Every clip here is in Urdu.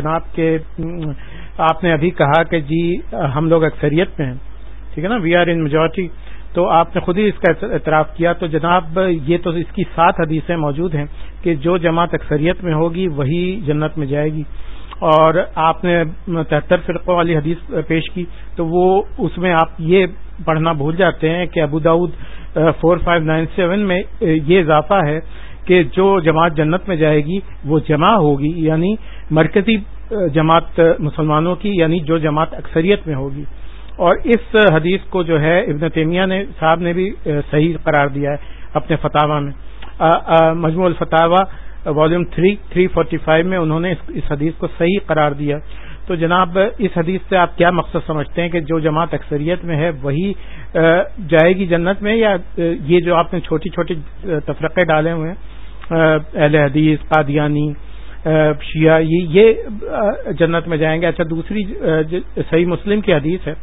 جناب کے، آپ نے ابھی کہا کہ جی ہم لوگ اکثریت میں ہیں، ٹھیک ہے نا؟ وی آر ان میجورٹی تو آپ نے خود ہی اس کا اعتراف کیا۔ تو جناب، یہ تو اس کی سات حدیثیں موجود ہیں کہ جو جماعت اکثریت میں ہوگی، وہی جنت میں جائے گی۔ اور آپ نے تہتر فرقوں والی حدیث پیش کی، تو وہ، اس میں آپ یہ پڑھنا بھول جاتے ہیں کہ ابو داود فور فائیو نائن سیون میں یہ اضافہ ہے کہ جو جماعت جنت میں جائے گی وہ جمع ہوگی یعنی مرکزی جماعت مسلمانوں کی یعنی جو جماعت اکثریت میں ہوگی۔ اور اس حدیث کو جو ہے ابن تیمیہ نے، صاحب نے بھی صحیح قرار دیا ہے اپنے فتح میں۔ مجموع الفتاوا volume three three forty five میں انہوں نے اس حدیث کو صحیح قرار دیا۔ تو جناب، اس حدیث سے آپ کیا مقصد سمجھتے ہیں کہ جو جماعت اکثریت میں ہے وہی جائے گی جنت میں یا یہ جو آپ نے چھوٹی چھوٹی تفرقے ڈالے ہوئے ہیں؟ اہل حدیث، قادیانی شیعہ، یہ جنت میں جائیں گے۔ اچھا دوسری صحیح مسلم کی حدیث ہے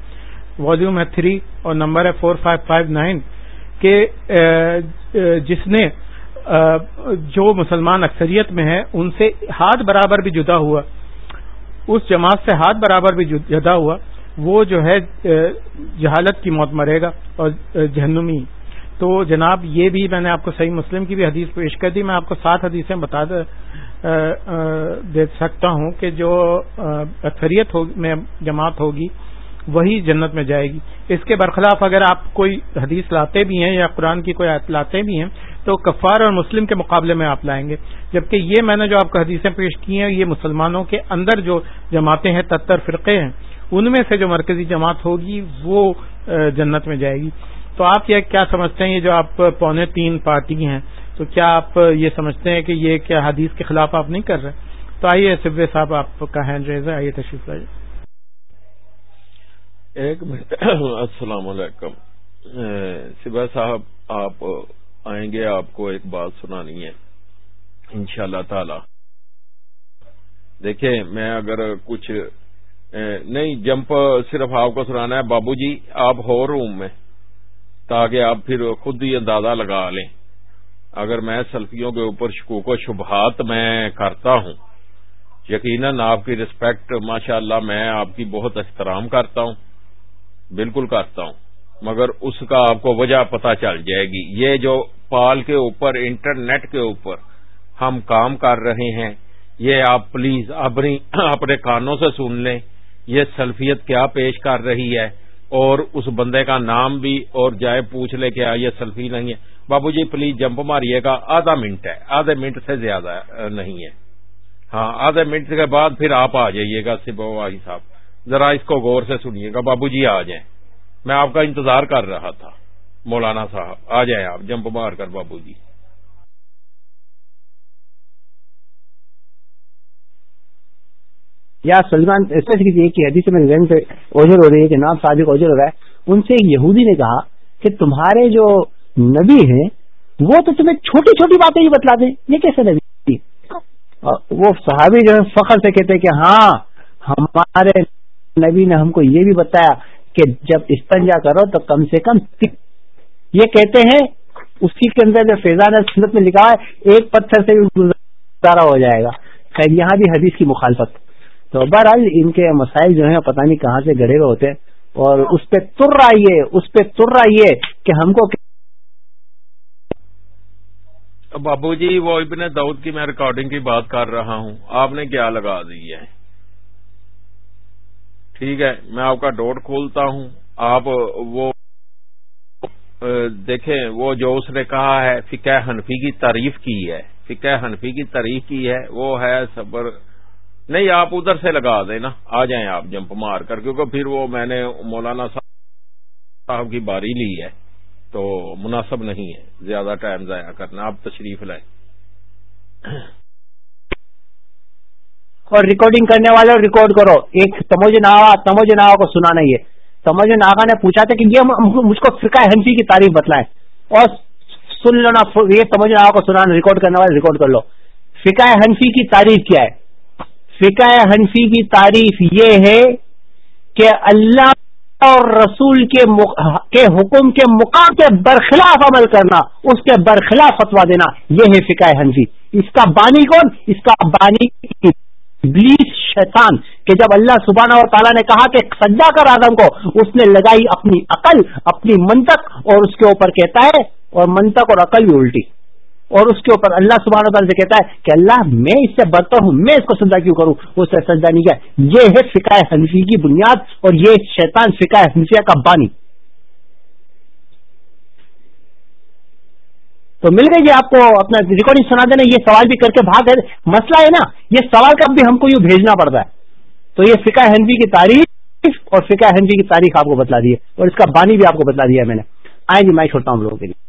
والیوم ہے تھری اور نمبر ہے فور فائیو فائیو نائن کہ جس نے جو مسلمان اکثریت میں ہے ان سے ہاتھ برابر بھی جدا ہوا، اس جماعت سے ہاتھ برابر بھی جدا ہوا، وہ جو ہے جہالت کی موت مرے گا اور جہنمی تو جناب یہ بھی میں نے آپ کو صحیح مسلم کی بھی حدیث پیش کر دی، میں آپ کو سات حدیثیں بتا دے سکتا ہوں کہ جو اکثریت میں جماعت ہوگی، وہی جنت میں جائے گی۔ اس کے برخلاف اگر آپ کوئی حدیث لاتے بھی ہیں یا قرآن کی کوئی لاتے بھی ہیں، تو کفار اور مسلم کے مقابلے میں آپ لائیں گے۔ جبکہ یہ میں نے جو آپ کو حدیثیں پیش کی ہیں، یہ مسلمانوں کے اندر جو جماعتیں ہیں، تتر فرقے ہیں، ان میں سے جو مرکزی جماعت ہوگی، وہ جنت میں جائے گی۔ تو آپ یہ کیا سمجھتے ہیں یہ جو آپ پونے تین پارٹی ہیں، تو کیا آپ یہ سمجھتے ہیں کہ یہ کیا حدیث کے خلاف آپ نہیں کر رہے؟ تو آئیے سب صاحب، آپ کا ہینڈ ریز ہے، آئیے تشریف لائیے۔ ایک منٹ۔ السلام علیکم۔ سبا صاحب، آپ آئیں گے، آپ کو ایک بات سنانی ہے۔ ان شاء اللہ تعالی۔ دیکھیں، میں اگر کچھ نہیں، جمپ صرف آپ کو سنانا ہے، بابو جی آپ ہو روم میں۔ تاکہ آپ پھر خود ہی اندازہ لگا لیں۔ اگر میں سلفیوں کے اوپر شکوک و شبہات میں کرتا ہوں، یقیناً آپ کی رسپیکٹ ماشاء اللہ میں آپ کی بہت احترام کرتا ہوں۔ بالکل کرتا ہوں۔ مگر اس کا آپ کو وجہ پتا چل جائے گی۔ یہ جو پال کے اوپر، انٹرنیٹ کے اوپر ہم کام کر رہے ہیں، یہ آپ پلیز اپنی اپنے کانوں سے سن لیں۔ یہ سلفیت کیا پیش کر رہی ہے؟ اور اس بندے کا نام بھی اور جائے پوچھ لے کہ یہ سلفی نہیں ہے بابو جی پلیز جمپ ماریے گا۔ آدھا منٹ ہے۔ آدھے منٹ سے زیادہ نہیں ہے۔ ہاں آدھے منٹ کے بعد پھر آپ آ جائیے گا سبائی صاحب۔ ذرا اس کو غور سے سنیے گا۔ بابو جی آ جائیں۔ میں آپ کا انتظار کر رہا تھا۔ مولانا صاحب، آ جائیں آپ۔ جمپ مار کر بابو جی۔ یا سلمان کہ حدیث میں ذہن سے اوجر ہو رہی ہے کہ نام صادق اوجر ہو رہا ہے، ان سے ایک یہودی نے کہا کہ تمہارے جو نبی ہیں، وہ تو تمہیں چھوٹی چھوٹی باتیں ہی بتلا دیں۔ یہ کیسے نبی؟ وہ صحابی جو ہے فخر سے کہتے کہ ہاں ہمارے نبی نے ہم کو یہ بھی بتایا کہ جب استنجا کرو تو کم سے کم یہ کہتے ہیں، اسی کے اندر جو فیضان سنت میں لکھا ہے، ایک پتھر سے بھی گزارا ہو جائے گا۔ خیر، یہاں بھی حدیث کی مخالفت۔ تو بہرحال ان کے مسائل جو ہیں، پتہ نہیں کہاں سے گڑے ہوئے ہوتے ہیں۔ اور اس پہ تر رہی اس پہ تر رہی کہ ہم کو بابو جی وہ ابن دعود کی میں ریکارڈنگ کی بات کر رہا ہوں۔ آپ نے کیا لگا دی ہے؟ ٹھیک ہے، میں آپ کا ڈوٹ کھولتا ہوں۔ آپ وہ دیکھیں، وہ جو اس نے کہا ہے، فقہ حنفی کی تعریف کی ہے۔ فقہ حنفی کی تعریف کی ہے، وہ ہے صبر نہیں، آپ ادھر سے لگا دیں نا آ جائیں آپ جمپ مار کر، کیونکہ پھر وہ میں نے مولانا صاحب کی باری لی ہے، تو مناسب نہیں ہے۔ زیادہ ٹائم ضائع کرنا۔ آپ تشریف لائیں۔ اور ریکارڈنگ کرنے والے ریکارڈ کرو۔ ایک تموج ناوا تموج ناوا کو سنانا یہ تموج ناگا نے پوچھا تھا کہ یہ مجھ کو فرقہ ہنفی کی تعریف بتلائے اور سن لو نا، یہ تموج ناوا کو سنانا ریکارڈ کرنے والے ریکارڈ کر لو۔ فقہ حنفی کی تعریف کیا ہے؟ فقہ حنفی کی تعریف یہ ہے کہ اللہ اور رسول کے کے حکم کے مقام کے برخلاف عمل کرنا، اس کے برخلاف فتوا دینا، یہ ہے فقہ حنفی۔ اس کا بانی کون؟ اس کا بانی ابلیس شیطان۔ کہ جب اللہ سبحانہ و تعالیٰ نے کہا کہ سجا کر آدم کو، اس نے لگائی اپنی عقل، اپنی منطق اور اس کے اوپر کہتا ہے اور منطق اور عقل بھی الٹی۔ اور اس کے اوپر اللہ سبحانہ تعالیٰ سے کہتا ہے کہ اللہ، میں اس سے برتر ہوں، میں اس کو سجا کیوں کروں؟ اس سے سجا نہیں کیا۔ یہ ہے فکا حنفی کی بنیاد اور یہ شیطان فکا حنفیہ کا بانی۔ تو مل گئی جی آپ کو اپنا ریکارڈنگ سنا دینا، یہ سوال بھی کر کے بھاگ ہے مسئلہ ہے نا، یہ سوال کا بھی ہم کو یوں بھیجنا پڑتا ہے۔ تو یہ فکا حنفی کی تاریخ اور فکا حنفی کی تاریخ آپ کو بتلا دی ہے، اور اس کا بانی بھی آپ کو بتلا دیا میں نے۔ آئے جی میں چھوڑتا ہوں لوگوں کے لیے۔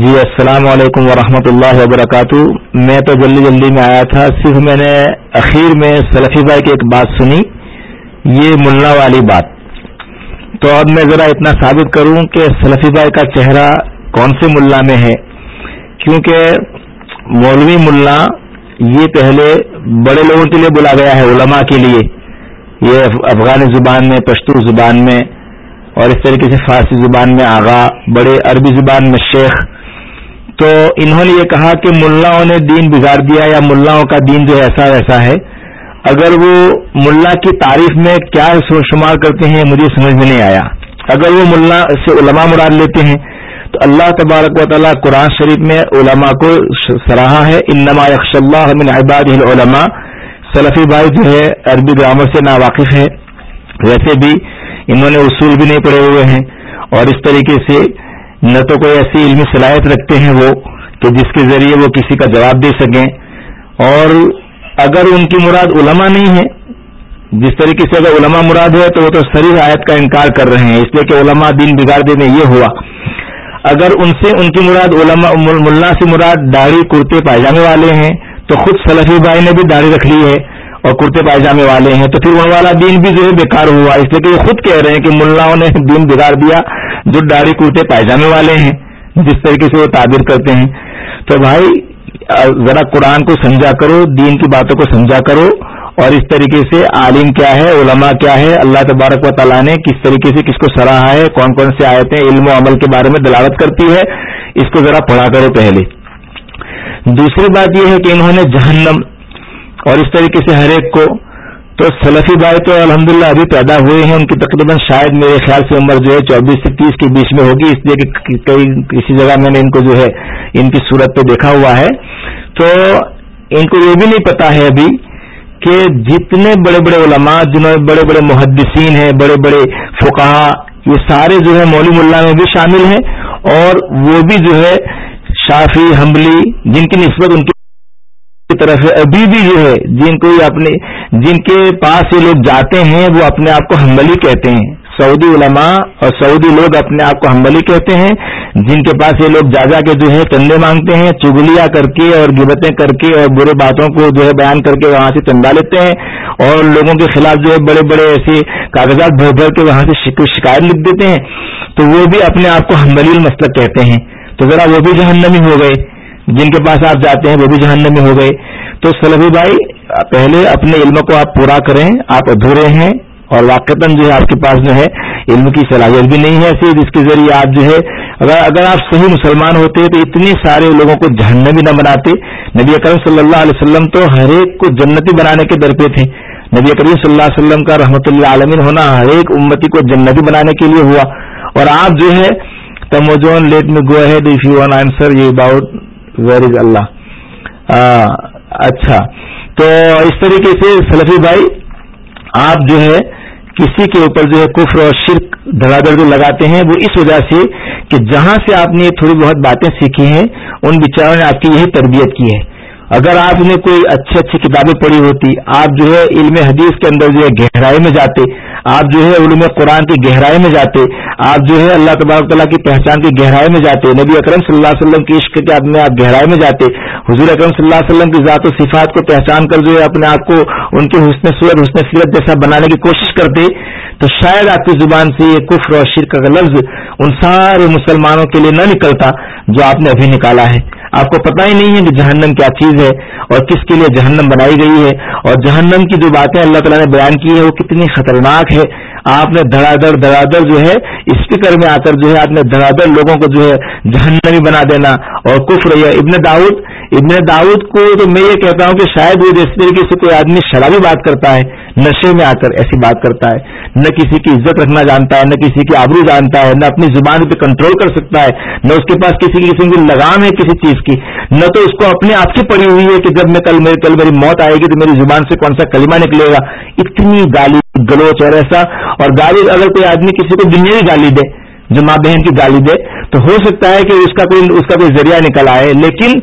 جی السلام علیکم ورحمۃ اللہ وبرکاتہ۔ میں تو جلدی جلدی میں آیا تھا، صرف میں نے اخیر میں سلفی بھائی کی ایک بات سنی، یہ ملا والی بات۔ تو اب میں ذرا اتنا ثابت کروں کہ سلفی بھائی کا چہرہ کون سے ملا میں ہے۔ کیونکہ مولوی ملا یہ پہلے بڑے لوگوں کے لیے بلا گیا ہے، علماء کے لیے۔ یہ افغانی زبان میں، پشتو زبان میں اور اس طریقے سے فارسی زبان میں آغا، بڑے عربی زبان میں شیخ تو انہوں نے یہ کہا کہ ملاؤں نے دین بگاڑ دیا یا ملاؤں کا دین جو ایسا ویسا ہے، اگر وہ ملا کی تعریف میں کیا شمار کرتے ہیں، مجھے سمجھ میں نہیں آیا۔ اگر وہ ملا سے علماء مراد لیتے ہیں، تو اللہ تبارک و تعالیٰ قرآن شریف میں علماء کو سراہا ہے۔ انما یکش اللہ من عباد العلماء۔ سلفی بھائی جو ہے، عربی گرامر سے ناواقف ہے۔ ویسے بھی انہوں نے اصول بھی نہیں پڑے ہوئے ہیں۔ اور اس طریقے سے نہ تو کوئی ایسی علمی صلاحیت رکھتے ہیں وہ کہ جس کے ذریعے وہ کسی کا جواب دے سکیں۔ اور اگر ان کی مراد علماء نہیں ہے، جس طریقے سے اگر علماء مراد ہے تو وہ تو سری آیت کا انکار کر رہے ہیں، اس لیے کہ علماء دین بگاڑ دینے یہ ہوا۔ اگر ان سے ان کی مراد علماء ملا سے مراد داڑھی، کرتے، پائجامے والے ہیں، تو خود سلفی بھائی نے بھی داڑھی رکھ لی ہے۔ اور کرتے پائجامے والے ہیں، تو پھر ان والا دین بھی جو ہے بیکار ہوا۔ اس لیے کہ وہ خود کہہ رہے ہیں کہ ملاؤں نے دین بگاڑ دیا، جو داڑھی کرتے پائجامے والے ہیں، جس طریقے سے وہ تعبیر کرتے ہیں۔ تو بھائی، ذرا قرآن کو سمجھا کرو، دین کی باتوں کو سمجھا کرو، اور اس طریقے سے عالم کیا ہے، علماء کیا ہے، اللہ تبارک و تعالیٰ نے کس طریقے سے کس کو سراہا ہے، کون کون سے آیتیں علم و عمل کے بارے میں دلاوت کرتی ہے، اس کو ذرا پڑھا کرو پہلے۔ دوسری بات یہ ہے کہ انہوں نے جہنم اور اس طریقے سے ہر ایک کو تو سلفی بھائی تو الحمدللہ ابھی پیدا ہوئے ہیں، ان کی تقریباً شاید میرے خیال سے عمر جو ہے چوبیس سے تیس کے بیچ میں ہوگی، اس لیے کہ کئی کسی جگہ میں نے ان کو جو ہے، ان کی صورت پہ دیکھا ہوا ہے۔ تو ان کو یہ بھی نہیں پتا ہے ابھی کہ جتنے بڑے بڑے علماء، جنہوں بڑے بڑے محدثین ہیں، بڑے بڑے فقہ یہ سارے جو ہے مولم اللہ میں بھی شامل ہیں اور وہ بھی جو ہے شافی حملی جن کی نسبت ان کی کی طرف ابھی بھی جو ہے، جن کو اپنے جن کے پاس یہ لوگ جاتے ہیں، وہ اپنے آپ کو ہمبلی کہتے ہیں۔ سعودی علماء اور سعودی لوگ اپنے آپ کو ہمبلی کہتے ہیں۔ جن کے پاس یہ لوگ جا جا کے جو ہے چندے مانگتے ہیں، چگلیاں کر کے اور گبتیں کر کے اور برے باتوں کو جو ہے بیان کر کے وہاں سے چندا لیتے ہیں۔ اور لوگوں کے خلاف جو ہے بڑے بڑے ایسے کاغذات بھر بھر کے وہاں سے شکایت لکھ دیتے ہیں۔ تو وہ بھی اپنے آپ کو ہمبلی المسلک کہتے ہیں۔ تو ذرا وہ بھی جہنمی ہو گئے۔ جن کے پاس آپ جاتے ہیں وہ بھی جہنم میں ہو گئے۔ تو سلفی بھائی، پہلے اپنے علم کو آپ پورا کریں، آپ ادھورے ہیں اور واقع جو ہے آپ کے پاس جو ہے علم کی صلاحیت بھی نہیں ہے ایسی جس کے ذریعے آپ جو ہے، اگر اگر آپ صحیح مسلمان ہوتے تو اتنے سارے لوگوں کو جہنمی نہ بناتے۔ نبی اکرم صلی اللہ علیہ وسلم تو ہر ایک کو جنتی بنانے کے در پہ تھے۔ نبی کریم صلی اللہ علیہ وسلم کا رحمت اللہ عالمین ہونا ہر ایک امتی کو جنتی بنانے کے لیے ہوا۔ اور آپ جو ہے تموجون لیٹ میں گو ہے اف یو ون آنسر یہ اباؤٹ ویر از اللہ اچھا۔ تو اس طریقے سے سلفی بھائی، آپ جو ہے کسی کے اوپر جو ہے کفر اور شرک دھڑا دھڑ جو لگاتے ہیں، وہ اس وجہ سے کہ جہاں سے آپ نے تھوڑی بہت باتیں سیکھی ہیں، ان بچاروں نے آپ کی یہی تربیت کی ہے۔ اگر آپ نے کوئی اچھی اچھی کتابیں پڑھی ہوتی، آپ جو ہے علم حدیث کے اندر جو ہے گہرائی میں جاتے آپ جو ہے علم قرآن کی گہرائی میں جاتے، آپ جو ہے اللہ تبارک تعالیٰ کی پہچان کی گہرائی میں جاتے، نبی اکرم صلی اللہ علیہ وسلم کی عشق کے میں آپ گہرائی میں جاتے، حضور اکرم صلی اللہ علیہ وسلم کی ذات و صفات کو پہچان کر جو ہے اپنے آپ کو ان کے حسن صورت حسن سیرت جیسا بنانے کی کوشش کرتے، تو شاید آپ کی زبان سے یہ کفر اور شرک کا لفظ ان سارے مسلمانوں کے لیے نہ نکلتا جو آپ نے ابھی نکالا ہے۔ آپ کو پتہ ہی نہیں ہے کہ جہنم کیا چیز ہے اور کس کے لیے جہنم بنائی گئی ہے اور جہنم کی جو باتیں اللہ تعالیٰ نے بیان کی ہے وہ کتنی خطرناک ہے۔ آپ نے دھڑا دھڑ دھڑا دھڑ جو ہے اسپیکر میں آ کر جو ہے آپ نے دھڑا دھڑ لوگوں کو جو ہے جہنمی بنا دینا۔ اور کفر یا ابن داؤد ابن داؤد کو تو میں یہ کہتا ہوں کہ شاید وہ جس طریقے سے کوئی آدمی شرابی بات کرتا ہے، نشے میں آ کر ایسی بات کرتا ہے۔ نہ کسی کی عزت رکھنا جانتا ہے، نہ کسی کی آبرو جانتا ہے، نہ اپنی زبان پہ کنٹرول کر سکتا ہے، نہ اس کے پاس کسی قسم کی لگام ہے کسی چیز کی۔ نہ تو اس کو اپنے آپ سے پڑی ہوئی ہے کہ جب میں کل میری کل میری موت آئے گی تو میری زبان سے کون سا کلمہ نکلے گا۔ اتنی گالی گلوچ اور ایسا۔ اور گالی اگر کوئی آدمی کسی کو دنیا گالی دے جو ماں بہن کی گالی دے، تو ہو سکتا ہے کہ اس کا کوئی، اس کا کوئی ذریعہ نکل آئے، لیکن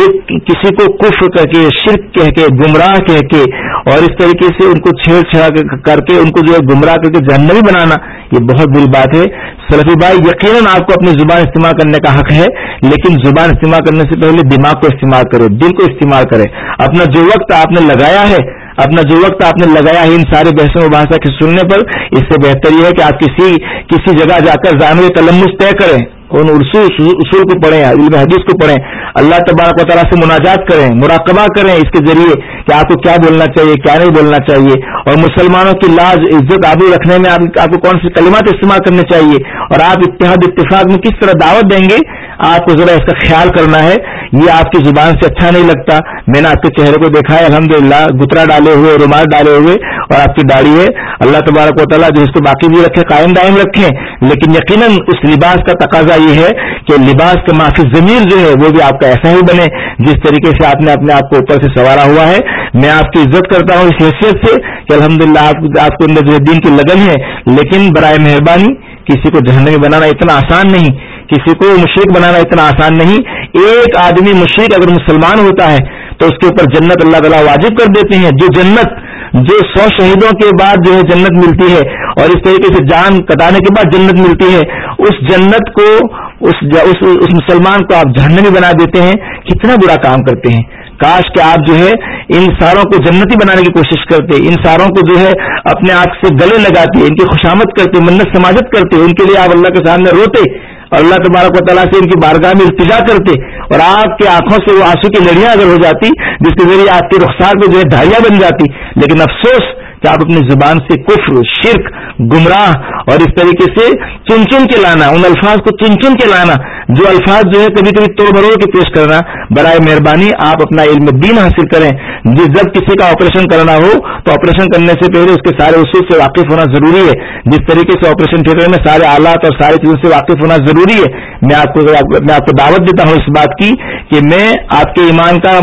ایک کسی کو کف کر کے، شرک کہہ کے، گمراہ کہہ کے، اور اس طریقے سے ان کو چھیڑ چھڑا کر کے ان کو جو ہے گمراہ کر کے جہنمی بنانا، یہ بہت بری بات ہے۔ سلفی بھائی، یقیناً آپ کو اپنی زبان استعمال کرنے کا حق ہے، لیکن زبان استعمال کرنے سے پہلے دماغ کو استعمال کرے دل کو استعمال کرے۔ اپنا جو وقت آپ نے لگایا ہے اپنا جو وقت آپ نے لگایا ہے ان سارے بحثوں بھاشا کے سننے پر، اس سے بہتر یہ ہے کہ آپ کسی کسی جگہ جا کر جانور تلمس طے کریں۔ ان اصول کو پڑھیں علم حدیث کو پڑھیں، اللہ تبارک و تعالیٰ سے مناجات کریں، مراقبہ کریں اس کے ذریعے کہ آپ کو کیا بولنا چاہیے، کیا نہیں بولنا چاہیے۔ اور مسلمانوں کی لاج عزت آبی رکھنے میں آپ کو کون سی کلمات استعمال کرنے چاہیے؟ اور آپ اتحاد، اتفاق میں کس طرح دعوت دیں گے؟ آپ کو ذرا اس کا خیال کرنا ہے۔ یہ آپ کی زبان سے اچھا نہیں لگتا۔ میں نے آپ کے چہرے کو دیکھا ہے الحمد للہ گترا ڈالے ہوئے، رومال ڈالے ہوئے اور آپ کی داڑھی ہے۔ اللہ تبارک و تعالیٰ جو اس کو باقی بھی رکھے، قائم دائم رکھیں۔ لیکن یقیناً اس لباس کا تقاضا یہ ہے کہ لباس کا معافی ضمیر جو ہے وہ بھی آپ کا ایسا ہی بنے جس طریقے سے آپ نے اپنے آپ کو اوپر سے سوارا ہوا ہے۔ میں آپ کی عزت کرتا ہوں اس حیثیت سے کہ الحمد للہ آپ کے اندر جو دین کی لگن ہے، لیکن برائے مہربانی کسی کو جہنمی بنانا اتنا آسان نہیں، کسی کو مشرق بنانا اتنا آسان نہیں۔ ایک آدمی مشرق اگر مسلمان ہوتا ہے تو اس کے اوپر جنت اللہ تعالیٰ واجب کر دیتے ہیں۔ جو جنت، جو سو شہیدوں کے بعد جو ہے جنت ملتی ہے اور اس طریقے سے جان کٹانے کے بعد جنت ملتی ہے اس جنت کو اس, اس, اس مسلمان کو آپ جہنمی بنا دیتے ہیں کتنا برا کام کرتے ہیں۔ کاش کہ آپ جو ہے ان ساروں کو جنتی بنانے کی کوشش کرتے ان ساروں کو جو ہے اپنے آپ سے گلے لگاتے ان کی خوشامد کرتے منت سماجت کرتے ان کے لیے آپ اللہ کے سامنے روتے اور اللہ تبارک و تعالیٰ سے ان کی بارگاہ میں التجا کرتے اور آپ کی آنکھوں سے وہ آنسو کی لڑیاں اگر ہو جاتی جس کے ذریعے آپ کے رخسار پہ جو ہے ڈھائیاں بن جاتی۔ لیکن افسوس کہ آپ اپنی زبان سے کفر، شرک، گمراہ اور اس طریقے سے چن چن کے لانا، ان الفاظ کو چن چن کے لانا، جو الفاظ جو ہے کبھی کبھی توڑ بھروڑ کے پیش کرنا، برائے مہربانی آپ اپنا علم دین حاصل کریں۔ جس جب کسی کا آپریشن کرنا ہو، تو آپریشن کرنے سے پہلے اس کے سارے اصول سے واقف ہونا ضروری ہے۔ جس طریقے سے آپریشن تھیٹر میں سارے آلات اور ساری چیزوں سے واقف ہونا ضروری ہے۔ میں آپ کو میں آپ کو دعوت دیتا ہوں اس بات کی کہ میں آپ کے ایمان کا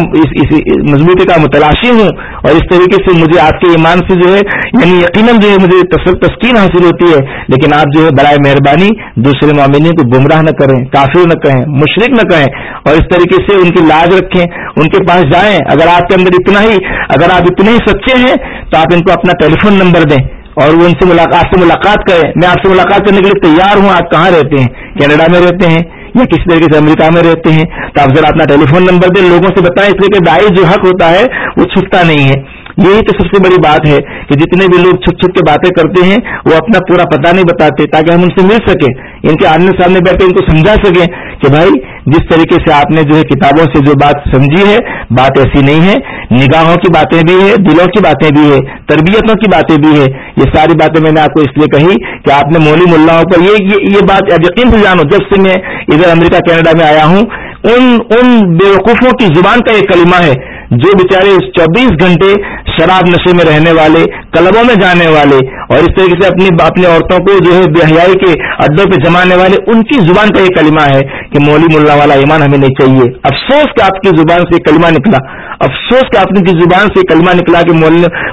مضبوطی کا متلاشی ہوں۔ اور اس طریقے سے مجھے آپ کے ایمان سے جو ہے یعنی یقیناً جو ہے، مجھے تسکین حاصل ہوتی ہے۔ لیکن آپ جو ہے، برائے مہربانی دوسرے معاملین کو گمراہ نہ کریں، کافر نہ کہیں مشرق نہ کہیں۔ اور اس طریقے سے ان کی لاج رکھیں، ان کے پاس جائیں۔ اگر آپ کے اندر اتنا ہی۔ اگر آپ اتنے ہی سچے ہیں تو آپ ان کو اپنا ٹیلی فون نمبر دیں اور وہ ان سے ملاقات سے ملاقات کریں۔ میں آپ سے ملاقات کرنے کے لیے تیار ہوں۔ آپ کہاں رہتے ہیں؟ کینیڈا میں رہتے ہیں یا کسی طریقے سے امریکہ میں رہتے ہیں؟ تو آپ ذرا اپنا ٹیلی فون نمبر دیں۔ لوگوں سے بتائیں۔ اس لیے کہ دائی جو حق ہوتا ہے وہ چھپتا نہیں ہے۔ یہی تو سب سے بڑی بات ہے کہ جتنے بھی لوگ چھپ چھپ کے باتیں کرتے ہیں وہ اپنا پورا پتہ نہیں بتاتے تاکہ ہم ان سے مل سکیں۔ ان کے آنے سامنے بیٹھے ان کو سمجھا سکیں کہ بھائی جس طریقے سے آپ نے جو ہے کتابوں سے جو بات سمجھی ہے بات ایسی نہیں ہے۔ نگاہوں کی باتیں بھی ہے دلوں کی باتیں بھی ہے تربیتوں کی باتیں بھی ہے یہ ساری باتیں میں نے آپ کو اس لیے کہی کہ آپ نے مولی ملاؤں پر یہ یہ, یہ بات یقین سے جانو جب سے میں ادھر امریکہ کینیڈا میں آیا ہوں ان ان بیوقوفوں کی زبان کا ایک کلمہ ہے۔ جو بیچارے چوبیس گھنٹے شراب نشے میں رہنے والے، کلبوں میں جانے والے اور اس طریقے سے اپنی اپنی عورتوں کو جو ہے بہیائی کے اڈوں پہ جمانے والے، ان کی زبان کا یہ کلمہ ہے کہ مولی ملا والا ایمان ہمیں نہیں چاہیے۔ افسوس کہ آپ کی زبان سے کلمہ نکلا۔ افسوس کہ آپ کی زبان سے کلمہ نکلا کہ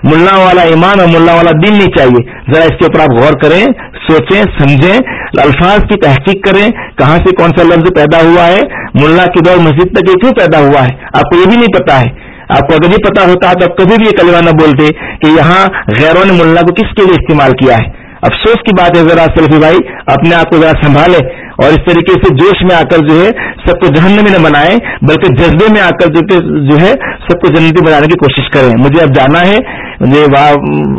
ملا والا ایمان اور ملا والا دین نہیں چاہیے۔ ذرا اس کے اوپر آپ غور کریں، سوچیں، سمجھیں، الفاظ کی تحقیق کریں، کہاں سے کون سا لفظ پیدا ہوا ہے؟ ملا کی دور مسجد تک یہ کیوں پیدا ہوا ہے؟ آپ کو یہ بھی نہیں پتا ہے۔ آپ کو اگر یہ پتا ہوتا تو آپ کبھی بھی یہ کلمہ نہ بولتے کہ یہاں غیروں نے ملا کو کس کے لیے استعمال کیا ہے۔ افسوس کی بات ہے ذرا سلفی بھائی، اپنے آپ کو ذرا سنبھالے اور اس طریقے سے جوش میں آ کر جو ہے سب کو جہنمی میں نہ بنائے بلکہ جذبے میں آ کر جو ہے سب کو جنتی بنانے کی کوشش کریں۔ مجھے اب جانا ہے۔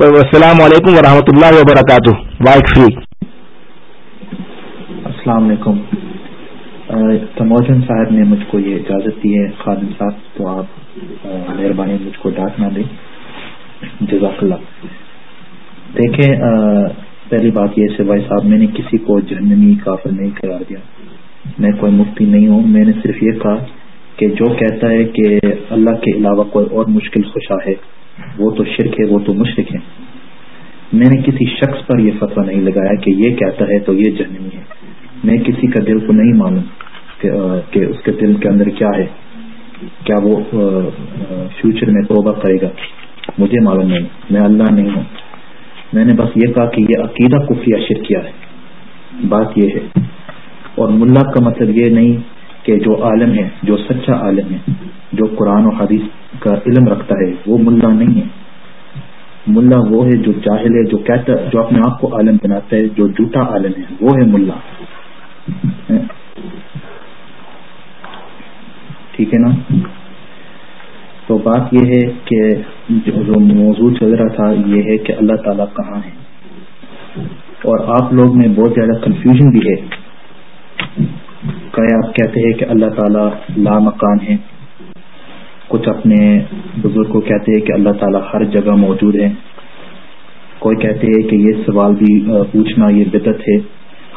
السلام علیکم و اللہ وبرکاتہ۔ وائٹ فری السلام علیکم۔ تموجن صاحب نے مجھ کو یہ اجازت دی ہے، خادم صاحب، تو آپ مہربانی مجھ کو ڈانٹ نہ دیں۔ جزاک اللہ۔ دیکھیں پہلی بات یہ سے بھائی صاحب، میں نے کسی کو جہنمی کافر نہیں قرار دیا۔ میں کوئی مفتی نہیں ہوں۔ میں نے صرف یہ کہا کہ جو کہتا ہے کہ اللہ کے علاوہ کوئی اور مشکل خوشا ہے، وہ تو شرک ہے، وہ تو مشرق ہے۔ میں نے کسی شخص پر یہ فتویٰ نہیں لگایا کہ یہ کہتا ہے تو یہ جہنمی ہے۔ میں کسی کا دل کو نہیں مانوں کہ اس کے دل کے اندر کیا ہے۔ کیا وہ فیوچر میں توبہ کرے گا؟ مجھے معلوم نہیں، میں اللہ نہیں ہوں۔ میں نے بس یہ کہا کہ یہ عقیدہ کفری اشر کیا ہے۔ بات یہ ہے۔ اور ملا کا مطلب یہ نہیں کہ جو عالم ہے، جو سچا عالم ہے، جو قرآن و حدیث کا علم رکھتا ہے، وہ ملا نہیں ہے۔ ملا وہ ہے جو جاہل ہے، جو کہتا، جو اپنے آپ کو عالم بناتا ہے، جو جھوٹا عالم ہے، وہ ہے ملا۔ ٹھیک ہے نا؟ تو بات یہ ہے کہ جو موضوع چل رہا تھا یہ ہے کہ اللہ تعالیٰ کہاں ہے اور آپ لوگ میں بہت زیادہ کنفیوژن بھی ہے۔ کہ آپ کہتے ہیں کہ اللہ تعالیٰ لا مکان ہے کچھ اپنے بزرگ کو کہتے ہیں کہ اللہ تعالیٰ ہر جگہ موجود ہے کوئی کہتے ہیں کہ یہ سوال بھی پوچھنا یہ بدت ہے۔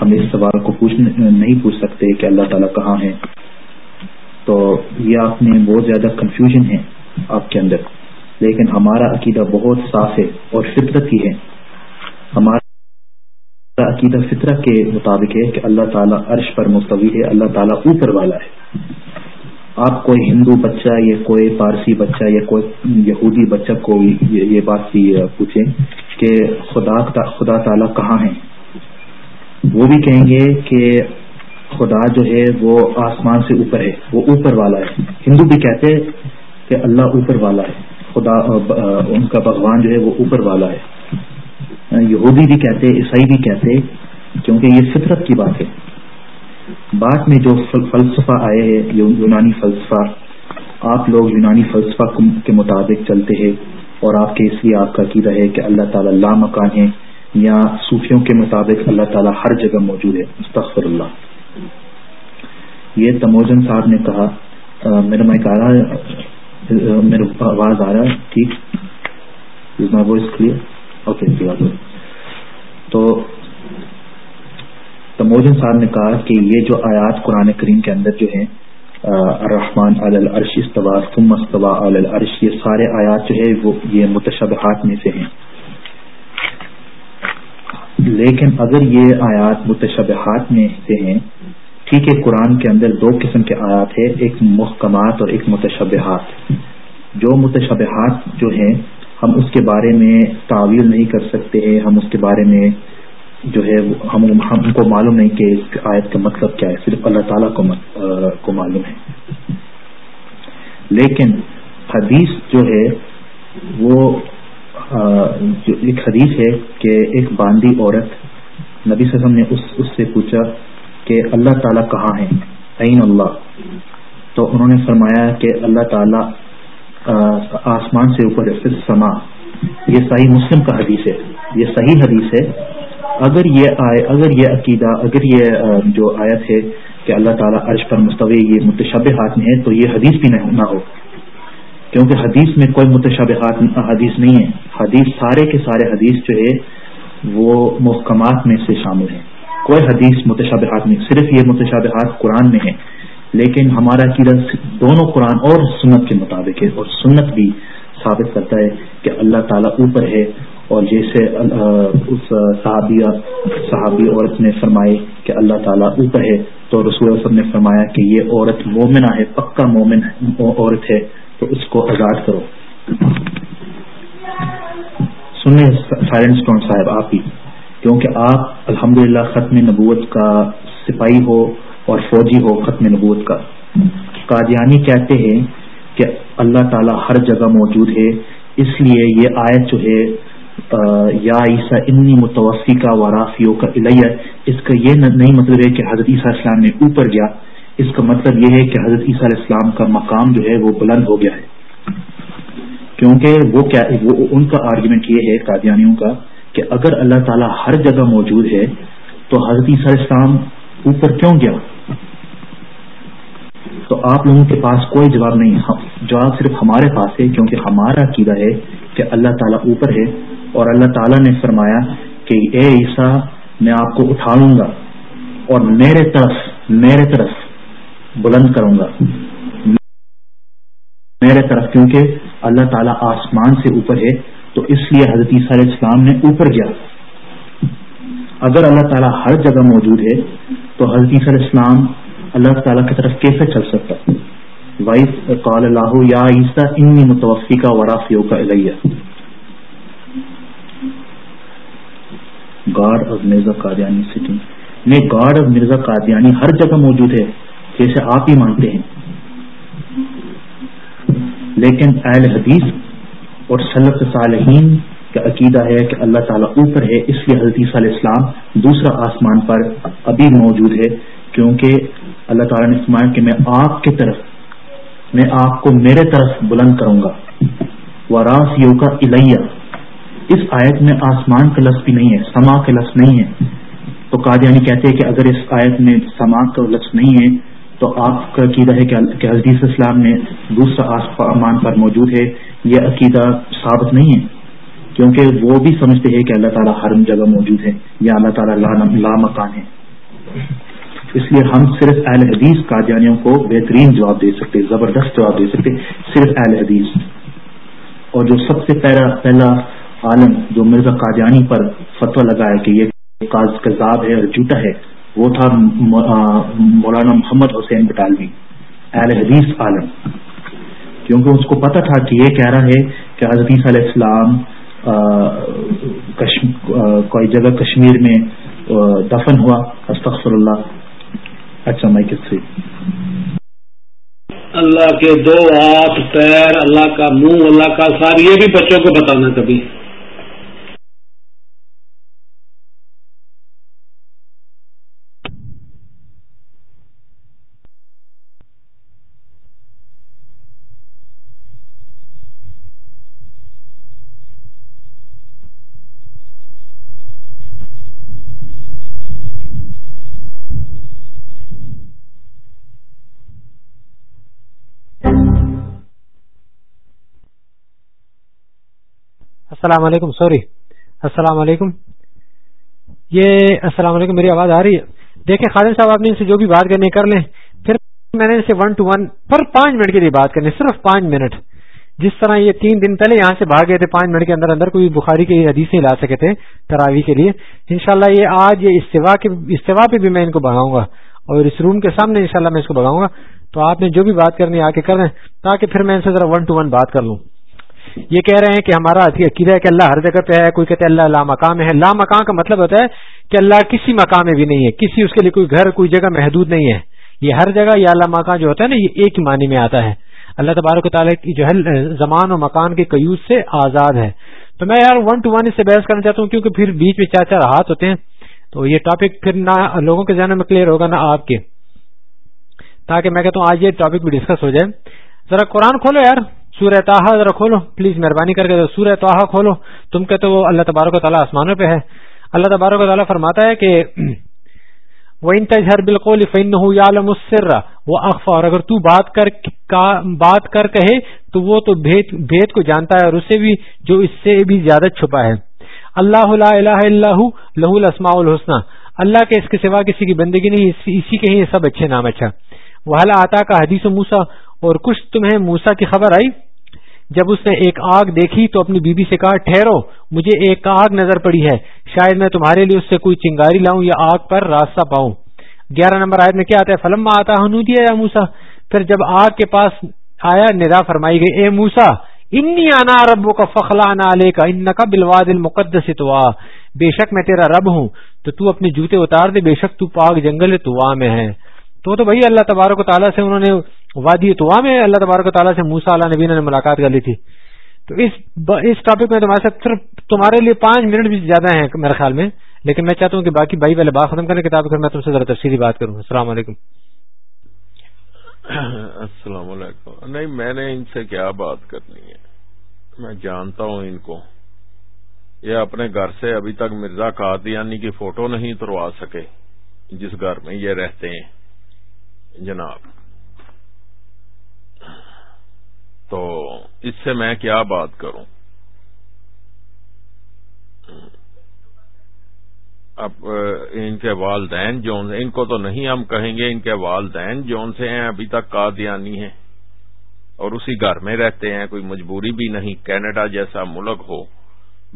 ہم اس سوال کو پوچھ، نہیں پوچھ سکتے کہ اللہ تعالیٰ کہاں ہے تو یہ آپ میں بہت زیادہ کنفیوژن ہے آپ کے اندر۔ لیکن ہمارا عقیدہ بہت صاف ہے اور فطرت ہی ہے۔ ہمارا عقیدہ فطرہ کے مطابق ہے کہ اللہ تعالیٰ عرش پر مستوی ہے، اللہ تعالیٰ اوپر والا ہے۔ آپ کوئی ہندو بچہ یا کوئی پارسی بچہ یا کوئی یہودی بچہ کو یہ بات پوچھیں کہ خدا خدا تعالیٰ کہاں ہے وہ بھی کہیں گے کہ خدا جو ہے وہ آسمان سے اوپر ہے، وہ اوپر والا ہے۔ ہندو بھی کہتے کہ اللہ اوپر والا ہے۔ خدا ان کا بھگوان جو ہے وہ اوپر والا ہے۔ یہودی بھی کہتے عیسائی بھی کہتے کیونکہ یہ فطرت کی بات ہے۔ بعد میں جو فلسفہ آئے ہیں یونانی فلسفہ، آپ لوگ یونانی فلسفہ کے مطابق چلتے ہیں، اور آپ کے اس لیے آپ کا عقیدہ ہے کہ اللہ تعالیٰ لا مکان ہے یا صوفیوں کے مطابق اللہ تعالیٰ ہر جگہ موجود ہے۔ مستقفر اللہ۔ یہ تموجن صاحب نے کہا میرا میں کہہ رہا میرا آواز آ رہا ہے، ٹھیک۔ مائی وائس کلیئر اوکے تو تموجن صاحب نے کہا کہ یہ جو آیات قرآن کریم کے اندر جو ہیں الرحمن العرش استوا ثم استوا العرش، یہ سارے آیات جو ہے وہ یہ متشبہات میں سے ہیں۔ لیکن اگر یہ آیات متشبہات میں سے ہیں ٹھیک ہے قرآن کے اندر دو قسم کے آیات ہیں، ایک محکمات اور ایک متشبہات۔ جو متشبہات جو ہیں، ہم اس کے بارے میں تعویل نہیں کر سکتے ہیں، ہم اس کے بارے میں جو ہے، ہم ہم کو معلوم نہیں کہ اس آیت کا مطلب کیا ہے، صرف اللہ تعالیٰ کو معلوم ہے۔ لیکن حدیث جو ہے، وہ جو ایک حدیث ہے کہ ایک باندی عورت، نبی وسلم نے اس اس سے پوچھا کہ اللہ تعالیٰ کہاں ہے عین اللہ. تو انہوں نے فرمایا کہ اللہ تعالیٰ آسمان سے اوپر سما. یہ صحیح مسلم کا حدیث ہے. یہ صحیح حدیث ہے. اگر یہ آئے، اگر یہ عقیدہ، اگر یہ جو آیت ہے کہ اللہ تعالیٰ عرش پر مستوی، یہ متشب ہاتھ میں ہے، تو یہ حدیث بھی نہ ہو. کیونکہ حدیث میں کوئی متشب ہاتھ، حدیث نہیں ہے. حدیث سارے کے سارے حدیث جو ہے، وہ محکمات میں سے شامل ہیں. کوئی حدیث متشابہات نہیں، صرف یہ متشابہات قرآن میں ہے لیکن ہمارا عقیدہ دونوں قرآن اور سنت کے مطابق ہے، اور سنت بھی ثابت کرتا ہے کہ اللہ تعالیٰ اوپر ہے، اور جیسے اس صحابیہ صحابی عورت نے فرمائے کہ اللہ تعالیٰ اوپر ہے، تو رسول وسلم نے فرمایا کہ یہ عورت مومنہ ہے، پکا مومن عورت ہے، تو اس کو آزاد کرو۔ سنیں سائلنٹ اسٹون صاحب، آپ ہی۔ کیونکہ آپ الحمدللہ ختم نبوت کا سپاہی ہو اور فوجی ہو ختم نبوت کا۔ قادیانی کہتے ہیں کہ اللہ تعالیٰ ہر جگہ موجود ہے، اس لیے یہ آیت جو ہے یا عیسیٰ انی متوفی کا ورافیوں کا الیہ، اس کا یہ نہیں مطلب ہے کہ حضرت عیسیٰ اسلام نے اوپر گیا۔ اس کا مطلب یہ ہے کہ حضرت عیسیٰ علیہ السلام کا مقام جو ہے وہ بلند ہو گیا ہے۔ کیونکہ وہ کیا، وہ، ان کا آرگومنٹ یہ ہے قادیانیوں کا کہ اگر اللہ تعالیٰ ہر جگہ موجود ہے، تو حضرت عیسیٰ علیہ السلام اوپر کیوں گیا؟ تو آپ لوگوں کے پاس کوئی جواب نہیں جواب صرف ہمارے پاس ہے، کیونکہ ہمارا عقیدہ ہے کہ اللہ تعالیٰ اوپر ہے، اور اللہ تعالیٰ نے فرمایا کہ، اے عیسا میں آپ کو اٹھاؤں گا، اور میرے طرف میرے طرف بلند کروں گا۔ میرے طرف، کیونکہ اللہ تعالیٰ آسمان سے اوپر ہے تو اس لیے حضرت عیسیٰ علیہ السلام نے اوپر گیا۔ اگر اللہ تعالیٰ ہر جگہ موجود ہے، تو حضرت عیسیٰ علیہ السلام اللہ تعالیٰ کی طرف کیسے چل سکتا؟ وائف قال اللہ یا عیسیٰ انی متوفی کا ورافیوں کا الیہ God of Mirza Qadiani city. میں گاڈ آف مرزا قادیانی ہر جگہ موجود ہے، جیسے آپ ہی مانتے ہیں۔ لیکن اہل حدیث اور سلط صالحین کا عقیدہ ہے کہ اللہ تعالیٰ اوپر ہے، اس لیے حضرت علیہ السلام دوسرا آسمان پر ابھی موجود ہے، کیونکہ اللہ تعالیٰ نے فرمایا کہ میں آپ کی طرف، میں آپ کو میرے طرف بلند کروں گا۔ وراث یو کا الیہ اس آیت میں آسمان کا لفظ بھی نہیں ہے، سما کا لفظ نہیں ہے۔ تو قادیانی کہتے ہیں کہ اگر اس آیت میں سما کا لفظ نہیں ہے، تو آپ کا عقیدہ ہے کہ حدیث اسلام میں دوسرا آسمان پر موجود ہے۔ یہ عقیدہ ثابت نہیں ہے، کیونکہ وہ بھی سمجھتے ہیں کہ اللہ تعالیٰ ہر جگہ موجود ہے، یا اللہ تعالیٰ لا مکان ہے۔ اس لیے ہم صرف اہل حدیث قادیانیوں کو بہترین جواب دے سکتے، زبردست جواب دے سکتے، صرف اہل حدیث۔ اور جو سب سے پہلا پہلا عالم جو مرزا قادیانی پر فتویٰ لگایا کہ یہ کذاب ہے اور جھوٹا ہے، وہ تھا مولانا محمد حسین بٹالوی، اہل حدیث عالم۔ کیونکہ اس کو پتا تھا کہ یہ کہہ رہا ہے کہ حضرت علیہ السلام کوئی جگہ کشمیر میں دفن ہوا۔ استغفر اللہ اچھا میں کس سے۔ اللہ کے دو ہاتھ، پیر، اللہ کا منہ، اللہ کا سار یہ بھی بچوں کو بتانا کبھی۔ السلام علیکم، سوری۔ السلام علیکم۔ یہ السلام علیکم، میری آواز آ رہی ہے۔ دیکھیں خالد صاحب، آپ نے ان سے جو بھی بات کرنی کر لیں۔ پھر میں نے ان سے ون ٹو ون پر پانچ منٹ کے لیے بات کرنی صرف پانچ منٹ۔ جس طرح یہ تین دن پہلے یہاں سے بھاگ گئے تھے، پانچ منٹ کے اندر اندر کوئی بخاری کے حدیثیں لا سکے تھے تراوی کے لیے۔ انشاءاللہ یہ آج یہ استوا کے استوا پہ بھی میں ان کو بڑھاؤں گا۔ اور اس روم کے سامنے انشاءاللہ میں اس کو بڑھاؤں گا۔ تو آپ نے جو بھی بات کرنی آ کے کر دیں تاکہ پھر میں ان سے ذرا ون ٹو ون بات کر لوں۔ یہ کہہ رہے ہیں کہ ہمارا عقیدہ ہے کہ اللہ ہر جگہ پہ ہے، کوئی کہتے اللہ لا مقام ہے۔ لا مقام کا مطلب ہوتا ہے کہ اللہ کسی مقام میں بھی نہیں ہے، کسی اس کے لیے کوئی گھر، کوئی جگہ محدود نہیں ہے۔ یہ ہر جگہ یا اللہ مکان جو ہوتا ہے نا، یہ ایک ہی معنی میں آتا ہے۔ اللہ تبارک تعالیٰ کی جو ہے، زمان و مکان کے قیوس سے آزاد ہے۔ تو میں یار ون ٹو ون اس سے بحث کرنا چاہتا ہوں، کیونکہ پھر بیچ میں چار چار ہاتھ ہوتے ہیں۔ تو یہ ٹاپک پھر نہ لوگوں کے ذہن میں کلیئر ہوگا، نہ آپ کے۔ تاکہ میں کہتا ہوں، آج یہ ٹاپک بھی ڈسکس ہو جائے۔ ذرا قرآن کھولو یار۔ سورہ تاہا ذرا کھولو پلیز مہربانی کر کے سورہ تاہا کھولو۔ تم کہتے وہ اللہ تبارک و تعالیٰ آسمانوں پہ ہے۔ اللہ تبارک و تعالیٰ فرماتا ہے کہ وہ ان تجہر بالکل فن ہو یا وہ اخفا، اور اگر تو بات کر بات کر کہے، تو وہ تو بھید کو جانتا ہے اور اسے بھی، جو اس سے بھی زیادہ چھپا ہے۔ اللہ لا الہ اللہ لہ الاسماء الحسنہ اللہ کے اس کے سوا کسی کی بندگی نہیں اسی کے ہی سب اچھے نام اچھا۔ وہ آتا کا حدیث موسا اور کچھ تمہیں موسا کی خبر آئی؟ جب اس نے ایک آگ دیکھی تو اپنی بیوی سے کہا، ٹھہرو، مجھے ایک آگ نظر پڑی ہے۔ شاید میں تمہارے لیے اس سے کوئی چنگاری لاؤں یا آگ پر راستہ پاؤں۔ گیارہ نمبر آیت میں کیا آتا ہے؟ فلم آتا ہنو دیا یا موسا پھر جب آگ کے پاس آیا، ندا فرمائی گئی، اے موسا انی آنا ربو کا فخلا علیہ کا ان کا بلواد المقدس تو بے شک میں تیرا رب ہوں، تو تو اپنے جوتے اتار دے، بے شک تو پاک جنگل تو میں ہے۔ تو تو بھائی اللہ تبارک و تعالیٰ سے انہوں نے وادی تو میں اللہ تبارک و تعالیٰ سے موسا علیہ نبی نے ملاقات کر لی تھی۔ تو اس اس ٹاپک میں تمہارے ساتھ صرف تمہارے لیے پانچ منٹ بھی زیادہ ہیں میرے خیال میں، لیکن میں چاہتا ہوں کہ باقی بھائی پہلے بات ختم کرنے کتاب پھر میں تم سے ذرا تفصیلی بات کروں السلام علیکم۔ السلام علیکم۔ نہیں، میں نے ان سے کیا بات کرنی ہے؟ میں جانتا ہوں ان کو۔ یہ اپنے گھر سے ابھی تک مرزا قادیانی کی فوٹو نہیں اتروا سکے۔ جس گھر میں یہ رہتے ہیں۔ جناب۔ تو اس سے میں کیا بات کروں؟ اب، ان کے والدین جون سے، ان کو تو نہیں ہم کہیں گے ان کے والدین جون سے ہیں، ابھی تک قادیانی ہیں۔ اور اسی گھر میں رہتے ہیں، کوئی مجبوری بھی نہیں۔ کینیڈا جیسا ملک ہو،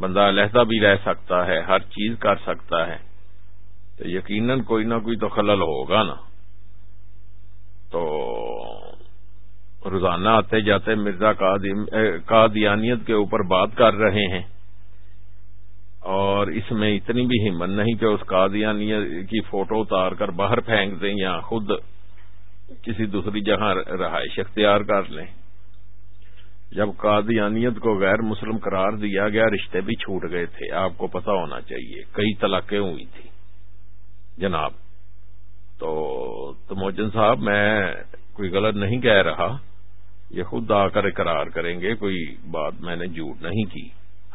بندہ علیحدہ بھی رہ سکتا ہے، ہر چیز کر سکتا ہے۔ تو یقیناً کوئی نہ کوئی تو خلل ہوگا نا۔ تو روزانہ آتے جاتے مرزا قادیانیت کے اوپر بات کر رہے ہیں اور اس میں اتنی بھی ہمت نہیں کہ اس قادیانیت کی فوٹو اتار کر باہر پھینک دیں یا خود کسی دوسری جگہ رہائش اختیار کر لیں۔ جب قادیانیت کو غیر مسلم قرار دیا گیا، رشتے بھی چھوٹ گئے تھے۔ آپ کو پتا ہونا چاہیے، کئی طلاقیں ہوئی تھی جناب تو موجن صاحب، میں کوئی غلط نہیں کہہ رہا۔ یہ خود آ کر اقرار کریں گے، کوئی بات میں نے جھوٹ نہیں کی۔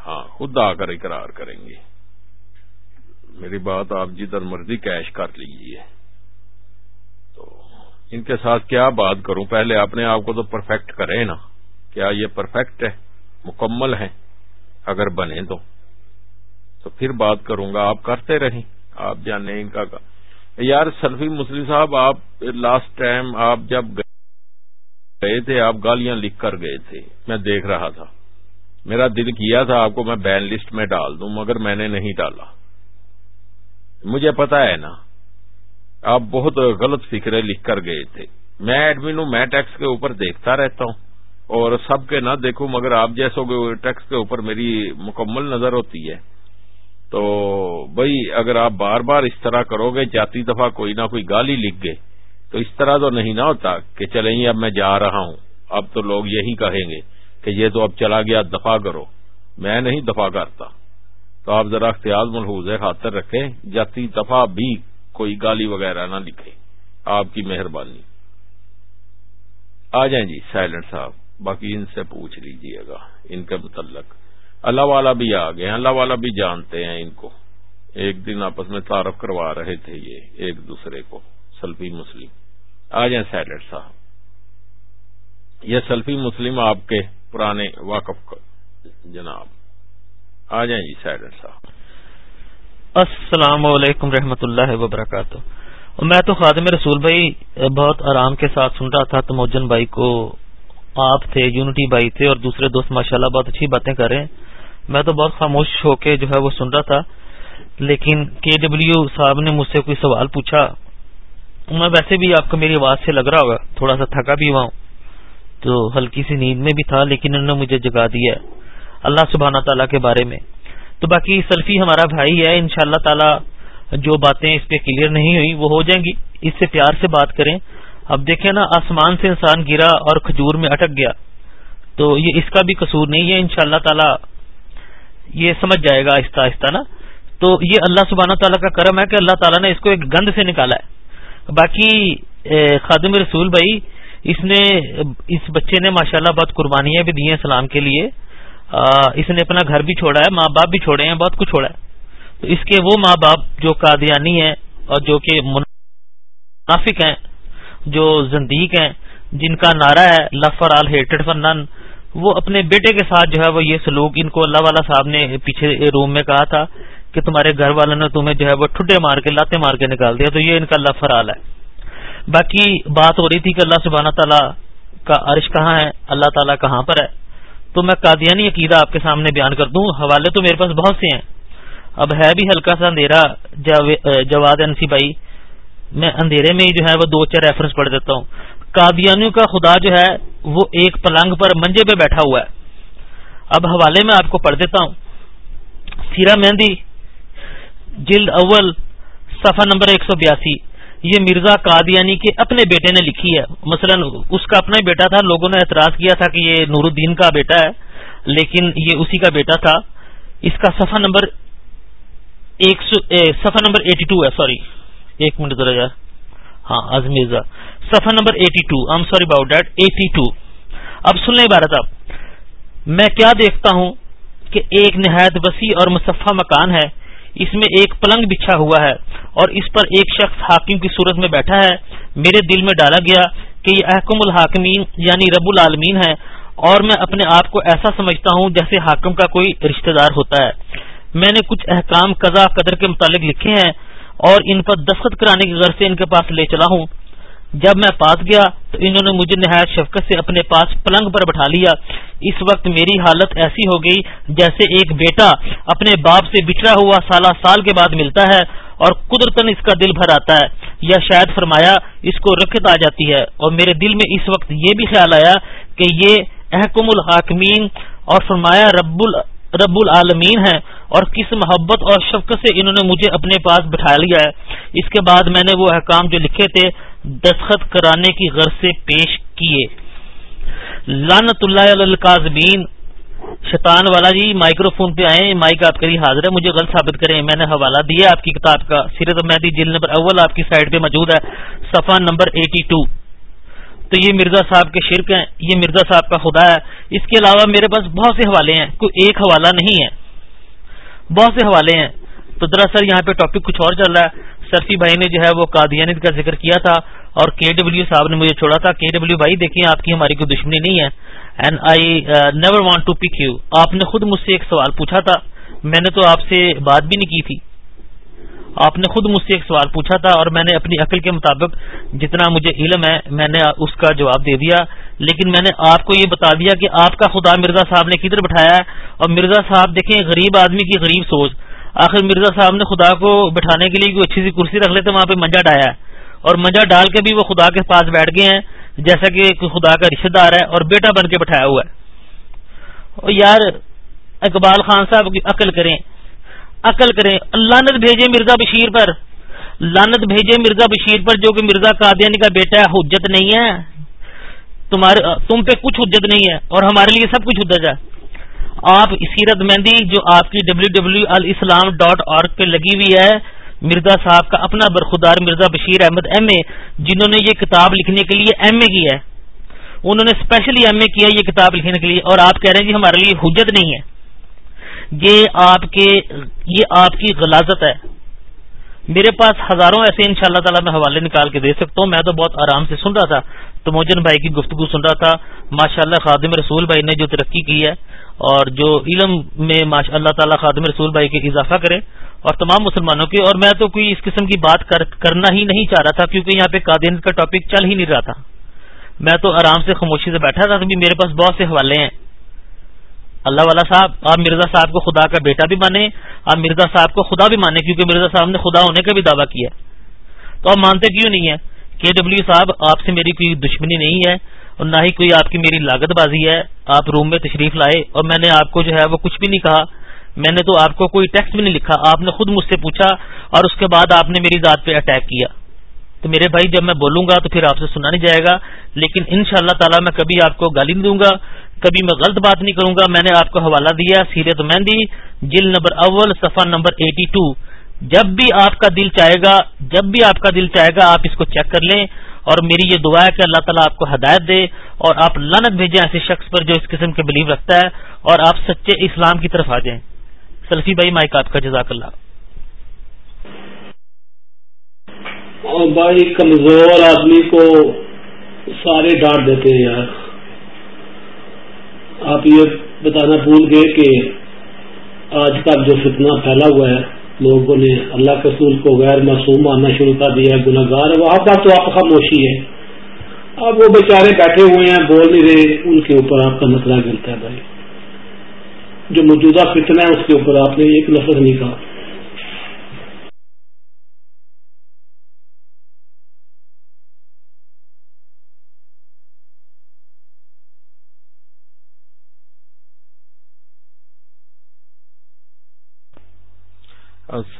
ہاں خود آ کر اقرار کریں گے۔ میری بات آپ جدھر مرضی کیش کر لیجیے تو ان کے ساتھ کیا بات کروں؟ پہلے اپنے آپ کو تو پرفیکٹ کریں نا۔ کیا یہ پرفیکٹ ہے؟ مکمل ہے اگر بنے تو۔ تو پھر بات کروں گا، آپ کرتے رہیں۔ آپ جانے ان کا یار سلفی مسلم صاحب، آپ لاسٹ ٹائم آپ جب گئے تھے، آپ گالیاں لکھ کر گئے تھے، میں دیکھ رہا تھا۔ میرا دل کیا تھا آپ کو میں بین لسٹ میں ڈال دوں، مگر میں نے نہیں ڈالا۔ مجھے پتا ہے نا، آپ بہت غلط فکریں لکھ کر گئے تھے۔ میں ایڈمن ہوں، میں ٹیکس کے اوپر دیکھتا رہتا ہوں۔ اور سب کے نہ دیکھوں، مگر آپ جیسوں کے ٹیکس کے اوپر میری مکمل نظر ہوتی ہے۔ تو بھائی اگر آپ بار بار اس طرح کرو گے، جاتی دفعہ کوئی نہ کوئی گالی لکھ گئے تو اس طرح تو نہیں نہ ہوتا کہ چلیں جی اب میں جا رہا ہوں۔ اب تو لوگ یہی کہیں گے کہ یہ تو اب چلا گیا، دفاع کرو۔ میں نہیں دفاع کرتا۔ تو آپ ذرا اختیار ملحوظ خاطر رکھیں، جاتی دفعہ بھی کوئی گالی وغیرہ نہ لکھے آپ کی مہربانی۔ آ جائیں جی سائلنٹ صاحب، باقی ان سے پوچھ لیجیے گا، ان کے متعلق۔ اللہ والا بھی آ گئے اللہ والا بھی جانتے ہیں ان کو۔ ایک دن آپس میں تعارف کروا رہے تھے یہ ایک دوسرے کو، سلفی مسلم۔ آ جائیں سیلٹ صاحب۔ یہ سلفی مسلم آپ کے پرانے واقف جناب۔ آ جائیں جی سیلٹ صاحب۔ السلام علیکم رحمۃ اللہ وبرکاتہ۔ میں تو خادم رسول بھائی بہت آرام کے ساتھ سن رہا تھا، تو موجن بھائی کو آپ تھے، یونٹی بھائی تھے اور دوسرے دوست ماشاءاللہ بہت اچھی باتیں کر رہے ہیں۔ میں تو بہت خاموش ہو کے جو ہے وہ سن رہا تھا، لیکن کے ڈبلو صاحب نے مجھ سے کوئی سوال پوچھا۔ میں ویسے بھی آپ کو میری آواز سے لگ رہا ہوگا، تھوڑا سا تھکا بھی ہوا ہوں۔ تو ہلکی سی نیند میں بھی تھا، لیکن انہوں نے مجھے جگا دیا ہے۔ اللہ سبحانہ تعالیٰ کے بارے میں۔ تو باقی سلفی ہمارا بھائی ہے ان شاء اللہ تعالی جو باتیں اس پہ کلیئر نہیں ہوئی، وہ ہو جائیں گی۔ اس سے پیار سے بات کریں۔ اب دیکھیں نا، آسمان سے انسان گرا اور کھجور میں اٹک گیا۔ تو یہ اس کا بھی قصور نہیں ہے ان شاء اللہ تعالی یہ سمجھ جائے گا آہستہ آہستہ نا۔ تو یہ اللہ سبحانہ تعالیٰ کا کرم ہے کہ اللہ تعالیٰ نے اس کو ایک گند سے نکالا ہے۔ باقی خادم رسول بھائی، اس نے، اس بچے نے ماشاءاللہ بہت قربانیاں بھی دی ہیں اسلام کے لیے۔ اس نے اپنا گھر بھی چھوڑا ہے، ماں باپ بھی چھوڑے ہیں، بہت کچھ چھوڑا ہے۔ تو اس کے وہ ماں باپ جو قادیانی ہیں اور جو کہ منافق ہیں، جو زندیق ہیں، جن کا نعرہ ہے لفر آل ہیٹڈ فر نن وہ اپنے بیٹے کے ساتھ جو ہے وہ یہ سلوک ان کو اللہ والا صاحب نے پیچھے روم میں کہا تھا کہ تمہارے گھر والوں نے تمہیں جو ہے وہ ٹھڈے مار کے لاتے مار کے نکال دیا، تو یہ ان کا اللہ فرال ہے۔ باقی بات ہو رہی تھی کہ اللہ سبحانہ تعالیٰ کا عرش کہاں ہے، اللہ تعالیٰ کہاں پر ہے۔ تو میں قادیانی عقیدہ آپ کے سامنے بیان کر دوں، حوالے تو میرے پاس بہت سے ہیں۔ اب ہے بھی ہلکا سا اندھیرا جواد انسی بھائی، میں اندھیرے میں ہی جو ہے وہ دو چار ریفرنس پڑھ دیتا ہوں۔ قادیانیوں کا خدا جو ہے وہ ایک پلنگ پر منجے پہ بیٹھا ہوا ہے۔ اب حوالے میں آپ کو پڑھ دیتا ہوں۔ سیرا مہندی، جلد اول، صفحہ نمبر ایک سو بیاسی۔ یہ مرزا قادیانی کے اپنے بیٹے نے لکھی ہے۔ مثلا اس کا اپنا ہی بیٹا تھا، لوگوں نے اعتراض کیا تھا کہ یہ نور الدین کا بیٹا ہے، لیکن یہ اسی کا بیٹا تھا۔ اس کا صفحہ نمبر ایک سو صفحہ نمبر ایٹی ٹو ہے، سوری۔ ایک منٹ ذرا یار۔ ہاں ازمیزا سفر number eighty two I'm sorry about that eighty two اب سن لیں عبارت آپ۔ میں کیا دیکھتا ہوں کہ ایک نہایت وسیع اور مصفہ مکان ہے۔ اس میں ایک پلنگ بچھا ہوا ہے اور اس پر ایک شخص حاکم کی صورت میں بیٹھا ہے۔ میرے دل میں ڈالا گیا کہ یہ احکم الحاکمین یعنی رب العالمین ہے اور میں اپنے آپ کو ایسا سمجھتا ہوں جیسے حاکم کا کوئی رشتہ دار ہوتا ہے۔ میں نے کچھ احکام قضا قدر کے متعلق لکھے ہیں۔ اور ان پر دستخط کرانے کی غرض سے ان کے پاس لے چلا ہوں۔ جب میں پاس گیا تو انہوں نے مجھے نہایت شفقت سے اپنے پاس پلنگ پر بٹھا لیا۔ اس وقت میری حالت ایسی ہو گئی جیسے ایک بیٹا اپنے باپ سے بچھڑا ہوا سالہ سال کے بعد ملتا ہے اور قدرتن اس کا دل بھر آتا ہے، یا شاید فرمایا اس کو رکت آ جاتی ہے۔ اور میرے دل میں اس وقت یہ بھی خیال آیا کہ یہ احکم الحاکمین اور فرمایا رب رب العالمین ہے اور کس محبت اور شفقت سے انہوں نے مجھے اپنے پاس بٹھا لیا ہے۔ اس کے بعد میں نے وہ احکام جو لکھے تھے، دستخط کرانے کی غرض سے پیش کیے۔ لانت اللہ القاظمین شیطان والا جی مائکرو فون پہ آئے مائک آپ کری حاضر ہے، مجھے غلط ثابت کریں، میں نے حوالہ دیا آپ کی کتاب کا۔ سیرت مہدی جل نمبر اول آپ کی سائٹ پہ موجود ہے، صفحہ نمبر ایٹی ٹو۔ تو یہ مرزا صاحب کے شرک ہیں، یہ مرزا صاحب کا خدا ہے۔ اس کے علاوہ میرے پاس بہت سے حوالے ہیں، کوئی ایک حوالہ نہیں ہے۔ بہت سے حوالے ہیں۔ تو دراصل یہاں پہ ٹاپک کچھ اور چل رہا ہے۔ سرفی بھائی نے جو ہے وہ قادیانت کا ذکر کیا تھا اور کے ڈبلو صاحب نے مجھے چھوڑا تھا۔ کے ڈبلو بھائی دیکھیں، آپ کی ہماری کوئی دشمنی نہیں ہے۔ And I never want to pick you آپ نے خود مجھ سے ایک سوال پوچھا تھا۔ میں نے تو آپ سے بات بھی نہیں کی تھی۔ آپ نے خود مجھ سے ایک سوال پوچھا تھا اور میں نے اپنی عقل کے مطابق جتنا مجھے علم ہے میں نے اس کا جواب دے دیا، لیکن میں نے آپ کو یہ بتا دیا کہ آپ کا خدا مرزا صاحب نے کدھر بٹھایا ہے؟ اور مرزا صاحب دیکھیں، غریب آدمی کی غریب سوچ۔ آخر مرزا صاحب نے خدا کو بٹھانے کے لیے کوئی اچھی سی کرسی رکھ لیتے، وہاں پہ منجا ڈایا ہے۔ اور منجا ڈال کے بھی وہ خدا کے پاس بیٹھ گئے ہیں، جیسا کہ خدا کا رشتے دار ہے اور بیٹا بن کے بٹھایا ہوا ہے۔ اور یار، اقبال خان صاحب کی عقل کریں۔ عقل کریں۔ لانت بھیجے مرزا بشیر پر۔ لانت بھیجے مرزا بشیر پر جو کہ مرزا قادیانی کا بیٹا ہے، حجت نہیں ہے۔ تمہارے، تم پہ کچھ حجت نہیں ہے اور ہمارے لیے سب کچھ حجت ہے۔ آپ سیرت مہندی جو آپ کی ڈبلو ڈبلو الاسلام ڈاٹ اور پہ لگی ہوئی ہے، مرزا صاحب کا اپنا برخدار مرزا بشیر احمد ایم اے، جنہوں نے یہ کتاب لکھنے کے لیے ایم اے کی ہے۔ انہوں نے اسپیشلی ایم اے کیا یہ کتاب لکھنے کے لیے اور آپ کہہ رہے ہیں جی ہمارے لیے حجت نہیں ہے۔ یہ آپ کے یہ آپ کی غلازت ہے۔ میرے پاس ہزاروں ایسے ان شاء اللہ تعالیٰ میں حوالے نکال کے دے سکتا ہوں۔ میں تو بہت آرام سے سن رہا تھا۔ تو موجن بھائی کی گفتگو سن رہا تھا۔ ماشاء اللہ خادم رسول بھائی نے جو ترقی کی ہے اور جو علم میں ماشاء اللہ تعالیٰ خادم رسول بھائی کے اضافہ کرے اور تمام مسلمانوں کے۔ اور میں تو کوئی اس قسم کی بات کر کرنا ہی نہیں چاہ رہا تھا کیونکہ یہاں پہ قادین کا ٹاپک چل ہی نہیں رہا تھا۔ میں تو آرام سے خاموشی سے بیٹھا تھا۔ میرے پاس بہت سے حوالے ہیں۔ اللہ والا صاحب، آپ مرزا صاحب کو خدا کا بیٹا بھی مانے، آپ مرزا صاحب کو خدا بھی مانے، کیونکہ مرزا صاحب نے خدا ہونے کا بھی دعویٰ کیا۔ تو آپ مانتے کیوں نہیں ہے کے ڈبلو صاحب، آپ سے میری کوئی دشمنی نہیں ہے اور نہ ہی کوئی آپ کی میری لاگت بازی ہے۔ آپ روم میں تشریف لائے اور میں نے آپ کو جو ہے وہ کچھ بھی نہیں کہا۔ میں نے تو آپ کو کوئی ٹیکسٹ بھی نہیں لکھا۔ آپ نے خود مجھ سے پوچھا اور اس کے بعد آپ نے میری ذات پہ اٹیک کیا۔ تو میرے بھائی، جب میں بولوں گا تو پھر آپ سے سنا نہیں جائے گا، لیکن ان شاء اللہ تعالیٰ میں کبھی آپ کو گالی نہیں دوں گا۔ کبھی میں غلط بات نہیں کروں گا، میں نے آپ کو حوالہ دیا، سیرت مہندی جل نمبر اول، صفحہ نمبر ایٹی ٹو جب بھی آپ کا دل چاہے گا، جب بھی آپ کا دل چاہے گا، آپ اس کو چیک کر لیں اور میری یہ دعا ہے کہ اللہ تعالیٰ آپ کو ہدایت دے اور آپ لنت بھیجیں ایسے شخص پر جو اس قسم کے بلیو رکھتا ہے اور آپ سچے اسلام کی طرف آ جائیں۔ سلفی بھائی مائک آپ کا، جزاک اللہ۔ بھائی، کمزور آدمی کو سارے ڈانٹ دیتے ہیں یار۔ آپ یہ بتانا بھول گئے کہ آج تک جو فتنہ پھیلا ہوا ہے، لوگوں نے اللہ کے رسول کو غیر معصوم ماننا شروع کر دیا ہے گناگار وہاں پر تو آپ خاموشی ہے۔ اب وہ بیچارے بیٹھے ہوئے ہیں، بول نہیں رہے، ان کے اوپر آپ کا مسئلہ گرتا ہے بھائی۔ جو موجودہ فتنہ ہے، اس کے اوپر آپ نے ایک لفظ نہیں کہا۔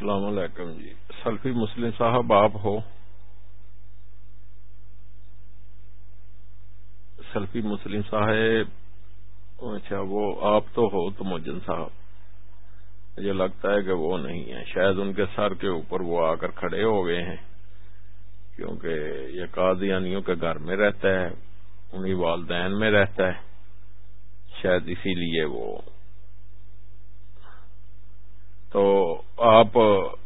السلام علیکم جی۔ سلفی مسلم صاحب، آپ ہو؟ سلفی مسلم صاحب اچھا وہ آپ تو ہو، تو مجن صاحب۔ مجھے لگتا ہے کہ وہ نہیں ہے شاید ان کے سر کے اوپر وہ آ کر کھڑے ہو گئے ہیں، کیونکہ یہ قادیانیوں کے گھر میں رہتا ہے انہیں والدین میں رہتا ہے۔ شاید اسی لیے وہ تو آپ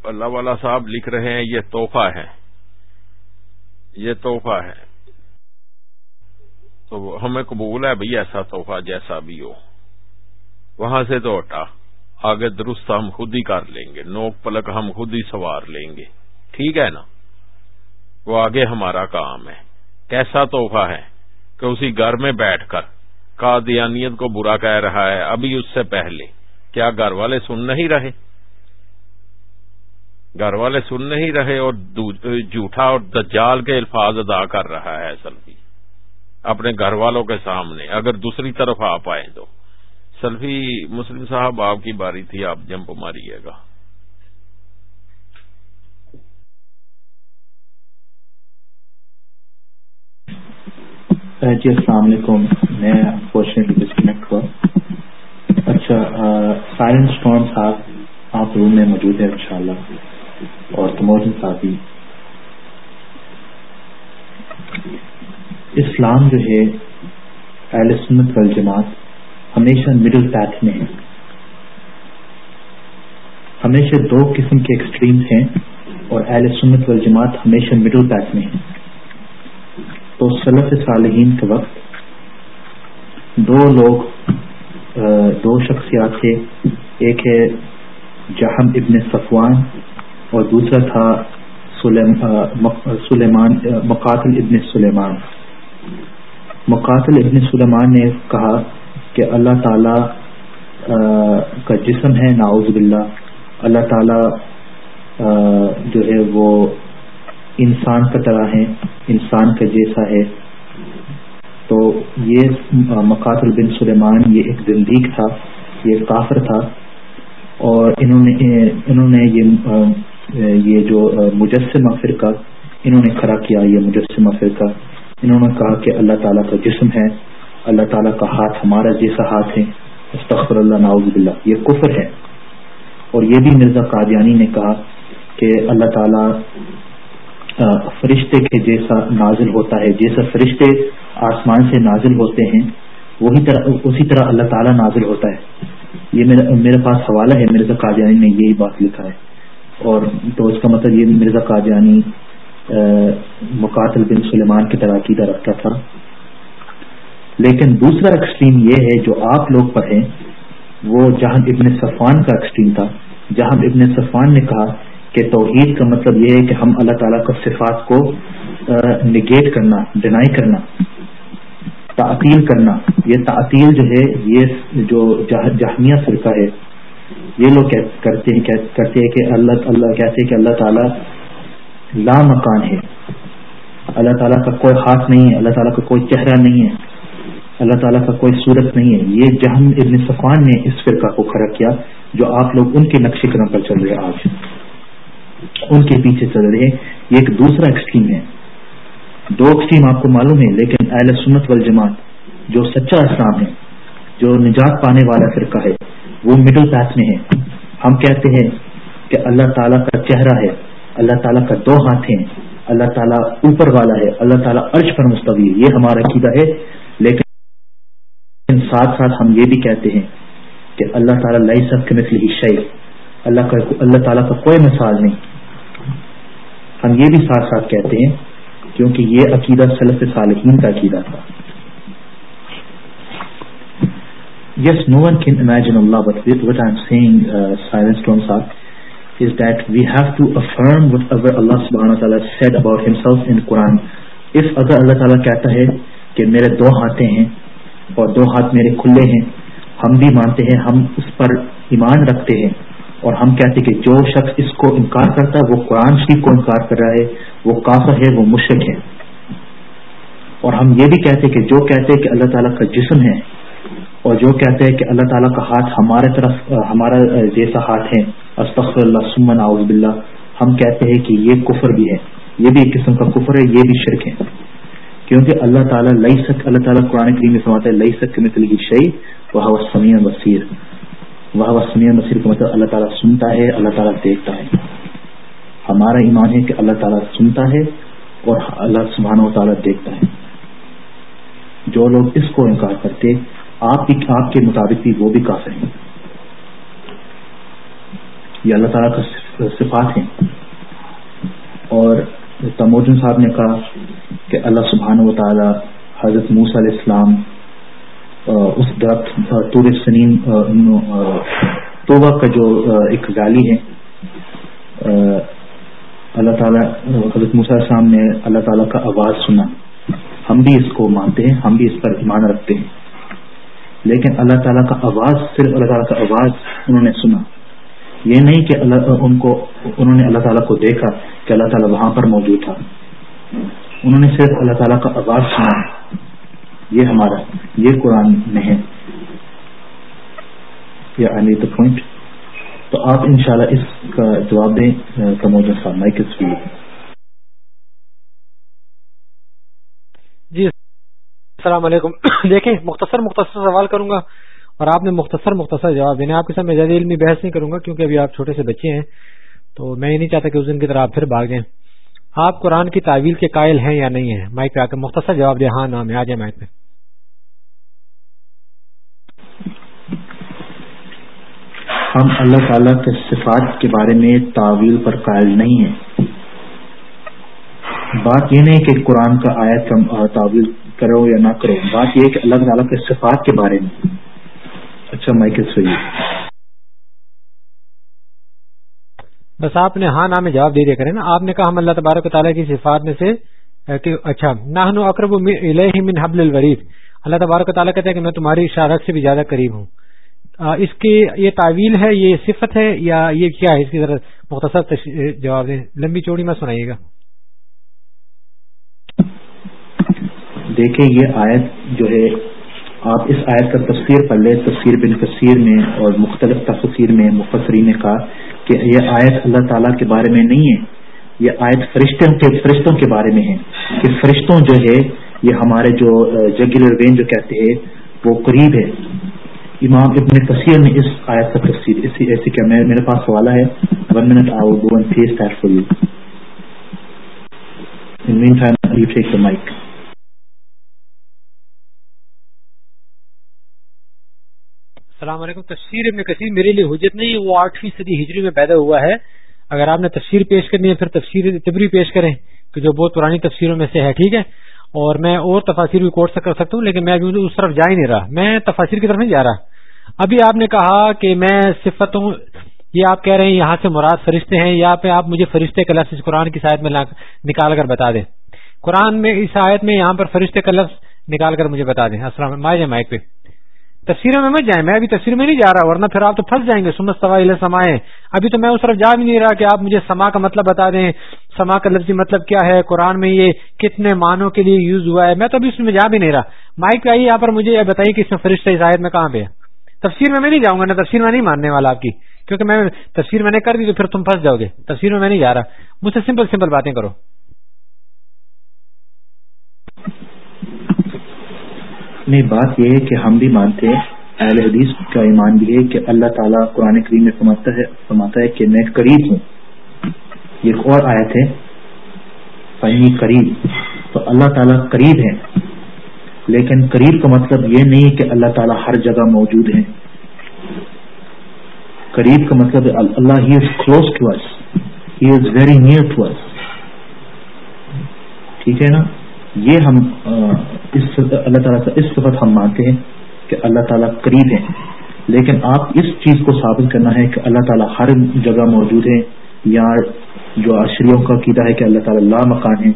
اللہ والا صاحب لکھ رہے ہیں، یہ تحفہ ہے۔ یہ تحفہ ہے۔ تو ہمیں قبول ہے بھائی ایسا تحفہ جیسا بھی ہو۔ وہاں سے تو ہٹا۔ آگے درست ہم خود ہی کر لیں گے۔ نوک پلک ہم خود ہی سوار لیں گے۔ ٹھیک ہے نا؟ وہ آگے ہمارا کام ہے۔ کیسا تحفہ ہے کہ اسی گھر میں بیٹھ کر قادیانیت کو برا کہہ رہا ہے۔ ابھی اس سے پہلے۔ کیا گھر والے سن نہیں رہے؟ گھر والے سن نہیں رہے اور جھوٹا اور دجال کے الفاظ ادا کر رہا ہے سلفی۔ اپنے گھر والوں کے سامنے اگر دوسری طرف آپ آئے تو۔ سلفی، مسلم صاحب، آپ کی باری تھی، آپ جمپ ماریے گا۔ جی السلام علیکم۔ میں انفارچونیٹلی ڈسکنیکٹ ہوا۔ اچھا سائلنٹ اسٹون صاحب آپ روم میں موجود ہیں، انشاءاللہ۔ اور تموجن صاحب اسلام جو ہے، اہل سنت والجماعت ہمیشہ مڈل پیتھ میں ہے۔ ہمیشہ دو قسم کے ایکسٹریمز ہیں اور اہل سنت والجماعت ہمیشہ مڈل پیتھ میں ہے تو صلف صالحین کے وقت دو لوگ دو شخصیات تھے۔ ایک ہے جہم ابن صفوان اور دوسرا تھا سلیمان مقاتل ابن سلیمان۔ مقاتل ابن سلیمان نے کہا کہ اللہ تعالی کا جسم ہے ناؤز باللہ۔ اللہ تعالی جو ہے وہ انسان کا طرح ہے انسان کا جیسا ہے۔ تو یہ مقاتل بن سلیمان، یہ ایک زندگی تھا، یہ کافر تھا۔ اور انہوں نے انہوں نے یہ یہ جو مجسمہ فرقہ انہوں نے کھڑا کیا، یہ مجسمہ فرقہ، انہوں نے کہا کہ اللہ تعالیٰ کا جسم ہے، اللہ تعالیٰ کا ہاتھ ہمارا جیسا ہاتھ ہے، استغفر اللہ ناؤز باللہ، یہ کفر ہے۔ اور یہ بھی مرزا قادیانی نے کہا کہ اللہ تعالیٰ فرشتے کے جیسا نازل ہوتا ہے، جیسا فرشتے آسمان سے نازل ہوتے ہیں، وہی طرح، اسی طرح اللہ تعالیٰ نازل ہوتا ہے۔ یہ میرے پاس حوالہ ہے، مرزا قادیانی نے یہی بات لکھا ہے۔ اور تو اس کا مطلب یہ مرزا قادیانی مقاتل بن سلیمان کی طرح عقیدہ رکھتا تھا۔ لیکن دوسرا ایکسٹریم یہ ہے جو آپ لوگ پڑھیں وہ جہاں ابن صفان کا ایکسٹریم تھا۔ جہاں ابن صفان نے کہا کہ توحید کا مطلب یہ ہے کہ ہم اللہ تعالیٰ کا صفات کو نگیٹ کرنا ڈینائی کرنا تعطیل کرنا۔ یہ تعطیل جو ہے، یہ جو جہمیہ فرقہ ہے یہ لوگ کرتے ہیں کرتے ہیں کہ اللہ اللہ کہتے ہیں کہ اللہ تعالیٰ لا مکان ہے۔ اللہ تعالیٰ کا کوئی ہاتھ نہیں ہے، اللہ تعالیٰ کا کوئی چہرہ نہیں ہے۔ اللہ تعالیٰ کا کوئی صورت نہیں ہے۔ یہ جہم ابن صفان نے اس فرقہ کو کھڑا کیا، جو آپ لوگ ان کے نقشے قدم پر چل رہے آج۔ ان کے پیچھے چل رہے یہ ایک دوسرا ایکسٹریم ہے۔ دو ایکسٹریم آپ کو معلوم ہے لیکن اہل سنت والجماعت جو سچا اسلام ہے، جو نجات پانے والا فرقہ ہے وہ مڈل پیتھ میں ہے ہم کہتے ہیں کہ اللہ تعالیٰ کا چہرہ ہے، اللہ تعالیٰ کا دو ہاتھ ہیں، اللہ تعالیٰ اوپر والا ہے، اللہ تعالیٰ عرش پر مستوی ہے۔ یہ ہمارا عقیدہ ہے۔ لیکن ساتھ ساتھ ہم یہ بھی کہتے ہیں کہ اللہ تعالیٰ لائی سب کے مثل ہی شعیب اللہ کا اللہ تعالیٰ کا کوئی مثال نہیں۔ ہم یہ بھی ساتھ ساتھ کہتے ہیں کیونکہ یہ عقیدہ صلف صالحین کا عقیدہ تھا۔ Yes no one can imagine Allah but with what I'm ایم سیئنگ سائلنس ٹون صاحب is that we have to affirm what اگر اللہ سبحانہ تعالیٰ سیڈ اباؤٹ ہمسلف ان قرآن اف اگر اللہ تعالیٰ کہتا ہے کہ میرے دو ہاتھیں ہیں اور دو ہاتھ میرے کھلے ہیں ہم بھی مانتے ہیں ہم اس پر ایمان رکھتے ہیں اور ہم کہتے کہ جو شخص اس کو انکار کرتا ہے وہ قرآن شریف کو انکار کر رہا ہے وہ کافر ہے وہ مشرق ہے اور ہم یہ بھی کہتے کہ جو کہتے ہیں کہ اللہ تعالیٰ کا جسم ہے اور جو کہتے ہیں کہ اللہ تعالیٰ کا ہاتھ ہمارے طرف، ہمارا جیسا ہاتھ ہے استخر اللہ سمن آؤز باللہ۔ ہم کہتے ہیں کہ یہ کفر بھی ہے۔ یہ بھی ایک قسم کا کفر ہے، یہ بھی شرک ہے۔ کیونکہ اللہ تعالیٰ لئی سک اللہ تعالیٰ قرآن کریم میں سماتا ہے لئی سک مثل کی شعی وہ سمیع وسیر وہ وسمیہ مسیر کا مطلب اللہ تعالیٰ سنتا ہے، اللہ تعالیٰ دیکھتا ہے۔ ہمارا ایمان ہے کہ اللہ تعالیٰ سنتا ہے اور اللہ سبحانہ و تعالیٰ دیکھتا ہے۔ جو لوگ اس کو انکار کرتے آپ آپ کے مطابق بھی وہ بھی کافر ہیں۔ یہ اللہ تعالیٰ کا صفات ہیں۔ اور تموجن صاحب نے کہا کہ اللہ سبحانہ و تعالیٰ حضرت موس علیہ السلام اس درخت تور سنیم توبہ کا جو ایک گالی ہے اللہ تعالیٰ، حضرت السلام نے اللہ تعالیٰ کا آواز سنا۔ ہم بھی اس کو مانتے ہیں، ہم بھی اس پر ایمان رکھتے ہیں۔ لیکن اللہ تعالیٰ کا آواز، صرف اللہ تعالیٰ کا آواز انہوں نے سنا۔ یہ نہیں کہ اللہ، ان کو، انہوں نے اللہ تعالیٰ کو دیکھا کہ اللہ تعالیٰ وہاں پر موجود تھا۔ انہوں نے صرف اللہ تعالیٰ کا آواز سنا۔ یہ ہمارا، یہ قرآن میں ہے۔ یا آئی دا پوائنٹ تو آپ انشاءاللہ اس کا جواب دیں کموجن صاحب مائک اس جی السلام علیکم۔ دیکھیں، مختصر مختصر سوال کروں گا اور آپ نے مختصر مختصر جواب دینا آپ کے ساتھ میں زیادہ علمی بحث نہیں کروں گا کیونکہ ابھی آپ چھوٹے سے بچے ہیں۔ تو میں یہ نہیں چاہتا کہ اس دن کی طرح آپ پھر بھاگ جائیں۔ آپ قرآن کی تعویل کے قائل ہیں یا نہیں ہیں؟ مائک پہ آ کے مختصر جواب دیں۔ ہاں نام ہے، آ جائیں مائک پہ۔ ہم اللہ تعالیٰ کے صفات کے بارے میں تعویل پر قائل نہیں ہیں۔ بات یہ نہیں کہ قرآن کا آیت تعویل کرو یا نہ کرو، بات یہ کہ اللہ تعالیٰ کے صفات کے بارے میں۔ اچھا مائک بس آپ نے ہاں نام میں جواب دے دیا کریں نا۔ آپ نے کہا ہم اللہ تبارک و تعالیٰ کی صفات میں سے اچھا نہ اقرب من حبل الورید۔ اللہ تبارک و تعالیٰ کہتے ہیں کہ میں تمہاری شارت سے بھی زیادہ قریب ہوں۔ اس کی یہ تعویل ہے، یہ صفت ہے یا یہ کیا ہے؟ اس کی ذرا مختصر جواب دیں۔ لمبی چوڑی میں سنائیے گا۔ دیکھیں یہ آیت جو ہے، آپ اس آیت کا تفسیر پڑھ لیں، تفسیر بن کثیر میں اور مختلف تفسیر میں مفسرین نے کہا کہ یہ آیت اللہ تعالیٰ کے بارے میں نہیں ہے، یہ آیت فرشتوں کے فرشتوں کے بارے میں ہے کہ فرشتوں جو ہے، یہ ہمارے جو جگیلر وین جو کہتے ہیں، وہ قریب ہے۔ امام ابن کثیر نے اس آیت کا تفصیل اسی ایسی کیا میرے پاس سوال ہے ون منٹ آؤ one face that for you in meantime you take the mic السلام علیکم. تفسیر ابن کثیر میرے لیے حجت نہیں، وہ آٹھویں صدی ہجری میں پیدا ہوا ہے۔ اگر آپ نے تفسیر پیش کرنی ہے، پھر تفسیر تبری پیش کریں کہ جو بہت پرانی تفسیروں میں سے ہے، ٹھیک ہے؟ اور میں اور تفاصر بھی کورس کر سکتا ہوں، لیکن میں ابھی اس طرف جا ہی نہیں رہا۔ میں تفاصر کی طرف نہیں جا رہا۔ ابھی آپ نے کہا کہ میں صفتوں، یہ آپ کہہ رہے ہیں، یہاں سے مراد فرشتے ہیں، یا پہ آپ مجھے فرشتے کا لفظ قرآن کی شاید میں نکال کر بتا دیں۔ قرآن میں، اس آیت میں یہاں پر فرشتے کا لفظ نکال کر مجھے بتا دیں۔ السلام مائے مائک پہ۔ تصویروں میں مت جائیں، میں ابھی تصویر میں نہیں جا رہا، ورنہ پھر آپ تو پھنس جائیں گے۔ سمت سوا سمائے ابھی تو میں اس طرف جا بھی نہیں رہا کہ آپ مجھے سما کا مطلب بتا دیں۔ سما کا لفظی مطلب کیا ہے؟ قرآن میں یہ کتنے معنوں کے لیے یوز ہوا ہے؟ میں تو ابھی اس میں جا بھی نہیں رہا۔ مائک پہ آئیے، یہاں پر مجھے یہ بتائیے کہ اس میں فرشتہ ظاہر میں کہاں پہ تفسیر میں میں نہیں جاؤں گا نا تفسیر میں نہیں ماننے والا آپ کی۔ کیونکہ میں تفسیر میں نے کر دی تو پھر تم پھنس جاؤ گے۔ تفسیر میں میں نہیں جا رہا۔ مجھ سے سمپل سمپل باتیں کرو۔ نہیں بات یہ ہے کہ ہم بھی مانتے ہیں، اہل حدیث کا ایمان بھی ہے کہ اللہ تعالیٰ قرآن کریم میں فرماتا ہے فرماتا ہے کہ میں قریب ہوں۔ یہ ایک اور آیت ہے پہنی قریب تو اللہ تعالیٰ قریب ہے لیکن قریب کا مطلب یہ نہیں کہ اللہ تعالیٰ ہر جگہ موجود ہے قریب کا مطلب اللہ he is close to us he is very near to us ٹھیک ہے نا؟ یہ ہم اس اللہ تعالیٰ کا اس وقت ہم مانتے ہیں کہ اللہ تعالیٰ قریب ہے لیکن آپ اس چیز کو ثابت کرنا ہے کہ اللہ تعالیٰ ہر جگہ موجود ہے یا جو آشریوں کا قیدا ہے کہ اللہ تعالیٰ لا مکان ہے،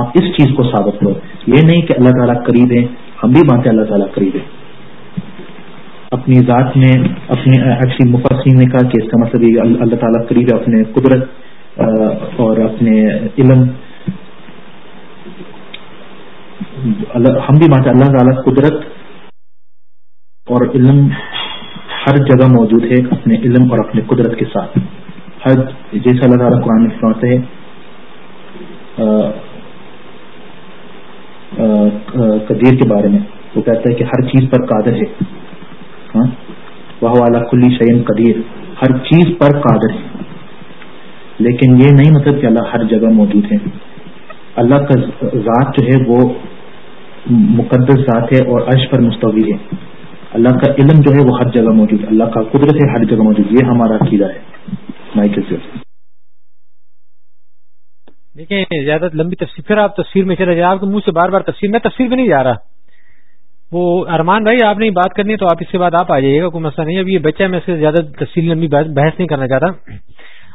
آپ اس چیز کو ثابت کرو۔ یہ نہیں کہ اللہ تعالیٰ قریب ہے ہم بھی مانتے اللہ تعالیٰ قریب ہے اپنی ذات میں اپنے ایکچولی مفسین نے کہا کہ اس کا مطلب یہ اللہ تعالیٰ قریب ہے اپنے قدرت اور اپنے علم ہم بھی مانتے اللہ تعالیٰ قدرت اور علم ہر جگہ موجود ہے اپنے علم اور اپنے قدرت کے ساتھ۔ ہر جیسا اللہ تعالیٰ قرآن میں فرماتے ہیں قدیر کے بارے میں۔ وہ کہتا ہے کہ ہر چیز پر قادر ہے۔ ہاں؟ وہ والا کلی شعین قدیر ہر چیز پر قادر ہے۔ لیکن یہ نہیں مطلب کہ اللہ ہر جگہ موجود ہے۔ اللہ کا ذات جو ہے وہ مقدس ذات ہے اور عرش پر مستوی ہے۔ اللہ کا علم جو ہے وہ ہر جگہ موجود ہے۔ اللہ کا قدرت ہے ہر جگہ موجود۔ یہ ہمارا عقیدہ ہے۔ مائک دیکھیں، زیادہ لمبی تفصیل۔ پھر آپ تصویر میں چلے جائیں۔ آپ کے منہ سے بار بار تفصیل میں تصویر میں نہیں جا رہا۔ وہ ارمان بھائی، آپ نے بات کرنی ہے تو آپ اس کے بعد آپ آ جائیے گا، کوئی مسئلہ نہیں ابھی یہ بچہ میں اس سے زیادہ تفصیل لمبی بحث نہیں کرنا چاہتا۔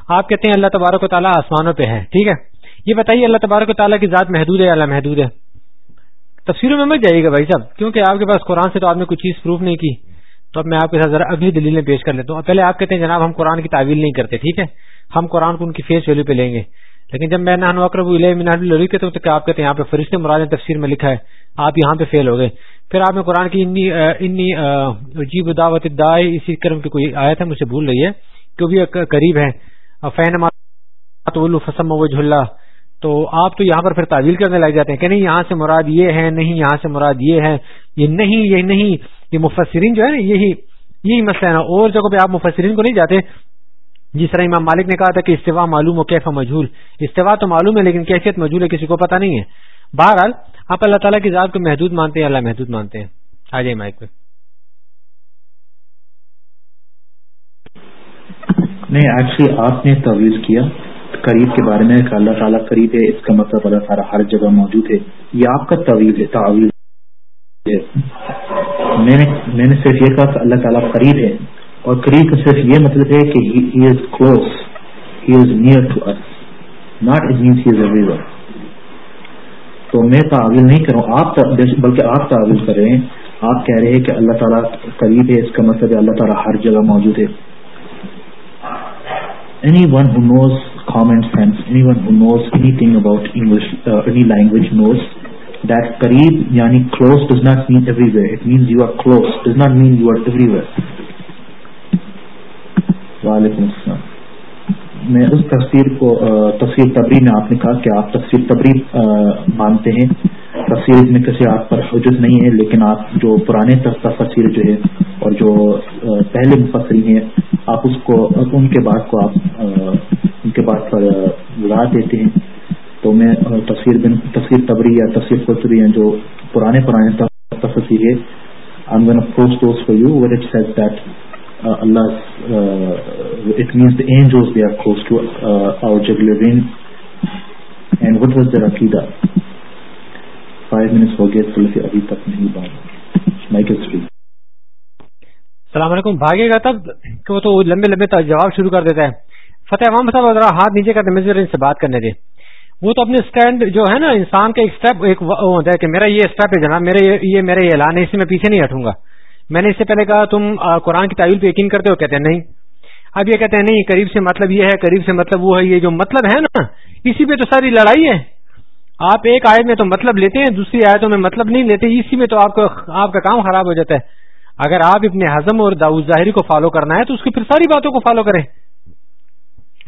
آپ کہتے ہیں اللہ تبارک و تعالیٰ آسمانوں پہ ہے۔ ٹھیک ہے؟ یہ بتائیے اللہ تبارک و تعالیٰ کی ذات محدود ہے اللہ محدود ہے؟ تفصیلوں میں مت جائیے گا بھائی صاحب، کیونکہ آپ کے پاس قرآن سے تو آپ نے کوئی چیز پروف نہیں کی، تو اب میں آپ کے ساتھ ذرا اگلی دلیلیں پیش کر لیتا ہوں۔ پہلے آپ کہتے ہیں جناب ہم قرآن کی تعویل نہیں کرتے، ٹھیک ہے؟ ہم قرآن کو ان کی فیس ویلو پہ لیں گے۔ لیکن جب میں نان وکر لڑی کہتے ہوں تو آپ کہتے ہیں؟ یہاں پہ فرشتے مراد تفسیر میں لکھا ہے۔ آپ یہاں پہ فیل ہو گئے۔ پھر آپ نے قرآن کی انی عجیب دعوت دائیں اسی کرم کی کوئی آیت ہے؟ مجھے بھول رہی ہے کہ بھی قریب ہے فین فسم و جھلا تو آپ تو یہاں پر پھر تعویل کرنے لگ جاتے ہیں کہ نہیں، یہاں سے مراد یہ ہے، نہیں، یہاں سے مراد یہ ہے، یہ نہیں یہ نہیں، یہ مفسرین جو ہے نا، یہی یہی مسئلہ ہے نا۔ اور جگہ پہ آپ مفسرین کو نہیں جاتے۔ جس طرح امام مالک نے کہا تھا کہ استوا معلوم ہو کیفا مجھول استوا تو معلوم ہے لیکن کیفیت مجھول ہے، کسی کو پتا نہیں ہے۔ بہرحال، آپ اللہ تعالیٰ کی ذات کو محدود مانتے ہیں اللہ محدود مانتے ہیں؟ آ جائیے مائک پہ۔ نہیں ایکچولی آپ نے تویز کیا۔ قریب کے بارے میں کہ اللہ تعالیٰ قریب ہے، اس کا مطلب اللہ تعالیٰ ہر جگہ موجود ہے۔ یہ آپ کا تویز ہے تعویل میں نے میں نے صرف یہ کہا کہ اللہ تعالیٰ قریب ہے۔ اور قریب کا صرف یہ مطلب ہے کہ he is close he is near to us not it means he is a تو میں تعویل نہیں کروں آپ بلکہ آپ تعویل کر رہے ہیں۔ آپ کہہ رہے ہیں کہ اللہ تعالیٰ قریب ہے، اس کا مطلب ہے اللہ تعالیٰ ہر جگہ موجود ہے۔ Anyone who knows common sense anyone who knows anything about English any language knows that qareeb yani close does not mean everywhere it means you are close does not mean you are everywhere وعلیکم السلام میں اس تفسیر کو تفسیر تبری میں آپ نے کہا کہ آپ تفسیر تبری مانتے ہیں۔ تفسیر میں کسی آپ پر حجت نہیں ہے، لیکن آپ جو پرانے تفسیر جو ہے اور جو پہلے مفسرین ہیں، آپ اس کو، ان کے بات کو آپ ان کے بات پر بلا دیتے ہیں۔ تو میں تفسیر بن، تفسیر تبری یا تفسیر قطری ہیں جو پرانے پرانے تفسیر ہے، I'm going to post those for you where it says that uh, Allah uh, it means the angels they are close to uh, our jugular vein and what was their aqidah? Five minutes ہو گئے تو ابھی تک نہیں بات مائک از فری السلام علیکم بھاگے گا تب کہ وہ تو لمبے لمبے جواب شروع کر دیتا ہے فتح امام صاحب ذرا ہاتھ نیچے کرتے میں ان سے بات کرنے دیں وہ تو اپنے اسٹینڈ جو ہے نا انسان کا ایک اسٹیپ ایک ہوتا ہے کہ میرا یہ اسٹیپ ہے جناب میرے یہ میرا یہ اعلان ہے اسی میں پیچھے نہیں ہٹوں گا میں نے اس سے پہلے کہا، تم قرآن کی تعویل پہ یقین کرتے ہو؟ کہتے ہیں نہیں۔ اب یہ کہتے ہیں، نہیں، قریب سے مطلب یہ ہے، قریب سے مطلب وہ ہے، یہ جو مطلب ہے نا، اسی پہ تو ساری لڑائی ہے۔ آپ ایک آیت میں تو مطلب لیتے ہیں، دوسری آیتوں میں مطلب نہیں لیتے، اسی میں تو آپ کو آپ کا کام خراب ہو جاتا ہے۔ اگر آپ اپنے ہزم اور داؤ ظاہری کو فالو کرنا ہے، تو اس کی پھر ساری باتوں کو فالو کریں۔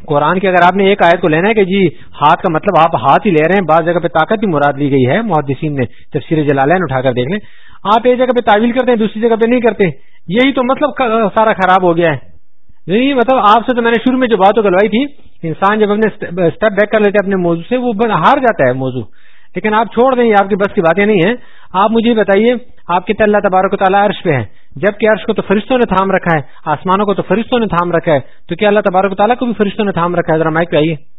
قرآن کی اگر آپ نے ایک آیت کو لینا ہے کہ جی ہاتھ کا مطلب آپ ہاتھ ہی لے رہے ہیں، بعض جگہ پہ طاقت بھی مراد لی گئی ہے، محدثین نے تفسیر جلالین اٹھا کر دیکھ لیں۔ آپ ایک جگہ پہ تعویل کرتے ہیں، دوسری جگہ پہ نہیں کرتے۔ یہی تو مطلب سارا خراب ہو گیا ہے۔ یہی مطلب آپ سے تو میں نے شروع میں جو بات گلوائی تھی، انسان جب اپنے اسٹیپ بیک کر لیتے اپنے موضوع سے، وہ ہار جاتا ہے موضوع۔ لیکن آپ چھوڑ دیں آپ کی بس کی باتیں نہیں ہیں۔ آپ مجھے بتائیے، آپ کے اللہ تبارک و تعالیٰ عرش پہ ہیں؟ جبکہ عرش کو تو فرشتوں نے تھام رکھا ہے، آسمانوں کو تو فرشتوں نے تھام رکھا ہے، تو کیا اللہ تبارک و تعالیٰ کو بھی فرشتوں نے تھام رکھا ہے؟ ذرا مائک پہ آئیے۔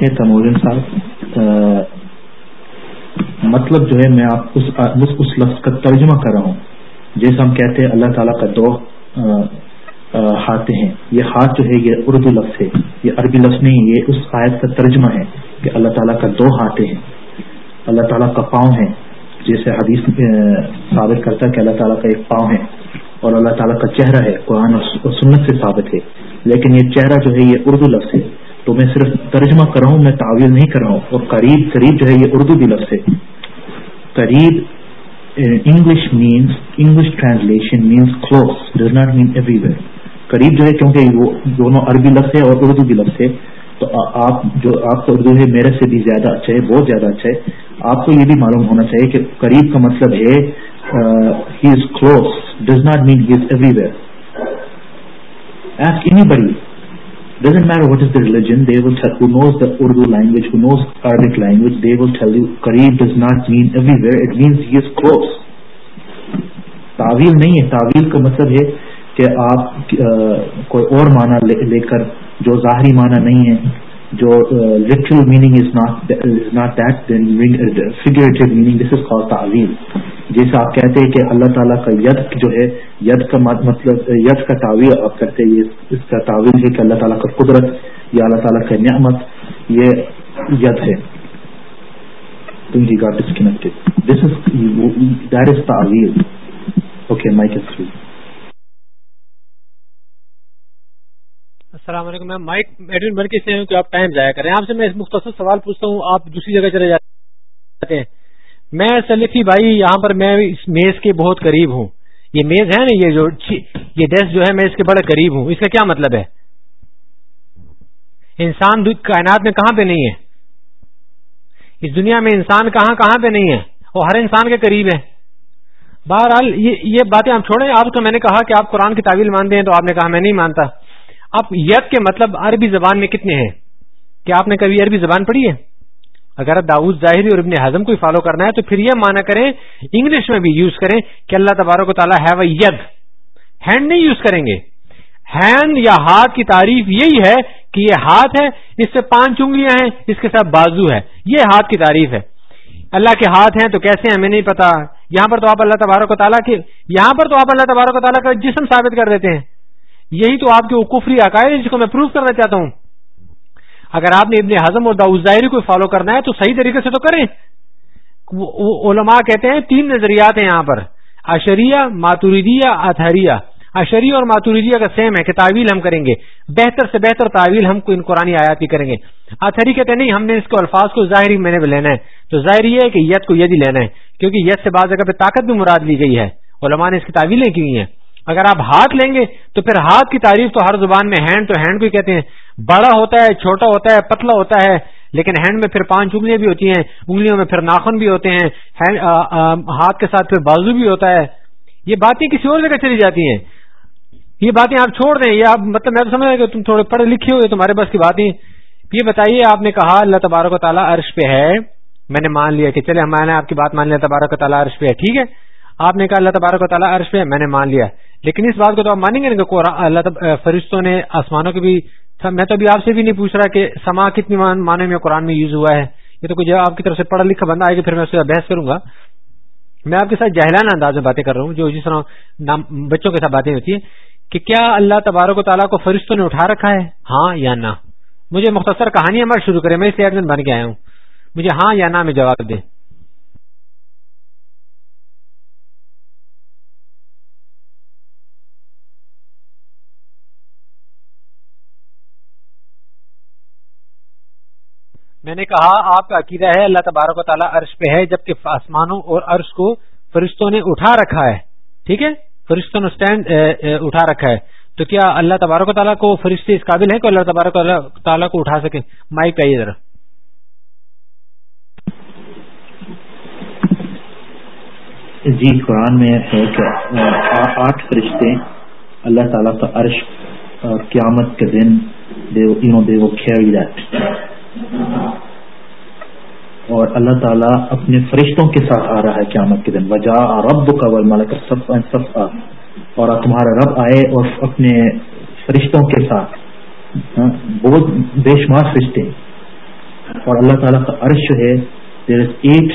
دیکھیں تمولن صاحب مطلب جو ہے میں آپ اس اس لفظ کا ترجمہ کر رہا ہوں۔ جیسے ہم کہتے ہیں اللہ تعالیٰ کا دو ہاتھ ہیں۔ یہ ہاتھ جو ہے، یہ اردو لفظ ہے۔ یہ عربی لفظ نہیں، یہ اس آیت کا ترجمہ ہے کہ اللہ تعالیٰ کا دو ہاتھ ہیں۔ اللہ تعالیٰ کا پاؤں ہے جیسے حدیث ثابت کرتا ہے کہ اللہ تعالیٰ کا ایک پاؤں ہے اور اللہ تعالیٰ کا چہرہ ہے، قرآن اور سنت سے ثابت ہے۔ لیکن یہ چہرہ جو ہے، یہ اردو لفظ ہے۔ تو میں صرف ترجمہ کر رہا ہوں، میں تعویل نہیں کر رہا ہوں۔ اور قریب قریب جو ہے یہ اردو بھی لفظ ہے۔ قریب English means English translation means close does not mean everywhere قریب جو ہے، کیونکہ وہ دونوں عربی لفظ ہے اور اردو بھی لفظ ہے، تو آپ جو، آپ کا اردو ہے، میرے سے بھی زیادہ اچھا ہے، بہت زیادہ اچھا ہے۔ آپ کو یہ بھی معلوم ہونا چاہیے کہ قریب کا مطلب ہے he is close does not mean he is everywhere ask anybody doesn't matter what is the religion they will who knows the Urdu language who knows Arabic language they will tell you قریب does not mean everywhere it means he is close تعویل نہیں ہے تعویل کا مطلب ہے کہ آپ کوئی اور معنی لے کر جو ظاہری معنی نہیں ہے جو literal meaning is not is not that figurative meaning this is call تعویل جیسے آپ کہتے ہیں کہ اللہ تعالیٰ کا ید جو ہے، ید کا مطلب ید کا تعویل آپ کرتے ہیں اس کا تعویل ہے کہ اللہ تعالیٰ کا قدرت یا اللہ تعالیٰ کا نعمت، یہ ید ہے۔ دس از دیٹ از تعویل. اوکے مائک از تھرو السلام علیکم میں مائک ایڈمن بن کے سے ہوں کہ آپ ٹائم ضائع کریں۔ آپ سے میں مختصر سوال پوچھتا ہوں، آپ دوسری جگہ چلے جاتے ہیں۔ میں سلیفی بھائی یہاں پر میں اس میز کے بہت قریب ہوں۔ یہ میز ہے نا، یہ جو یہ ڈیسک جو ہے، میں اس کے بڑے قریب ہوں۔ اس کا کیا مطلب ہے؟ انسان کائنات میں کہاں پہ نہیں ہے؟ اس دنیا میں انسان کہاں کہاں پہ نہیں ہے؟ وہ ہر انسان کے قریب ہے۔ بہرحال، یہ باتیں آپ چھوڑیں۔ آپ کو میں نے کہا کہ آپ قرآن کی تعویل مانتے ہیں تو آپ نے کہا میں نہیں مانتا۔ اب ید کے مطلب عربی زبان میں کتنے ہیں؟ کیا آپ نے کبھی عربی زبان پڑھی ہے؟ اگر داؤد ظاہری اور ابن ہزم کو فالو کرنا ہے تو پھر یہ مانا کریں انگلش میں بھی یوز کریں کہ اللہ تبارک و تعالیٰ ہے وہ ید ہینڈ نہیں یوز کریں گے۔ ہینڈ یا ہاتھ کی تعریف یہی ہے کہ یہ ہاتھ ہے، اس سے پانچ انگلیاں ہیں، اس کے ساتھ بازو ہے۔ یہ ہاتھ کی تعریف ہے۔ اللہ کے ہاتھ ہیں تو کیسے ہیں، ہمیں نہیں پتا۔ یہاں پر تو آپ اللہ تبارک و تعالیٰ کے، یہاں پر تو آپ اللہ تبارک و تعالیٰ کا جسم ثابت کر دیتے ہیں۔ یہی تو آپ کے کفری عقائد جس کو میں پروف کرنا چاہتا ہوں۔ اگر آپ نے ابن ہزم اور داؤ ظاہری کو فالو کرنا ہے تو صحیح طریقے سے تو کریں۔ علماء کہتے ہیں تین نظریات ہیں یہاں پر۔ اشریہ ماتوریدیا اتحریہ اشری اور ماتوریدیا کا سیم ہے، کہ تعویل ہم کریں گے۔ بہتر سے بہتر تعویل ہم کو ان قرآن آیات کی کریں گے۔ اتحری کہتے ہیں، نہیں، ہم نے اس کو الفاظ کو ظاہری میں نے لینا ہے۔ تو ظاہر یہ ہے کہ ید کو ید ہی لینا ہے، کیونکہ ید سے بعض جگہ پہ طاقت بھی مراد لی گئی ہے۔ علماء نے اس کی تعویلیں کی ہیں۔ اگر آپ ہاتھ لیں گے تو پھر ہاتھ کی تعریف تو ہر زبان میں ہینڈ تو ہینڈ بھی کہتے ہیں۔ بڑا ہوتا ہے، چھوٹا ہوتا ہے، پتلا ہوتا ہے، لیکن ہینڈ میں پھر پانچ انگلیاں بھی ہوتی ہیں۔ انگلیوں میں پھر ناخن بھی ہوتے ہیں۔ ہاتھ کے ساتھ پھر بازو بھی ہوتا ہے۔ یہ باتیں کسی اور جگہ چلی جاتی ہیں۔ یہ باتیں آپ چھوڑ دیں۔ یہ آپ مطلب میں تو سمجھ کہ تم تھوڑے پڑھے لکھے ہوئے تمہارے پاس کی باتیں۔ یہ بتائیے، آپ نے کہا اللہ تبارک و تعالیٰ عرش پہ ہے۔ میں نے مان لیا کہ چلے ہمارے آپ کی بات مان لیا، تبارک و تعالیٰ عرش پہ ہے۔ ٹھیک ہے۔ آپ نے کہا اللہ تبارک و تعالیٰ عرش پہ ہے، میں نے مان لیا۔ لیکن اس بات کو تو آپ مانیں گے کہ اللہ فرشتوں نے آسمانوں کے بھی میں تو ابھی آپ سے بھی نہیں پوچھ رہا کہ سما کتنی معنی میں قرآن میں یوز ہوا ہے۔ یہ تو کچھ آپ کی طرف سے پڑھا لکھا بندہ آئے گا، پھر میں اس سے بحث کروں گا۔ میں آپ کے ساتھ جہلانہ انداز میں باتیں کر رہا ہوں، جو جس طرح بچوں کے ساتھ باتیں ہوتی ہیں، کہ کیا اللہ تبارک و تعالیٰ کو فرشتوں نے اٹھا رکھا ہے؟ ہاں یا نہ؟ مجھے مختصر کہانی ہمارا شروع کرے میں اس لیے بن کے آیا ہوں۔ مجھے ہاں یا نہ میں جواب دیں۔ میں نے کہا، آپ کا عقیدہ ہے، اللہ تبارک و تعالیٰ عرش پہ ہے، جبکہ آسمانوں اور عرش کو فرشتوں نے اٹھا رکھا ہے۔ ٹھیک ہے؟ فرشتوں نے اسٹینڈ اٹھا رکھا ہے۔ تو کیا اللہ تبارک و تعالیٰ کو فرشتے اس قابل ہے کہ اللہ تبارک و تعالیٰ کو اٹھا سکے مائک پہ ذرا۔ جی قرآن میں ہے کہ آٹھ فرشتے اللہ تعالیٰ کا عرش اور قیامت کے دن اور اللہ تعالیٰ اپنے فرشتوں کے ساتھ آ رہا ہے قیامت کے دن۔ وجہ رب کا ملک سب سب اور تمہارا رب آئے اور اپنے فرشتوں کے ساتھ ہاں، بہت بے شمار فرشتے۔ اور اللہ تعالیٰ کا عرش ہے there is at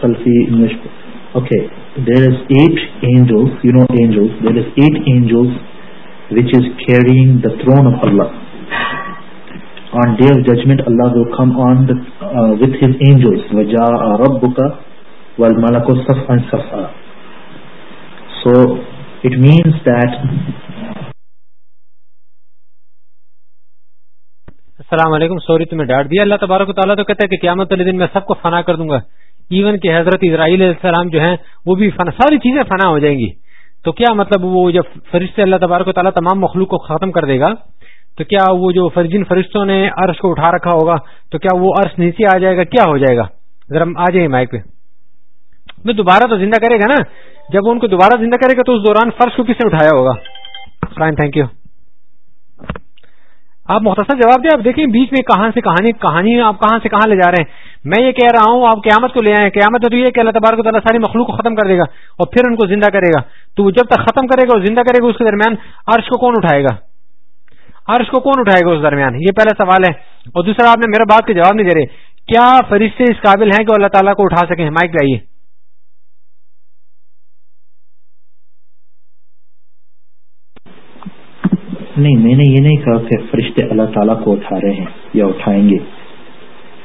selfie English okay there is eight angels you know angels there is eight angels which is carrying the throne of Allah on day of judgment Allah will come on the, uh, with his angels. وَجَاءَ رَبُّكَ وَالْمَلَكُ صَفْحًا صَفْحًا so it means that السلام علیکم سوری تمہیں ڈانٹ دیا اللہ تبارک و تعالیٰ تو کہتا ہے کہ قیامت والے دن میں سب کو فنا کر دوں گا ایون کہ حضرت اسرائیل علیہ السلام جو ہیں وہ بھی فنا ساری چیزیں فنا ہو جائیں گی تو کیا مطلب وہ جب فرشتے اللہ تبارک و تعالیٰ تمام مخلوق کو ختم کر دے گا تو کیا وہ جو فرجن فرشتوں نے عرش کو اٹھا رکھا ہوگا، تو کیا وہ عرش نیچے آ جائے گا؟ کیا ہو جائے گا؟ ذرا آ جائیں مائک پہ۔ میں دوبارہ تو زندہ کرے گا نا؟ جب ان کو دوبارہ زندہ کرے گا تو اس دوران فرش کو کس نے اٹھایا ہوگا؟ فائن تھینک یو آپ مختصر جواب دیں، آپ دیکھیں بیچ میں کہاں سے کہانی کہانی آپ کہاں سے کہاں لے جا رہے ہیں؟ میں یہ کہہ رہا ہوں، آپ قیامت کو لے آئے قیامت تو یہ کہ اللہ تبارک تعالیٰ ساری مخلوق کو ختم کر دے گا اور پھر ان کو زندہ کرے گا۔ تو وہ جب تک ختم کرے گا اور زندہ کرے گا، اس کے درمیان عرش کو کون اٹھائے گا؟ عرش کو کون اٹھائے گا اس درمیان؟ یہ پہلا سوال ہے۔ اور دوسرا، آپ نے میرا بات کا جواب نہیں دے رہے۔ کیا فرشتے اس قابل ہیں کہ اللہ تعالیٰ کو اٹھا سکیں؟ مائک لائیے نہیں، میں نے یہ نہیں کہا کہ فرشتے اللہ تعالیٰ کو اٹھا رہے ہیں یا اٹھائیں گے۔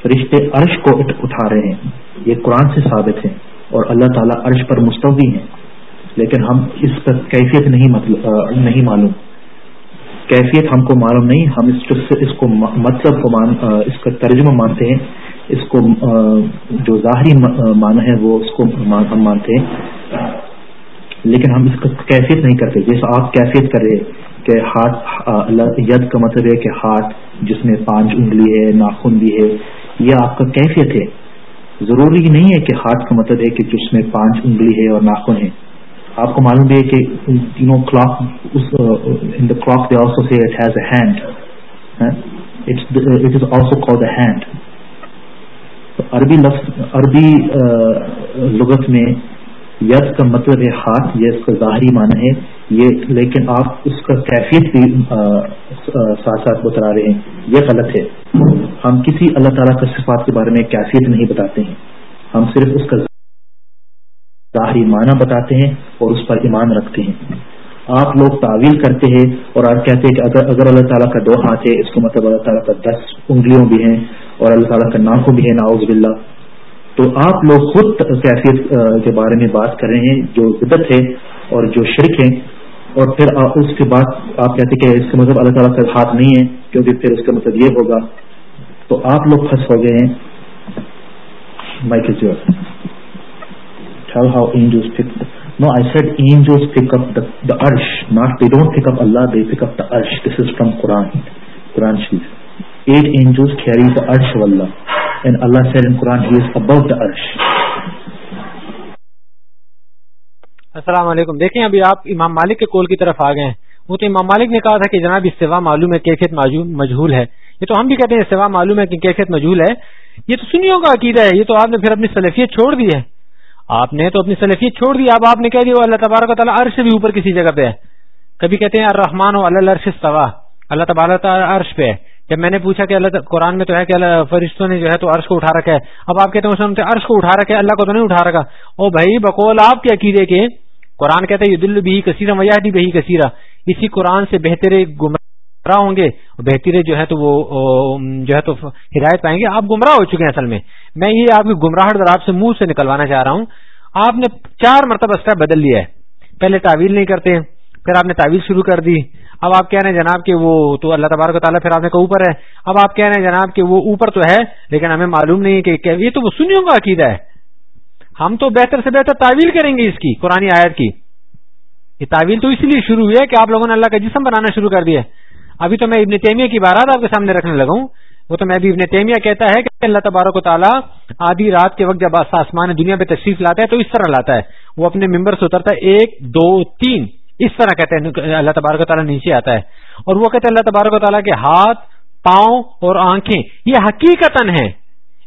فرشتے عرش کو اٹھا رہے ہیں۔ یہ قرآن سے ثابت ہے اور اللہ تعالیٰ عرش پر مستوی ہیں۔ لیکن ہم اس پر کیفیت نہیں نہیں معلوم۔ کیفیت ہم کو معلوم نہیں، ہم اس اس کو مطلب کو مان اس کا ترجمہ مانتے ہیں۔ اس کو جو ظاہری معنی ہے وہ اس کو ہم مانتے ہیں۔ لیکن ہم اس کا کیفیت نہیں کرتے۔ جیسا آپ کیفیت کر رہے کہ ہاتھ ید کا مطلب ہے کہ ہاتھ جس میں پانچ انگلی ہے، ناخن بھی ہے، یہ آپ کا کیفیت ہے۔ ضروری نہیں ہے کہ ہاتھ کا مطلب ہے کہ جس میں پانچ انگلی ہے اور ناخن ہے۔ آپ کو معلوم بھی ہے کہ تینوں clock in the clock they also say it has a hand it is also call the hand عربی لفظ، عربی uh, لغت میں ید کا مطلب ہے ہاتھ یہ اس کا ظاہری معنی ہے یہ، لیکن آپ اس کا کیفیت بھی uh, ساتھ ساتھ بترا رہے ہیں، یہ غلط ہے۔ ہم کسی اللہ تعالیٰ کا صفات کے بارے میں کیفیت نہیں بتاتے ہیں۔ ہم صرف اس کا ظاہری معنی بتاتے ہیں اور اس پر ایمان رکھتے ہیں۔ آپ لوگ تعویل کرتے ہیں اور آپ کہتے ہیں کہ اگر اگر اللہ تعالیٰ کا دو ہاتھ ہے، اس کو مطلب اللہ تعالیٰ کا دس انگلیوں بھی ہیں اور اللہ تعالیٰ کا ناخوں بھی ہے ناؤز باللہ۔ تو آپ لوگ خود کیفیت کے بارے میں بات کر رہے ہیں، جو عدت ہے اور جو شرک ہے۔ اور پھر اس کے بعد آپ کہتے کہ اس کا مطلب اللہ تعالیٰ کا ہاتھ نہیں ہے، کیونکہ پھر اس کا مطلب یہ ہوگا۔ تو آپ لوگ پھنس ہو گئے ہیں۔ Mic is your ٹھل how angels pick no I said angels pick up the ارش not they don't pick up Allah they pick up the ارش دس از فرام قرآن قرآن شریف ایٹ اینجلس کیری دا ارش واللہ and Allah said in Quran he is above the arsh. السلام علیکم دیکھیں ابھی آپ امام مالک کے کول کی طرف آ گئے ہیں۔ وہ تو امام مالک نے کہا تھا کہ جناب استوا معلوم ہے کیفیت مجہول ہے۔ یہ تو ہم بھی کہتے ہیں استوا معلوم ہے کہ کیفیت مجہول ہے۔ یہ تو سنیوں کا عقیدہ ہے۔ یہ تو آپ نے پھر اپنی سلفیت چھوڑ دی ہے۔ آپ نے تو اپنی سلفیت چھوڑ دی، اب آپ نے کہہ دیا اللہ تبارک تعالیٰ عرش بھی اوپر کسی جگہ پہ ہے۔ کبھی کہتے ہیں الرحمان و اللہ عرش استوا اللہ تبارک عرش پہ ہے۔ جب میں نے پوچھا کہ اللہ قرآن میں تو ہے کہ اللہ فرشتوں نے جو ہے تو عرش کو اٹھا رکھا ہے۔ اب آپ کہتے ہیں عرش کو اٹھا رکھا ہے، اللہ کو تو نہیں اٹھا رکھا۔ او بھائی بقول آپ کے عقیدے کے قرآن کہتے ہیں یہ دل بھی کثیرہ ویاحتی بہی کثیرہ اسی قرآن سے بہتر گمراہ ہوں گے بہتر جو ہے تو وہ جو ہے تو ہدایت پائیں گے۔ آپ گمراہ ہو چکے ہیں اصل میں۔ میں یہ آپ کی گمراہٹ آپ سے منہ سے نکلوانا چاہ رہا ہوں۔ آپ نے چار مرتبہ اسٹیپ بدل لیا ہے۔ پہلے تعویل نہیں کرتے، پھر آپ نے تعویل شروع کر دی۔ اب آپ کہہ رہے ہیں جناب کہ وہ تو اللہ تبارک و تعالیٰ پھر آپ نے کہا اوپر ہے۔ اب آپ کہہ رہے ہیں جناب کہ وہ اوپر تو ہے، لیکن ہمیں معلوم نہیں کہ یہ تو وہ سنیوں کا عقیدہ ہے۔ ہم تو بہتر سے بہتر تعویل کریں گے اس کی، قرآن آیت کی۔ یہ تعویل تو اسی لیے شروع ہوئی ہے کہ آپ لوگوں نے اللہ کا جسم بنانا شروع کر دیا ابھی تو میں ابن تیمیہ کی بارات آپ کے سامنے رکھنے لگا ہوں وہ تو میں ابھی ابن تیمیہ کہتا ہے کہ اللہ تبارک و تعالیٰ آدھی رات کے وقت جب آسمان دنیا پہ تشریف لاتا ہے تو اس طرح لاتا ہے۔ وہ اپنے ممبر سے اترتا ہے، ایک، دو، تین۔ اس طرح کہتے ہیں اللہ تبارک و تعالیٰ نیچے آتا ہے۔ اور وہ کہتے ہیں اللہ تبارک و تعالیٰ کے ہاتھ، پاؤں اور آنکھیں، یہ حقیقت ہے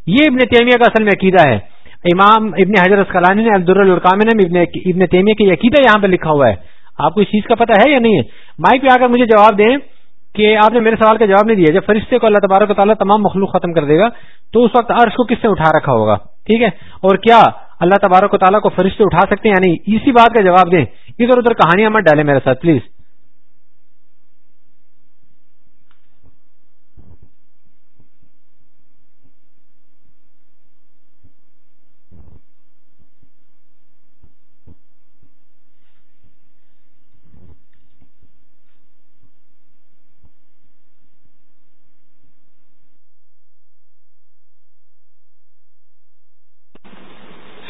یہ ابن تیمیہ کا اصل میں عقیدہ ہے۔ امام ابن حضرت اسکلانی نے عبد الرکامن ابن ابن تیمیہ کے عقیدہ یہاں پہ لکھا ہوا ہے۔ آپ کو اس چیز کا پتہ ہے یا نہیں ہے؟ مائک پہ آ کر مجھے جواب دیں۔ کہ آپ نے میرے سوال کا جواب نہیں دیا، جب فرشتے کو اللہ تبارک و تعالیٰ تمام مخلوق ختم کر دے گا، تو اس وقت عرش کو کس نے اٹھا رکھا ہوگا؟ ٹھیک ہے؟ اور کیا اللہ تبارک و تعالیٰ کو فرشتے اٹھا سکتے ہیں؟ یعنی اسی بات کا جواب دیں۔ ادھر ادھر کہانیاں مت ڈالیں میرے ساتھ پلیز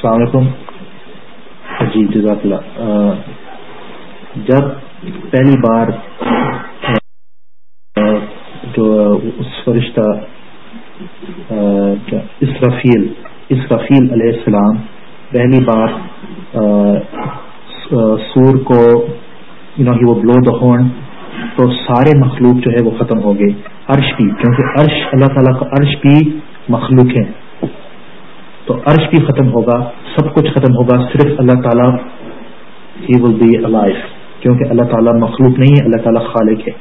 السلام علیکم۔ جی جزاک اللہ۔ جب پہلی بار جو اس فرشتہ اسرافیل اسرافیل علیہ السلام، پہلی بار سور کو یو نو ہی وہ بلو دا ہورن تو سارے مخلوق جو ہے وہ ختم ہو گئے۔ عرش بھی کیونکہ عرش، اللہ تعالیٰ کا عرش بھی مخلوق ہے۔ تو عرش بھی ختم ہوگا، سب کچھ ختم ہوگا، صرف اللہ تعالیٰ ہی ول بی الائف کیونکہ اللہ تعالیٰ مخلوق نہیں ہے، اللہ تعالیٰ خالق ہے۔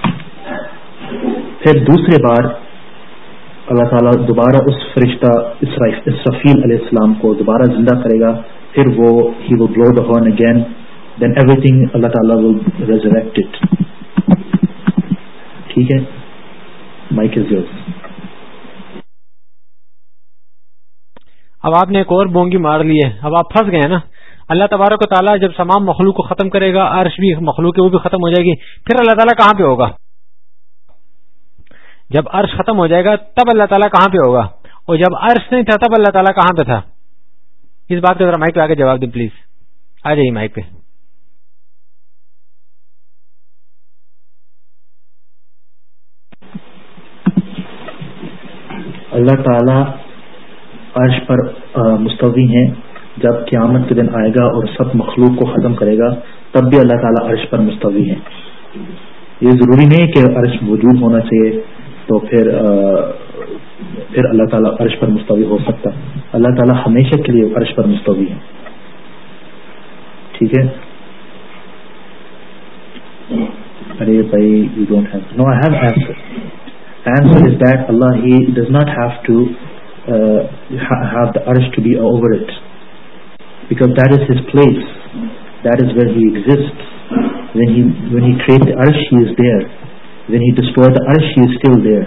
پھر دوسرے بار اللہ تعالیٰ دوبارہ اس فرشتہ اسرفیل علیہ السلام کو دوبارہ زندہ کرے گا، پھر وہ ہی وہ blow the horn again then everything اللہ تعالیٰ ول ریزریکٹ ٹھیک ہے؟ مائک از یورس اب آپ نے ایک اور بونگی مار لی ہے۔ اب آپ پھنس گئے نا۔ اللہ تبارک و تعالیٰ جب تمام مخلوق کو ختم کرے گا، عرش بھی مخلوق ہے، وہ بھی ختم ہو جائے گی۔ پھر اللہ تعالیٰ کہاں پہ ہوگا؟ جب عرش ختم ہو جائے گا، تب اللہ تعالیٰ کہاں پہ ہوگا؟ اور جب عرش نہیں تھا، تب اللہ تعالیٰ کہاں پہ تھا؟ اس بات کا ذرا مائک پہ آگے جواب دیں، پلیز۔ آ جائیے مائک پہ۔ اللہ تعالی عرش پر مستوی ہیں۔ جب قیامت کے دن آئے گا اور سب مخلوق کو ختم کرے گا، تب بھی اللہ تعالیٰ عرش پر مستوی ہیں۔ یہ ضروری نہیں کہ عرش موجود ہونا چاہیے تو پھر پھر اللہ تعالیٰ عرش پر مستوی ہو سکتا۔ اللہ تعالیٰ ہمیشہ کے لیے عرش پر مستوی ہے ٹھیک ہے؟ ارے بھائی you don't have no I have answer answer is that Allah he does not have to have the ارش to be over it because that is his place that is where he exist when he when he create the ارش he is there when he destroy the ارش he is still there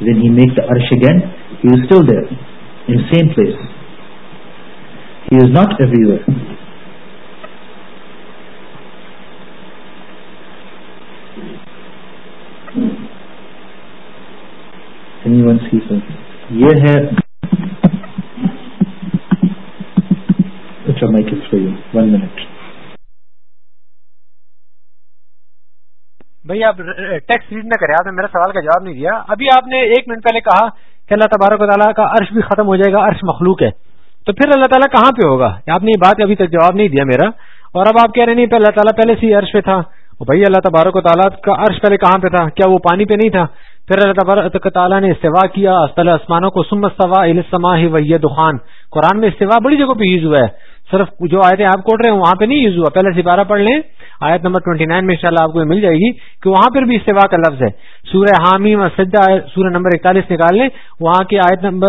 when he make the ارش again he is still there in same place he is not everywhere یہ ہے اچھا مائک ون منٹ بھائی آپ ٹیکس ریڈ نہ کریں، آپ نے میرا سوال کا جواب نہیں دیا۔ ابھی آپ نے ایک منٹ پہلے کہا کہ اللہ تبارک و تعالیٰ کا عرش بھی ختم ہو جائے گا، عرش مخلوق ہے۔ تو پھر اللہ تعالیٰ کہاں پہ ہوگا؟ آپ نے یہ بات ابھی تک جواب نہیں دیا میرا۔ اور اب آپ کہہ رہے نہیں اللہ تعالیٰ پہلے سے عرش پہ تھا۔ بھائی اللہ تبارک و تعالیٰ کا عرش پہلے کہاں پہ تھا؟ کیا وہ پانی پہ نہیں تھا؟ پھر اللہ تبارک تعالیٰ نے استفاع کیا آسمانوں کو سم استوا السما ہی وی دخان قرآن میں استفاع بڑی جگہ پہ یوز ہوا ہے۔ صرف جو آیتیں آپ کوٹ رہے ہیں، وہاں پہ نہیں یوز ہوا۔ پہلے سپارہ پڑھ لیں۔ آیت نمبر 29 نائن میں انشاءاللہ آپ کو مل جائے گی کہ وہاں پر بھی استفاع کا لفظ ہے۔ سورہ حامی مسجدہ سورہ نمبر اکتالیس نکال لیں۔ وہاں کی آیت نمبر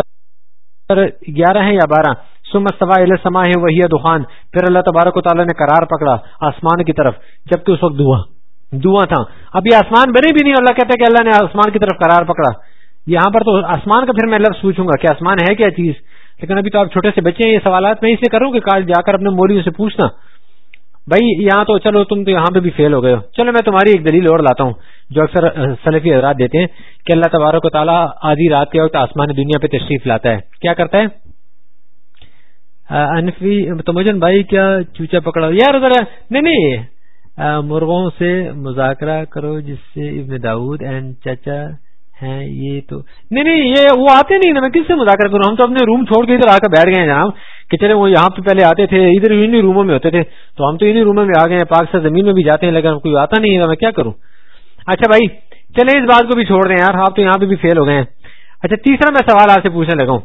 گیارہ ہے یا بارہ؟ سم استفا السما ہے وہی دخان پھر اللہ تبارک و تعالیٰ نے قرار پکڑا آسمان کی طرف، جبکہ اس وقت دعا دعا تھا۔ اب یہ آسمان بنے بھی نہیں اللہ کہتے کہ اللہ نے آسمان کی طرف قرار پکڑا۔ یہاں پر تو آسمان کا پھر میں لفظ پوچھوں گا کہ آسمان ہے کیا چیز؟ لیکن ابھی تو آپ چھوٹے سے بچے ہیں، یہ سوالات میں اسے کروں کہ کل جا کر اپنے مولیوں سے پوچھنا۔ بھائی، یہاں تو چلو تم تو یہاں پہ بھی فیل ہو گئے ہو۔ چلو میں تمہاری ایک دلیل اور لاتا ہوں، جو اکثر سلفی حضرات دیتے ہیں کہ اللہ تبارک و تعالیٰ آدھی رات کے وقت آسمان دنیا پہ تشریف لاتا ہے۔ کیا کرتا ہے؟ انفی تمجن بھائی، کیا چوچا پکڑا؟ یار ذرا، نہیں نہیں مرغوں سے مذاکرہ کرو جس سے ابن داود اینڈ چچا ہیں، یہ تو نہیں نہیں، یہ وہ آتے نہیں نا میں کس سے مذاکر کروں؟ ہم تو اپنے روم چھوڑ کے ادھر آ کر بیٹھ گئے ہیں جناب، کہ چلے وہ یہاں پہ پہلے آتے تھے، ادھر انہیں روموں میں ہوتے تھے، تو ہم تو انہیں روموں میں آ گئے ہیں، پاک سے زمین میں بھی جاتے ہیں، لیکن کوئی آتا نہیں ہے، میں کیا کروں؟ اچھا بھائی، چلے اس بات کو بھی چھوڑ رہے ہیں یار، آپ تو یہاں پہ بھی فیل ہو گئے ہیں۔ اچھا تیسرا میں سوال آپ سے پوچھنے لگا ہوں۔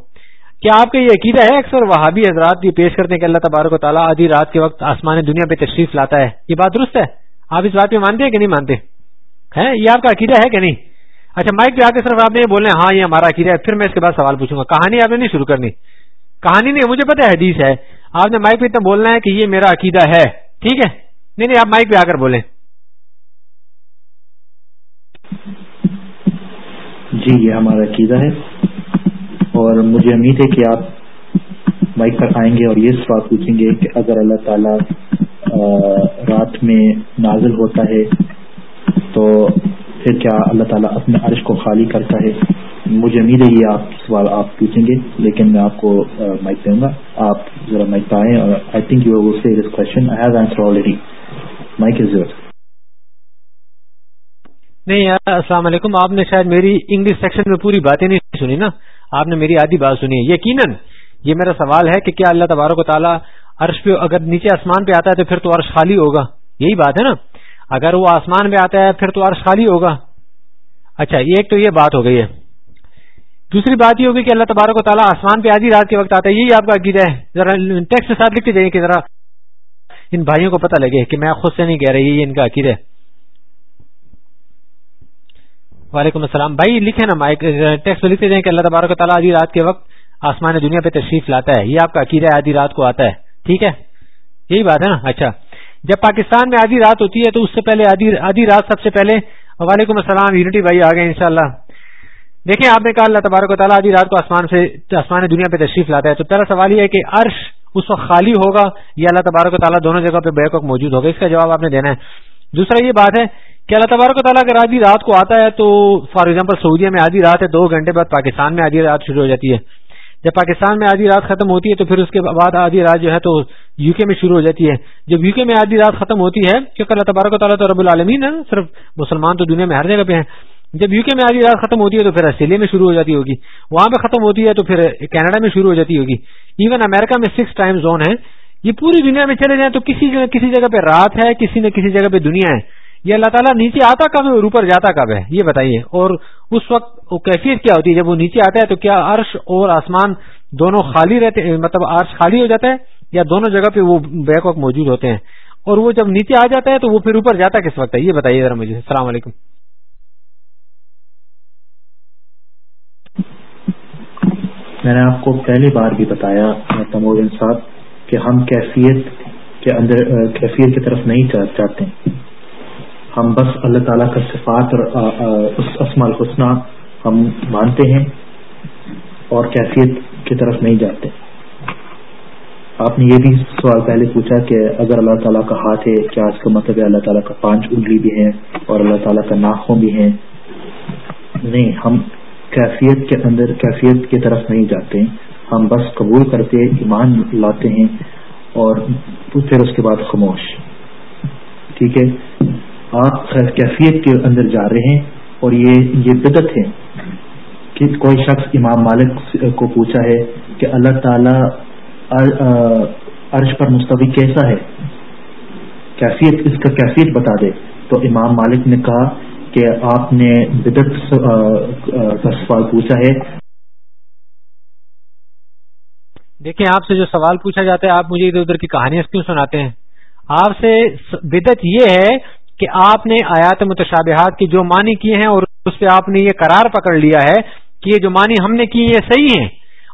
کیا آپ کا یہ عقیدہ ہے اکثر وہابی حضرات یہ پیش کرتے ہیں کہ اللہ تبارک و تعالیٰ آدھی رات کے وقت آسمان دنیا پہ تشریف لاتا ہے؟ یہ بات درست ہے؟ آپ اس بات پہ مانتے ہیں کہ نہیں مانتے؟ ہیں؟ یہ آپ کا عقیدہ ہے کہ نہیں؟ اچھا مائک پہ آ کے صرف آپ نے یہ بولنا ہاں یہ ہمارا عقیدہ ہے، پھر میں اس کے بعد سوال پوچھوں گا۔ کہانی آپ نے نہیں شروع کرنی۔ کہانی نہیں، مجھے پتا ہے، حدیث ہے۔ آپ نے مائک پہ اتنا بولنا ہے کہ یہ میرا عقیدہ ہے۔ ٹھیک ہے؟ نہیں نہیں، آپ مائک پہ آ کر بولیں۔ جی یہ ہمارا عقیدہ ہے۔ اور مجھے امید ہے کہ آپ مائک پر آئیں گے اور یہ سوال پوچھیں گے کہ اگر اللہ تعالی رات میں نازل ہوتا ہے تو پھر کیا اللہ تعالیٰ اپنے عرش کو خالی کرتا ہے؟ مجھے امید ہے یہ آپ سوال آپ پوچھیں گے، لیکن میں آپ کو مائک دوں گا۔ آپ ذرا مائک پہ آئیں اور I think you say this question I have answer already mic is your نہیں یار، السلام علیکم۔ آپ نے شاید میری انگلش سیکشن میں پوری باتیں نہیں سنی نا؟ آپ نے میری آدھی بات سنی ہے۔ یقیناً یہ میرا سوال ہے کہ کیا اللہ تبارک و تعالیٰ عرش پہ اگر نیچے آسمان پہ آتا ہے تو پھر تو عرش خالی ہوگا؟ یہی بات ہے نا؟ اگر وہ آسمان میں آتا ہے پھر تو عرش خالی ہوگا۔ اچھا ایک تو یہ بات ہو گئی ہے۔ دوسری بات یہ ہوگی کہ اللہ تبارک و تعالیٰ آسمان پہ آدھی رات کے وقت آتا ہے۔ یہی آپ کا عقیدہ ہے۔ ذرا ٹیکسٹ کے ساتھ لکھتے جائیے کہ ذرا ان بھائیوں کو پتہ لگے کہ میں خود سے نہیں کہہ رہی، یہ ان کا عقیدہ ہے۔ وعلیکم السلام. بھائی لکھے نا مائک، ٹیکسٹ لکھتے جائیں کہ اللہ تبارک و تعالیٰ آدھی رات کے وقت آسمان دنیا پہ تشریف لاتا ہے. یہ آپ کا عقیدہ آدھی رات کو آتا ہے. ٹھیک ہے؟ یہی بات ہے نا؟ اچھا. جب پاکستان میں آدھی رات ہوتی ہے تو اس سے پہلے آدھی رات سب سے پہلے وعلیکم السلام، یونٹی بھائی آ گئے ان دیکھیں، آپ نے کہا اللہ تبارک و تعالیٰ آدھی رات کو آسمان سے، آسمان دنیا پہ تشریف لاتا ہے. تو پہلا سوال یہ ہے کہ عرش اس وقت خالی ہوگا یا اللہ تبارک و تعالیٰ دونوں جگہ پہ بیک وقت موجود ہوگا؟ اس کا جواب آپ نے دینا ہے. دوسرا یہ بات ہے کہ اللہ تبارک و تعالیٰ اگر آدھی رات کو آتا ہے تو فار ایگزامپل سعودیہ میں آدھی رات ہے، دو گھنٹے بعد پاکستان میں آدھی رات شروع ہو جاتی ہے۔ جب پاکستان میں آدھی رات ختم ہوتی ہے تو پھر اس کے بعد آدھی رات جو ہے تو یو کے میں شروع ہو جاتی ہے۔ جب یو کے میں آدھی رات ختم ہوتی ہے، کیونکہ اللہ تبارک و تعالیٰ تو رب العالمین ہے صرف مسلمان تو دنیا میں ہر جگہ پہ ہیں۔ جب یو کے میں آدھی رات ختم ہوتی ہے تو پھر آسٹریلیا میں شروع ہو جاتی ہوگی۔ وہاں پہ ختم ہوتی ہے تو پھر کینیڈا میں شروع ہو جاتی ہوگی۔ ایون امریکہ میں سکس ٹائم زون ہے۔ یہ پوری دنیا میں چلے جائیں تو کسی کسی جگہ پہ رات ہے، کسی نہ کسی جگہ پہ دنیا ہے۔ یہ اللہ تعالیٰ نیچے آتا کب ہے؟ اور اوپر جاتا کب ہے؟ یہ بتائیے۔ اور اس وقت وہ کیفیت کیا ہوتی ہے؟ جب وہ نیچے آتا ہے تو کیا عرش اور آسمان دونوں خالی رہتے مطلب عرش خالی ہو جاتا ہے یا دونوں جگہ پہ وہ بیک وقت موجود ہوتے ہیں؟ اور وہ جب نیچے آ جاتا ہے تو وہ پھر اوپر جاتا کس وقت ہے؟ یہ بتائیے ذرا مجھے۔ السلام علیکم۔ میں نے آپ کو پہلی بار بھی بتایا تموجن صاحب کہ ہم کیفیت کے اندر کیفیت کی طرف نہیں چاہتے ہم بس اللہ تعالیٰ کا صفات اور اس اسما الحسنہ ہم مانتے ہیں اور کیفیت کی طرف نہیں جاتے۔ آپ نے یہ بھی سوال پہلے پوچھا کہ اگر اللہ تعالیٰ کا ہاتھ ہے، کیا اس کا مطلب ہے اللہ تعالیٰ کا پانچ انگلی بھی ہے اور اللہ تعالیٰ کا ناخوں بھی ہے نہیں، ہم کیفیت کے اندر، کیفیت کی طرف نہیں جاتے۔ ہم بس قبول کرتے، ایمان لاتے ہیں اور پھر اس کے بعد خاموش۔ ٹھیک ہے؟ آپ کیفیت کے اندر جا رہے ہیں اور یہ یہ بدت ہے کہ کوئی شخص امام مالک کو پوچھا ہے کہ اللہ تعالی عرش پر مستوی کیسا ہے؟ کیفیت، اس کا کیفیت بتا دے۔ تو امام مالک نے کہا کہ آپ نے بدت کا سوال پوچھا ہے۔ دیکھیں، آپ سے جو سوال پوچھا جاتا ہے، آپ مجھے ادھر ادھر کی کہانیاں کیوں سناتے ہیں؟ آپ سے بدت یہ ہے کہ آپ نے آیات متشابہات کی جو معنی کیے ہیں اور اس پہ آپ نے یہ قرار پکڑ لیا ہے کہ یہ جو معنی ہم نے کی یہ صحیح ہے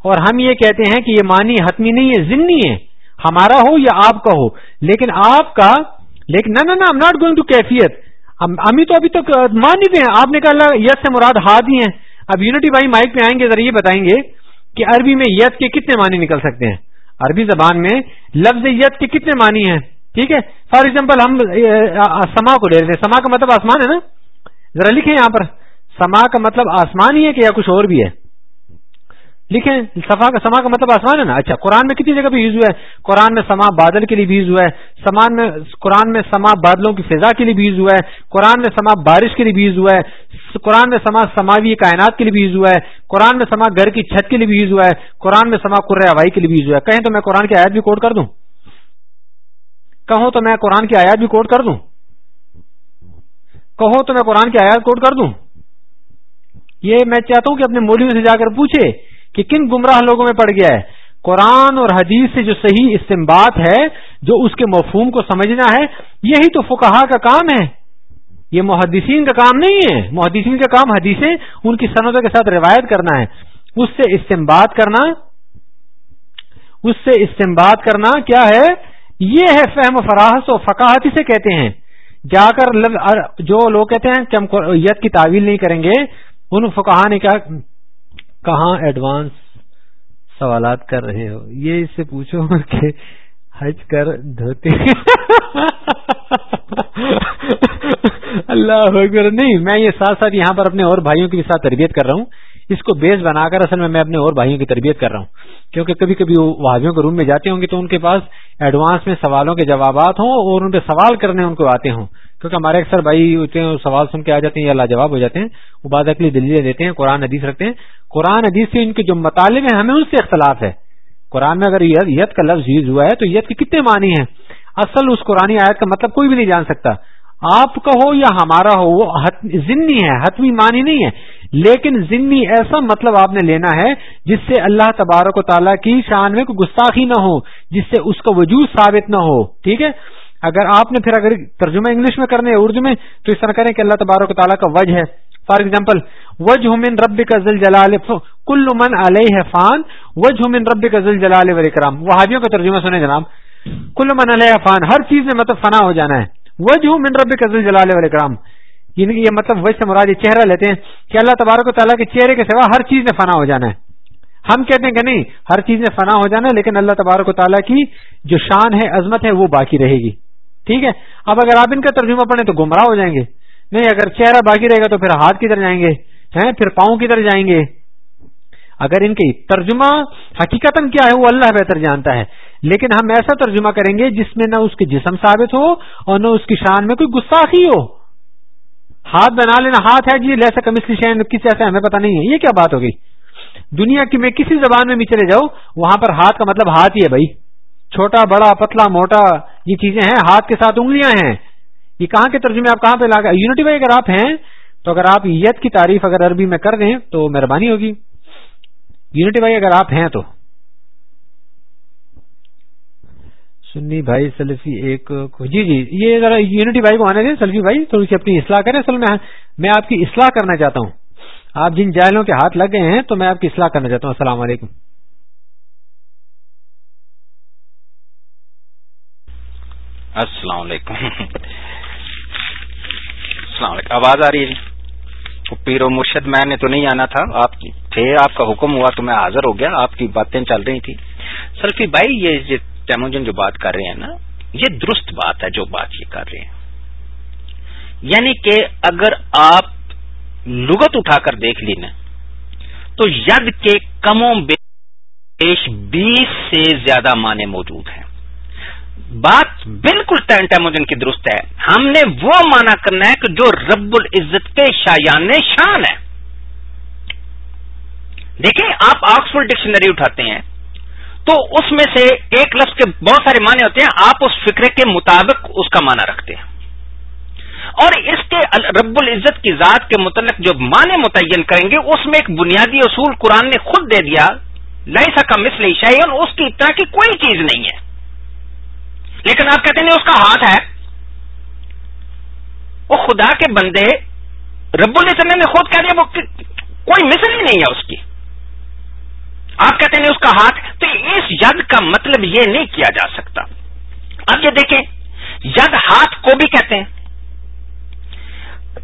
اور ہم یہ کہتے ہیں کہ یہ معنی حتمی نہیں ہے، ضمنی ہے ہمارا ہو یا آپ کا ہو۔ لیکن آپ کا، لیکن نہ نہ ناٹ گوئنگ ٹو کیفیت۔ ہم تو ابھی تک مان ہی ہیں۔ آپ نے کہا یس سے مراد ہاتھ ہی ہیں۔ اب یونٹی بھائی مائک پہ آئیں گے، ذرا یہ بتائیں گے کہ عربی میں یت کے کتنے معنی نکل سکتے ہیں۔ عربی زبان میں لفظ یت کے کتنے معنی ہیں؟ ٹھیک ہے؟ فار ایگزامپل ہم سما کو لے رہے سما کا مطلب آسمان ہے نا؟ ذرا لکھیں یہاں پر۔ سما کا مطلب آسمان ہی ہے کہ یا کچھ اور بھی ہے؟ لکھیں۔ سفا کا سما کا مطلب آسمان ہے نا؟ اچھا قرآن میں کتنی جگہ پہ یوز ہوا ہے۔ قرآن میں سما بادل کے لیے بھی یوز ہوا ہے۔ سمان میں قرآن میں سما بادلوں کی فضا کے لیے بھی یوز ہوا ہے۔ قرآن میں سما بارش کے لیے بھی یوز ہوا ہے قرآن میں سما سماوی کائنات کے لیے بھی یوز ہوا ہے۔ قرآن میں سما گھر کی چھت کے لیے بھی یوز ہوا ہے۔ قرآن میں سما قرآ ہوائی کے لیے بھی یوز ہوا ہے۔ کہیں تو میں قرآن کی آیات بھی کوٹ کر دوں؟ کہوں تو میں قرآن کی آیات بھی کوٹ کر دوں۔ کہو تو میں قرآن کی آیات کوٹ کر دوں۔ یہ میں چاہتا ہوں کہ اپنے مولوی سے جا کر پوچھے کہ کن گمراہ لوگوں میں پڑ گیا ہے۔ قرآن اور حدیث سے جو صحیح استمباد ہے، جو اس کے مفہوم کو سمجھنا ہے، یہی تو فکہ کا کام ہے۔ یہ محدثین کا کام نہیں ہے۔ محدثین کا کام حدیثیں ان کی صنعتوں کے ساتھ روایت کرنا ہے۔ اس سے استمباد کرنا۔ اس سے استمباد کرنا کیا ہے؟ یہ ہے فہم و فراہس و فقاہتی سے کہتے ہیں۔ جا کر جو لوگ کہتے ہیں کہ ہم یت کی تعویل نہیں کریں گے، ان فکہ نے کیا کہاں ایڈوانس سوالات کر رہے ہو؟ یہ اس سے پوچھو کہ حج کر دھوتے اللہ اکبر، نہیں، میں یہ ساتھ ساتھ یہاں پر اپنے اور بھائیوں کے ساتھ تربیت کر رہا ہوں۔ اس کو بیس بنا کر اصل میں میں اپنے اور بھائیوں کی تربیت کر رہا ہوں۔ کیونکہ کبھی کبھی وہ کے روم میں جاتے ہوں گے تو ان کے پاس ایڈوانس میں سوالوں کے جوابات ہوں اور ان پہ سوال کرنے ان کو آتے ہوں۔ کیونکہ ہمارے اکثر بھائی ہوتے ہیں سوال سن کے آ جاتے ہیں یا لاجواب ہو جاتے ہیں، وہ بعد اکلی دلیلیں دیتے ہیں، قرآن حدیث رکھتے ہیں۔ قرآن حدیث سے ان کے جو مطالب ہیں، ہمیں ان سے اختلاف ہے۔ قرآن میں اگر یت کا لفظ یوز ہوا ہے تو یت کے کتنے معنی ہیں؟ اصل اس قرآن آیت کا مطلب کوئی بھی نہیں جان سکتا۔ آپ کا ہو یا ہمارا ہو، وہ ضمنی ہے، حتمی معنی نہیں ہے۔ لیکن ضمنی ایسا مطلب آپ نے لینا ہے جس سے اللہ تبارک و تعالیٰ کی شان میں کوئی گستاخی نہ ہو، جس سے اس کا وجود ثابت نہ ہو، ٹھیک ہے؟ اگر آپ نے پھر اگر ترجمہ انگلش میں کرنے اردو میں، تو اس طرح کریں کہ اللہ تبارک و تعالیٰ کا وجہ ہے۔ فار ایگزامپل وج من رب کا ذل جلال، کل من علیہ فان وج من رب کا ذل جلال وکرام وہابیوں کا ترجمہ سنیں جناب۔ کل من علیہ فان، ہر چیز میں مطلب فنا ہو جانا ہے۔ وج من رب کا ذل جلال وکرام یعنی یہ مطلب ویسے مراد یہ چہرہ لیتے ہیں کہ اللہ تبارک و تعالیٰ کے چہرے کے سوا ہر چیز میں فنا ہو جانا ہے۔ ہم کہتے ہیں کہ نہیں، ہر چیز میں فنا ہو جانا ہے، لیکن اللہ تبارک و تعالیٰ کی جو شان ہے، عظمت ہے، وہ باقی رہے گی۔ ٹھیک ہے؟ اب اگر آپ ان کا ترجمہ پڑھیں تو گمراہ ہو جائیں گے۔ نہیں، اگر چہرہ باقی رہے گا تو پھر ہاتھ کدھر جائیں گے؟ ہیں؟ پھر پاؤں کدھر جائیں گے؟ اگر ان کی ترجمہ حقیقت کیا ہے، وہ اللہ بہتر جانتا ہے۔ لیکن ہم ایسا ترجمہ کریں گے جس میں نہ اس کی جسم ثابت ہو اور نہ اس کی شان میں کوئی گستاخی ہو۔ ہاتھ بنا لینا، ہاتھ ہے جی لہسا کمسلی شہن کس ایسا ہمیں پتا نہیں ہے۔ یہ کیا بات ہوگی دنیا کی میں کسی زبان میں بھی چلے جاؤ، وہاں پر ہاتھ کا مطلب ہاتھ ہی ہے بھائی۔ چھوٹا، بڑا، پتلا، موٹا، یہ چیزیں ہیں، ہاتھ کے ساتھ انگلیاں ہیں۔ یہ کہاں کے ترجمے آپ کہاں پہ لا یونٹی بھائی، اگر آپ ہیں، تو اگر آپ ید کی تعریف اگر عربی میں کر دیں، تو مہربانی ہوگی۔ یونٹی بھائی، اگر آپ ہیں تو۔ سنی بھائی سلفی ایک جی جی یہ ذرا یونٹی بھائی کو آنے دیں، سلفی بھائی، تھوڑی سی اپنی اصلاح کریں۔ اصل میں ہاں، میں آپ کی اصلاح کرنا چاہتا ہوں۔ آپ جن جائلوں کے ہاتھ لگ گئے ہیں، تو میں آپ کی اصلاح کرنا چاہتا ہوں۔ السلام علیکم۔ السلام علیکم۔ السلام علیکم۔ آواز آ رہی ہے جی؟ پیر و مرشد، میں نے تو نہیں آنا تھا۔ آپ تھے، آپ کا حکم ہوا تو میں حاضر ہو گیا۔ آپ کی باتیں چل رہی تھی سلفی بھائی یہ ٹیموجن جو بات کر رہے ہیں نا، یہ درست بات ہے جو بات یہ کر رہے ہیں۔ یعنی کہ اگر آپ لغت اٹھا کر دیکھ لی نا، تو ید کے کموں بیش بیس سے زیادہ معنی موجود ہیں۔ بات بالکل ٹائم کی درست ہے۔ ہم نے وہ مانا کرنا ہے کہ جو رب العزت کے شایان شان ہے۔ دیکھیں، آپ آکسفورڈ ڈکشنری اٹھاتے ہیں۔ تو اس میں سے ایک لفظ کے بہت سارے معنی ہوتے ہیں، آپ اس فکرے کے مطابق اس کا معنی رکھتے ہیں۔ اور اس کے رب العزت کی ذات کے متعلق جو معنی متعین کریں گے، اس میں ایک بنیادی اصول قرآن نے خود دے دیا لائی سا کا مسل شاہی اس کی اتنا کی کوئی چیز نہیں ہے۔ لیکن آپ کہتے ہیں اس کا ہاتھ ہے۔ وہ خدا کے بندے رب العزت نے خود کہہ دیا، وہ کوئی مثل ہی نہیں ہے اس کی۔ آپ کہتے ہیں اس کا ہاتھ، تو اس ید کا مطلب یہ نہیں کیا جا سکتا۔ اب یہ دیکھیں، ید ہاتھ کو بھی کہتے ہیں۔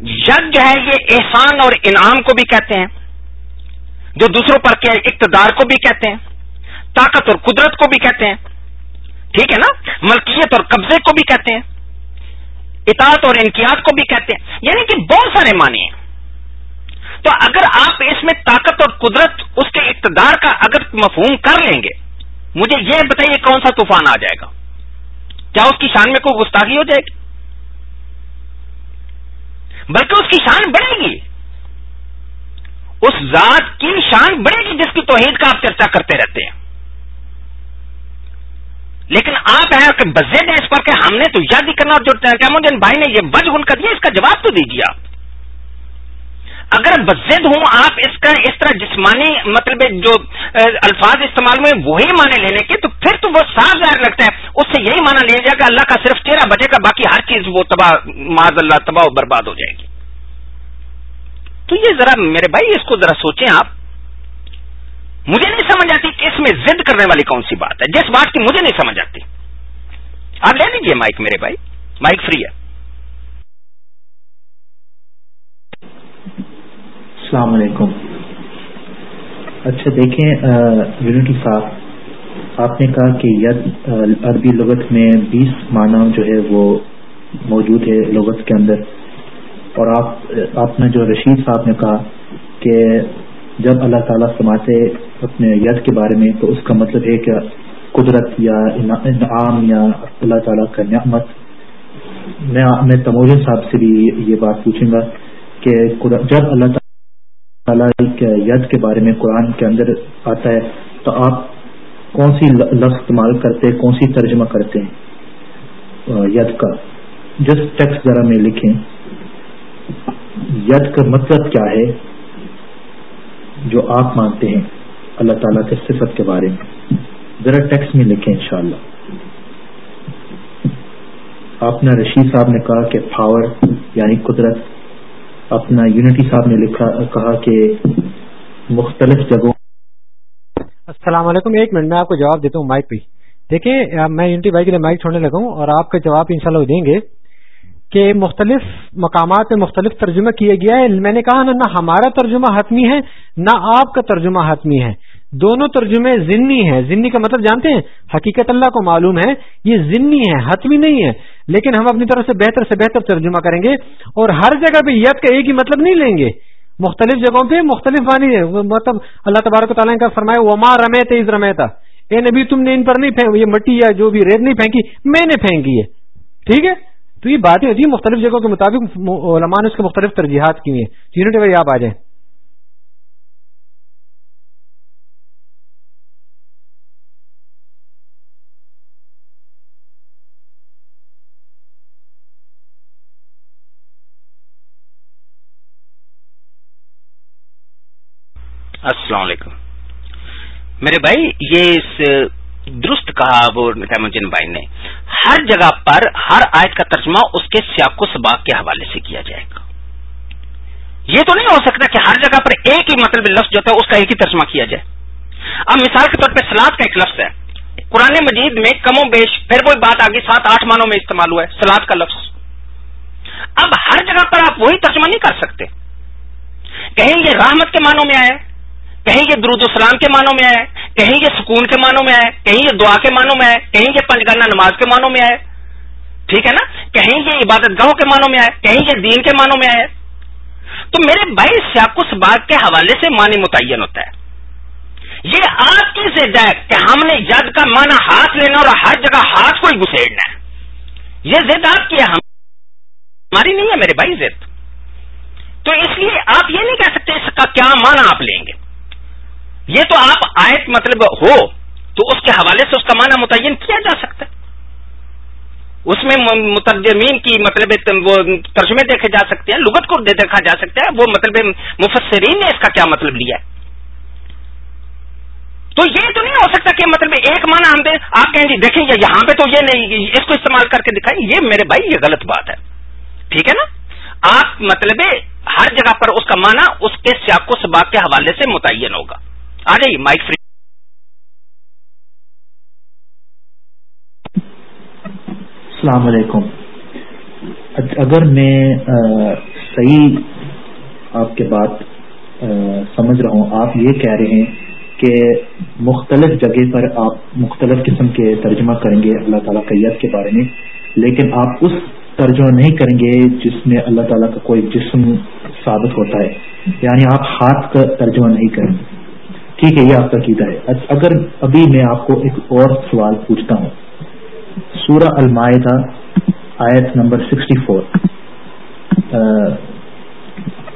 ید جو ہے یہ احسان اور انعام کو بھی کہتے ہیں۔ جو دوسروں پر کے اقتدار کو بھی کہتے ہیں۔ طاقت اور قدرت کو بھی کہتے ہیں۔ ٹھیک ہے نا؟ ملکیت اور قبضے کو بھی کہتے ہیں۔ اطاعت اور انقیات کو بھی کہتے ہیں۔ یعنی کہ بہت سارے معنی ہیں۔ تو اگر آپ اس میں طاقت اور قدرت، اس کے اقتدار کا اگر مفہوم کر لیں گے، مجھے یہ بتائیے کون سا طوفان آ جائے گا؟ کیا اس کی شان میں کوئی گستاخی ہو جائے گی؟ بلکہ اس کی شان بڑھے گی۔ اس ذات کی شان بڑھے گی جس کی توحید کا آپ چرچا کرتے رہتے ہیں۔ لیکن آپ ہیں کہ بزے اس پر کہ ہم نے تو یاد ہی کرنا اور جو بھائی نے یہ بج ان کا دیا، اس کا جواب تو دیجیے آپ۔ اگر بزد ہوں آپ اس کا اس طرح جسمانی مطلب جو الفاظ استعمال میں وہی معنی لینے کے تو پھر تو وہ صاف ظاہر لگتا ہے۔ اس سے یہی معنی لیا جائے گا اللہ کا صرف چہرہ بچے گا باقی ہر چیز وہ تباہ معذ اللہ، تباہ و برباد ہو جائے گی۔ تو یہ ذرا میرے بھائی، اس کو ذرا سوچیں آپ۔ مجھے نہیں سمجھ آتی کہ اس میں ضد کرنے والی کون سی بات ہے۔ جس بات کی مجھے نہیں سمجھ آتی۔ آپ لے لیجیے مائک میرے بھائی۔ مائک فری ہے۔ السلام علیکم۔ اچھا دیکھیں یونٹی صاحب، آپ نے کہا کہ ید عربی لغت میں بیس معنی جو ہے وہ موجود ہے لغت کے اندر۔ اور آپ آپ نے جو رشید صاحب نے کہا کہ جب اللہ تعالیٰ سماتے اپنے ید کے بارے میں تو اس کا مطلب ہے کہ قدرت یا انعام یا اللہ تعالیٰ کا نعمت۔ میں تموجن صاحب سے بھی یہ بات پوچھوں گا کہ جب اللہ تعالیٰ کے ید کے بارے میں قرآن کے اندر آتا ہے، تو آپ کون سی لفظ استعمال کرتے کون سی ترجمہ کرتے ہیں؟ ید کا۔ جس ٹیکس ذرا میں لکھیں۔ ید کا مطلب کیا ہے؟ جو آپ مانتے ہیں اللہ تعالیٰ کے صفت کے بارے میں۔ ذرا ٹیکس میں لکھیں انشاءاللہ۔ آپ نے رشید صاحب نے کہا کہ پاور یعنی قدرت۔ اپنا یونٹی صاحب نے لکھا کہا کہ مختلف جگہوں السلام علیکم، ایک منٹ، میں آپ کو جواب دیتا ہوں مائک پہ دیکھیں میں یونٹی بھائی کے لیے مائک چھوڑنے لگا ہوں اور آپ کا جواب انشاءاللہ دیں گے کہ مختلف مقامات میں مختلف ترجمہ کیا گیا ہے۔ میں نے کہا نا، نہ ہمارا ترجمہ حتمی ہے، نہ آپ کا ترجمہ حتمی ہے۔ دونوں ترجمے ضنی ہیں۔ ضنی کا مطلب جانتے ہیں؟ حقیقت اللہ کو معلوم ہے۔ یہ ضنی ہے حتمی نہیں ہے لیکن ہم اپنی طرف سے بہتر سے بہتر ترجمہ کریں گے اور ہر جگہ پہ ید کا ایک ہی مطلب نہیں لیں گے۔ مختلف جگہوں پہ مختلف معنی ہے مطلب اللہ تبارک تعالیٰ کا فرمایا، وما رمے تیز رمیتا اے نبی، تم نے ان پر نہیں پھینک یہ مٹی یا جو بھی ریت نہیں پھینکی، میں نے پھینکی ہے۔ ٹھیک ہے؟ تو یہ باتیں ہوتی ہیں مختلف جگہوں کے مطابق علماء نے اس کے مختلف ترجیحات کی ہیں۔ جی، یونٹ بھائی آپ آ جائیں۔ السلام علیکم۔ میرے بھائی، یہ درست کہا وہ تیمجن بھائی نے، ہر جگہ پر ہر آیت کا ترجمہ اس کے سیاق و سباق کے حوالے سے کیا جائے گا۔ یہ تو نہیں ہو سکتا کہ ہر جگہ پر ایک ہی مطلب لفظ جو ہے اس کا ایک ہی ترجمہ کیا جائے۔ اب مثال کے طور پہ سلاد کا ایک لفظ ہے۔ قرآن مجید میں کم و بیش، پھر وہی بات آگے سات آٹھ مانوں میں استعمال ہوا ہے، سلاد کا لفظ۔ اب ہر جگہ پر آپ وہی ترجمہ نہیں کر سکتے۔ کہیں یہ رحمت کے معنوں میں آئے کہیں یہ درود السلام کے معنوں میں آئے، کہیں یہ سکون کے معنوں میں آئے، کہیں یہ دعا کے معنوں میں آئے، کہیں یہ پنجگانہ نماز کے معنوں میں آئے۔ ٹھیک ہے نا؟ کہیں یہ عبادت گاہوں کے معنوں میں آئے، کہیں یہ دین کے معنوں میں آئے۔ تو میرے بھائی، سیاق بات کے حوالے سے معنی متعین ہوتا ہے۔ یہ آپ کی ضد ہے کہ ہم نے ید کا معنی ہاتھ لینا اور ہر جگہ ہاتھ کو ہی گسیڑنا ہے۔ یہ ضد آپ کی ہے ہماری نہیں ہے میرے بھائی ضد تو اس لیے آپ یہ نہیں کہہ سکتے اس کا کیا معنی آپ لیں گے۔ یہ تو آپ آیت مطلب ہو تو اس کے حوالے سے اس کا معنی متعین کیا جا سکتا ہے؟ اس میں مترجمین کی مطلب وہ ترجمے دیکھے جا سکتے ہیں، لغت کو دیکھا جا سکتا ہے، وہ مطلب مفسرین نے اس کا کیا مطلب لیا ہے؟ تو یہ تو نہیں ہو سکتا کہ مطلب ایک معنی ہم دیں آپ کہیں گے دیکھیں گے یہاں پہ تو یہ نہیں، اس کو استعمال کر کے دکھائیں، یہ میرے بھائی یہ غلط بات ہے۔ ٹھیک ہے نا؟ آپ مطلب ہر جگہ پر اس کا معنی اس کے سیاق و سباق کے حوالے سے متعین ہوگا۔ آ جائیے مائک فری السلام علیکم۔ اگر میں صحیح آپ کے بات سمجھ رہا ہوں، آپ یہ کہہ رہے ہیں کہ مختلف جگہ پر آپ مختلف قسم کے ترجمہ کریں گے اللہ تعالیٰ قیت کے بارے میں، لیکن آپ اس ترجمہ نہیں کریں گے جس میں اللہ تعالیٰ کا کوئی جسم ثابت ہوتا ہے۔ یعنی آپ ہاتھ کا ترجمہ نہیں کریں گے۔ ٹھیک ہے، یہ آپ کا قیدا ہے۔ اچھا، اگر ابھی میں آپ کو ایک اور سوال پوچھتا ہوں۔ سورہ المائدہ، آیت نمبر سکسٹی فور۔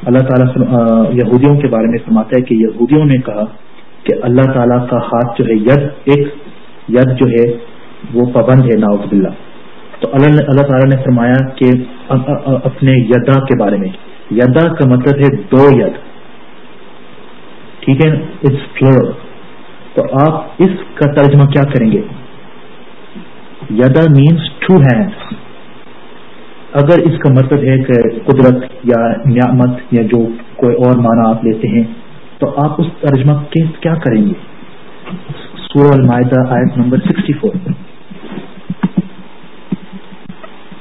اللہ تعالیٰ یہودیوں کے بارے میں فرماتا ہے کہ یہودیوں نے کہا کہ اللہ تعالیٰ کا ہاتھ جو ہے، ید، ایک ید جو ہے، وہ پابند ہے ناؤز باللہ۔ تو اللہ اللہ تعالیٰ نے فرمایا کہ اپنے یدا کے بارے میں۔ یدا کا مطلب ہے دو ید۔ ٹھیک ہے اٹس فلور تو آپ اس کا ترجمہ کیا کریں گے؟ یادا مینس ٹو ہینڈ اگر اس کا مطلب ہے کہ قدرت یا نعمت یا جو کوئی اور معنی آپ لیتے ہیں، تو آپ اس ترجمہ کے کیا کریں گے؟ سور المائدہ آیت نمبر سکسٹی فور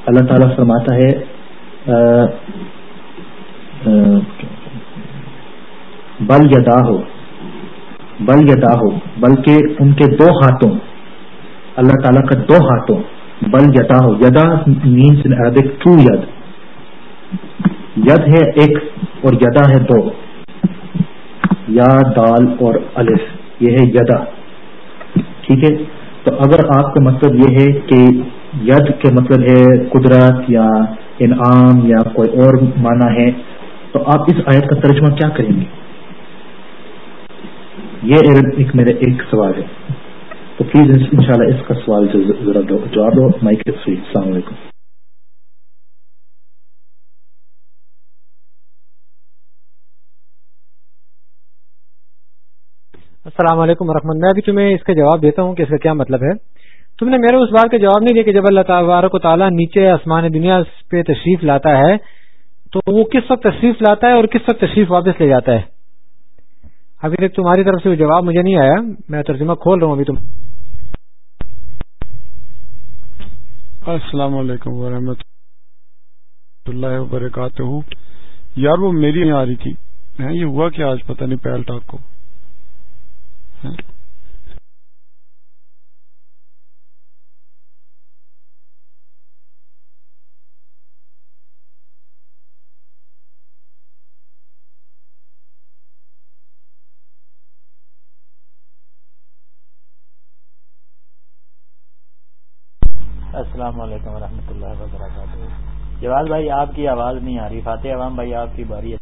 اللہ تعالیٰ فرماتا ہے بل یدا ہو بل یدا ہو بلکہ ان کے دو ہاتھوں، اللہ تعالیٰ کا دو ہاتھوں، بل یدا ہو یدا مینس ان عربک ٹو ید۔ ید ہے ایک اور یدا ہے دو۔ یا دال اور الف، یہ ہے یدا ٹھیک ہے؟ تو اگر آپ کا مطلب یہ ہے کہ ید کے مطلب ہے قدرت یا انعام یا کوئی اور معنی ہے، تو آپ اس آیت کا ترجمہ کیا کریں گے؟ یہ ایک میرا ایک سوال ہے۔ تو پلیز ان شاء اللہ اس کا سوال ذرا جواب دو مائک السلام علیکم۔ السلام علیکم ورحمۃ میں ابھی تمہیں اس کا جواب دیتا ہوں کہ اس کا کیا مطلب ہے۔ تم نے میرے اس بات کا جواب نہیں دیا کہ جب اللہ تبارک و تعالیٰ نیچے آسمان دنیا پہ تشریف لاتا ہے، تو وہ کس وقت تشریف لاتا ہے اور کس وقت تشریف واپس لے جاتا ہے؟ ابھی تک تمہاری طرف سے وہ جواب مجھے نہیں آیا۔ میں ترجمہ کھول رہا ہوں ابھی تم السلام علیکم ورحمۃ اللہ وبرکاتہ۔ یار وہ میری نہیں آ رہی تھی۔ یہ ہوا کیا آج؟ پتہ نہیں، پہل ٹاک کو۔ السلام علیکم ورحمۃ اللہ وبرکاتہ۔ جواز بھائی، آپ کی آواز نہیں آ رہی۔ فاتح عوام بھائی، آپ کی باری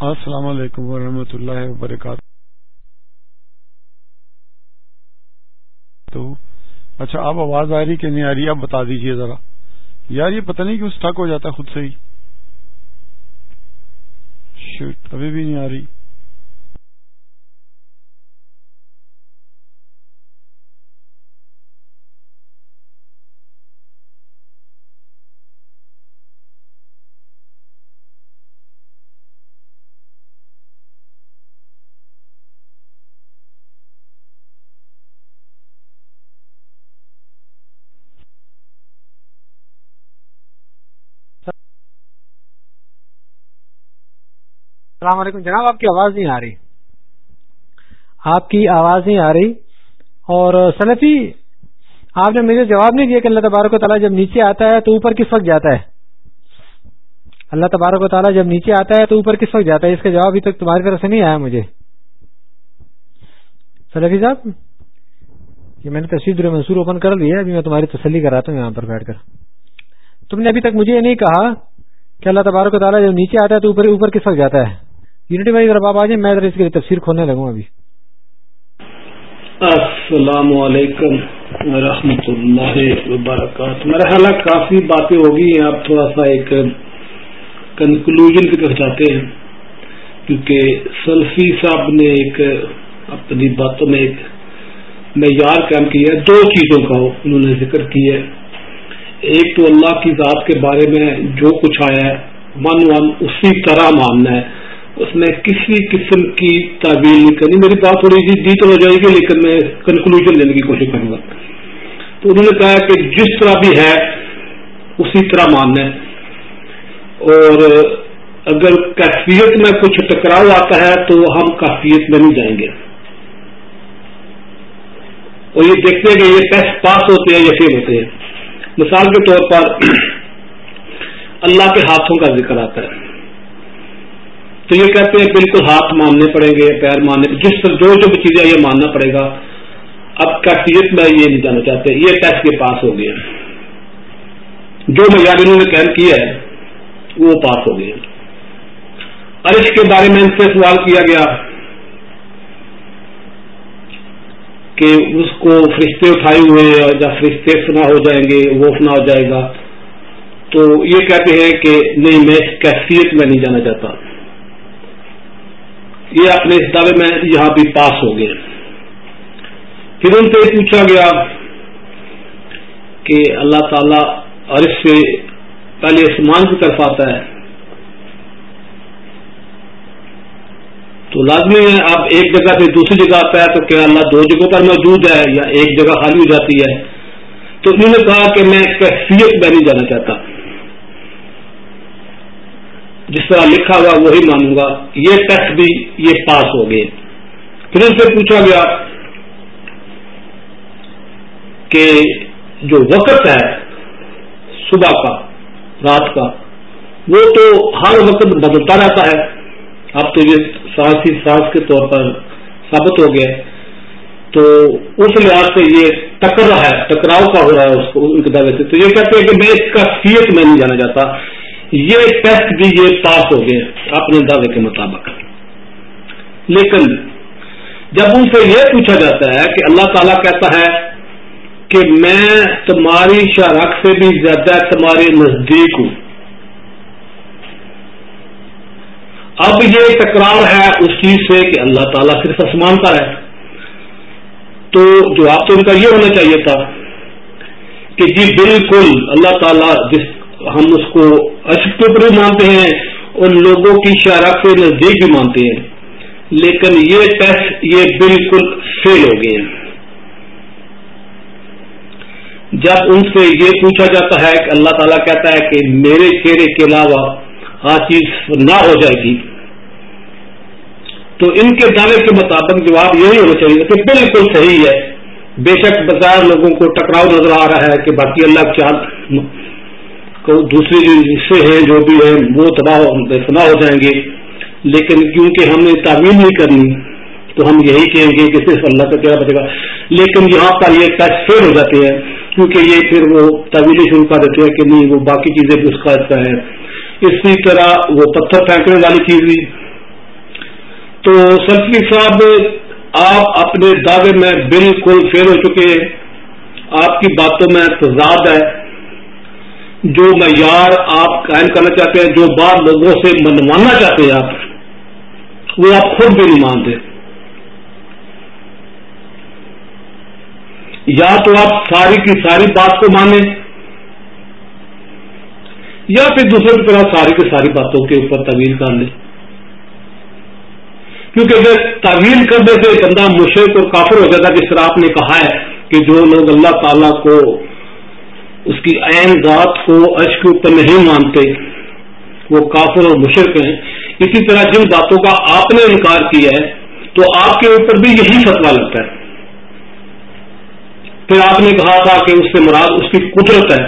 السلام علیکم ورحمۃ اللہ وبرکاتہ۔ تو اچھا آپ آواز آ رہی کہ نہیں آ رہی؟ آپ بتا دیجیے ذرا۔ یار، یہ پتہ نہیں کیوں اسٹک ہو جاتا خود سے ہی۔ شٹ ابھی بھی نہیں آ رہی۔ السلام علیکم. جناب، آپ کی آواز نہیں آ رہی۔ آپ کی آواز نہیں آ رہی۔ اور سلفی، آپ نے مجھے جواب نہیں دیا کہ اللہ تبارک و تعالیٰ جب نیچے آتا ہے تو اوپر کس وقت جاتا ہے۔ اللہ تبارک و تعالیٰ جب نیچے آتا ہے تو اوپر کس وقت جاتا ہے؟ اس کا جواب ابھی تک تمہاری طرف سے نہیں آیا مجھے۔ سلفی صاحب، یہ میں نے تصویر منصور اوپن کر لی ہے، ابھی میں تمہاری تسلی کراتا ہوں یہاں پر بیٹھ کر۔ تم نے ابھی تک مجھے یہ نہیں کہا کہ اللہ تبارک و تعالیٰ جب نیچے آتا ہے تو اوپر اوپر کس وقت جاتا ہے۔ یونٹی بھائی ذرا آپ آ جائیں، میں ذرا اس کی تفسیر کھولنے لگوں ابھی۔ السلام علیکم ورحمۃ اللہ وبرکاتہ۔ میرا خیال کافی باتیں ہوگی، آپ تھوڑا سا ایک کنکلوژ کی طرف جاتے ہیں۔ کیونکہ سلفی صاحب نے ایک اپنی باتوں میں ایک معیار قائم کیا ہے، دو چیزوں کا انہوں نے ذکر کیا ہے۔ ایک تو اللہ کی ذات کے بارے میں جو کچھ آیا ہے من ون اسی طرح ماننا ہے۔ اس میں کسی قسم کی تعبیر نہیں کرنی۔ میری بات تھوڑی سی ڈیٹل ہو جائے گی، لیکن میں کنکلوژ لینے کی کوشش کروں گا۔ تو انہوں نے کہا کہ جس طرح بھی ہے، اسی طرح ماننا ہے۔ اور اگر کیفیت میں کچھ ٹکراؤ آتا ہے، تو ہم کیفیت میں نہیں جائیں گے۔ اور یہ دیکھتے ہیں کہ یہ ٹیسٹ پاس ہوتے ہیں یا فیل ہوتے ہیں۔ مثال کے طور پر اللہ کے ہاتھوں کا ذکر آتا ہے۔ تو یہ کہتے ہیں بالکل ہاتھ ماننے پڑیں گے پیر ماننے جس پر جو جو چیزیں یہ ماننا پڑے گا۔ اب کیفیت میں یہ نہیں جانا چاہتے۔ یہ ٹیسٹ کے پاس ہو گیا۔ جو معیار انہوں نے قید کیا ہے، وہ پاس ہو گیا عرش کے بارے میں ان سے سوال کیا گیا کہ اس کو فرشتے اٹھائے ہوئے یا فرشتے فنا ہو جائیں گے، وہ فنا ہو جائے گا۔ تو یہ کہتے ہیں کہ نہیں، میں اس کیفیت میں نہیں جانا چاہتا۔ یہ اپنے اس دعوے میں یہاں بھی پاس ہو گئے. پھر ان سے پوچھا گیا کہ اللہ تعالی اور اس سے پہلے آسمان کی طرف آتا ہے. تو لازمی ہے آپ ایک جگہ سے دوسری جگہ آتا ہے تو کیا اللہ دو جگہوں پر موجود ہے یا ایک جگہ خالی ہو جاتی ہے؟ تو انہوں نے کہا کہ میں کیفیت میں نہیں جانا چاہتا. جس طرح لکھا ہوا وہی مانوں گا۔ یہ ٹیسٹ بھی یہ پاس ہو گئے۔ پھر ان سے پوچھا گیا کہ جو وقت ہے صبح کا، رات کا، وہ تو ہر وقت بدلتا رہتا ہے۔ اب تو یہ سانس ہی سانس کے طور پر ثابت ہو گیا۔ تو اس لحاظ سے یہ ٹکر رہا ہے، ٹکراؤ کا ہو رہا ہے اس کو، ان کے دعوے سے۔ تو یہ کہتے ہیں کہ میں اس کا سیت میں نہیں جانا چاہتا یہ ٹیسٹ بھی یہ پاس ہو گئے اپنے دعوے کے مطابق۔ لیکن جب ان سے یہ پوچھا جاتا ہے کہ اللہ تعالیٰ کہتا ہے کہ میں تمہاری شارخ سے بھی زیادہ تمہارے نزدیک ہوں۔ اب یہ تکرار ہے اس چیز سے کہ اللہ تعالیٰ صرف آسمان ہے۔ تو جو آپ تو ان کا یہ ہونا چاہیے تھا کہ جی بالکل اللہ تعالیٰ جس ہم اس کو اشک کے اوپر بھی مانتے ہیں اور لوگوں کی شرح کے نزدیک بھی مانتے ہیں۔ لیکن یہ ٹیسٹ یہ بالکل فیل ہو گئے ہیں۔ جب ان سے یہ پوچھا جاتا ہے کہ اللہ تعالیٰ کہتا ہے کہ میرے چہرے کے علاوہ ہر چیز نہ ہو جائے گی، تو ان کے دعوے کے مطابق جواب یہی ہونا چاہیے کہ بالکل صحیح ہے۔ بے شک بازار لوگوں کو ٹکراؤ نظر آ رہا ہے کہ باقی اللہ چار کو دوسری جو حصے ہیں جو بھی ہیں، وہ تباہ فنا ہو جائیں گے۔ لیکن کیونکہ ہم نے تعمیر نہیں کرنی، تو ہم یہی کہیں گے کہ صرف اللہ کا کیا بچے گا لیکن یہاں پر یہ ٹچ فیل ہو جاتے ہیں کیونکہ یہ پھر وہ طویلیں شروع کر دیتے ہیں کہ نہیں، وہ باقی چیزیں بھی اس کا حصہ ہے اسی طرح وہ پتھر پھینکنے والی چیز بھی۔ تو سلفی جی صاحب، آپ اپنے دعوے میں بالکل فیل ہو چکے ہیں۔ آپ کی باتوں میں تضاد ہے۔ جو معیار آپ قائم کرنا چاہتے ہیں، جو بات لوگوں سے منوانا چاہتے ہیں آپ، وہ آپ خود بھی نہیں مانتے۔ یا تو آپ ساری کی ساری بات کو مانیں، یا پھر دوسرے کی طرح ساری کی ساری باتوں کے اوپر طویل کر لیں۔ کیونکہ اگر تعویل کرنے سے بندہ مشرق اور کافر ہو جاتا، جس طرح آپ نے کہا ہے کہ جو لوگ اللہ تعالی کو اس کی عین ذات کو عرش کے اوپر نہیں مانتے، وہ کافر اور مشرق ہیں۔ اسی طرح جن باتوں کا آپ نے انکار کیا ہے، تو آپ کے اوپر بھی یہی فتوا لگتا ہے۔ پھر آپ نے کہا تھا کہ اس سے مراد اس کی قدرت ہے۔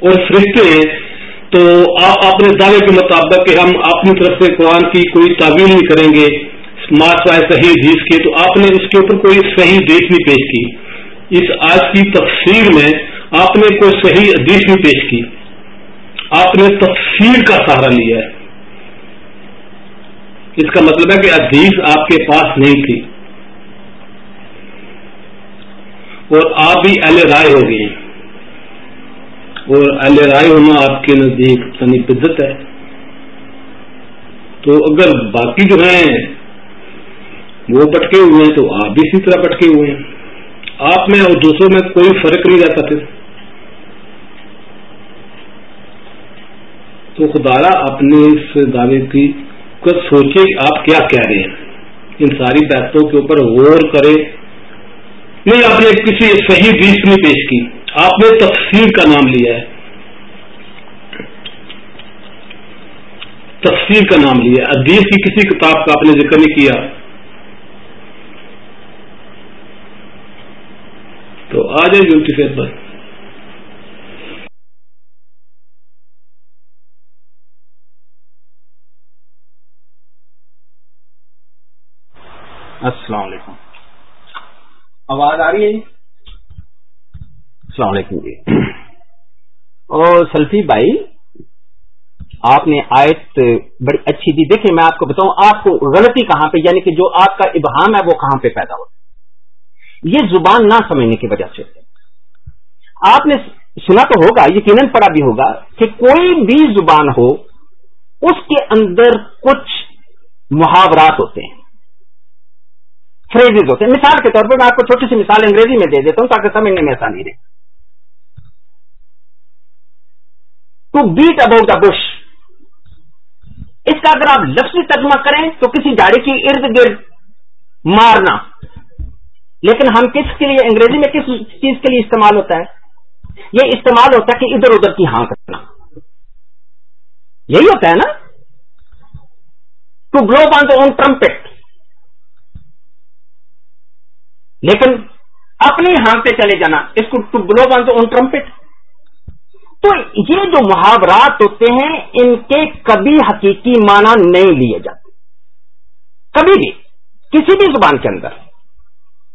اور فرشتے ہیں، تو آپ اپنے دعوے کے مطابق کہ ہم اپنی طرف سے قرآن کی کوئی تعویل نہیں کریں گے۔ مارچ صحیح حدیث کے تو آپ نے اس کے اوپر کوئی صحیح دیش نہیں پیش کی۔ اس آج کی تفسیر میں آپ نے کوئی صحیح حدیث نہیں پیش کی۔ آپ نے تفسیر کا سہارا لیا ہے۔ اس کا مطلب ہے کہ حدیث آپ کے پاس نہیں تھی۔ اور آپ بھی اہل رائے ہو گئے۔ اور اہل رائے ہونا آپ کے نزدیک یعنی سنی بدت ہے۔ تو اگر باقی جو ہیں وہ بٹکے ہوئے ہیں تو آپ بھی اسی طرح بٹکے ہوئے ہیں۔ آپ میں اور دوسروں میں کوئی فرق نہیں رہتا پھر تو خدارا اپنے اس دعوے کی سوچے کہ آپ کیا کہہ رہے ہیں۔ ان ساری بحثوں کے اوپر غور کرے۔ نہیں آپ نے کسی صحیح ڈیش نہیں پیش کی۔ آپ نے تفسیر کا نام لیا ہے۔ تفسیر کا نام لیا ادیس کی کسی کتاب کا آپ نے ذکر نہیں کیا۔ تو آ جائے یونٹی فیس پر السلام علیکم۔ آواز آ رہی ہے جی؟ السلام علیکم جی۔ اور سلفی بھائی، آپ نے آیت بڑی اچھی تھی دیکھیں، میں آپ کو بتاؤں، آپ کو غلطی کہاں پہ یعنی کہ جو آپ کا ابہام ہے وہ کہاں پہ پیدا ہوتا یہ زبان نہ سمجھنے کی وجہ سے۔ آپ نے سنا تو ہوگا، یقیناً پڑا بھی ہوگا کہ کوئی بھی زبان ہو، اس کے اندر کچھ محاورات ہوتے ہیں۔ فریزز ہوتے ہیں۔ مثال کے طور پر میں آپ کو چھوٹی سی مثال انگریزی میں دے دیتا ہوں تاکہ سمجھنے میں آسانی رہے۔ To beat about a bush اس کا اگر آپ لفظی ترجمہ کریں تو کسی گاڑی کی ارد گرد مارنا۔ لیکن ہم کس کے لیے انگریزی میں کس چیز کے لیے استعمال ہوتا ہے؟ یہ استعمال ہوتا ہے کہ ادھر ادھر کی ہاں کرنا۔ یہی ہوتا ہے نا؟ To blow on the own trumpet. لیکن اپنی ہاں پہ چلے جانا، اس کو ٹو بلو بن تو ٹرمپٹ۔ تو یہ جو محاورات ہوتے ہیں، ان کے کبھی حقیقی معنی نہیں لیے جاتے۔ کبھی بھی، کسی بھی زبان کے اندر۔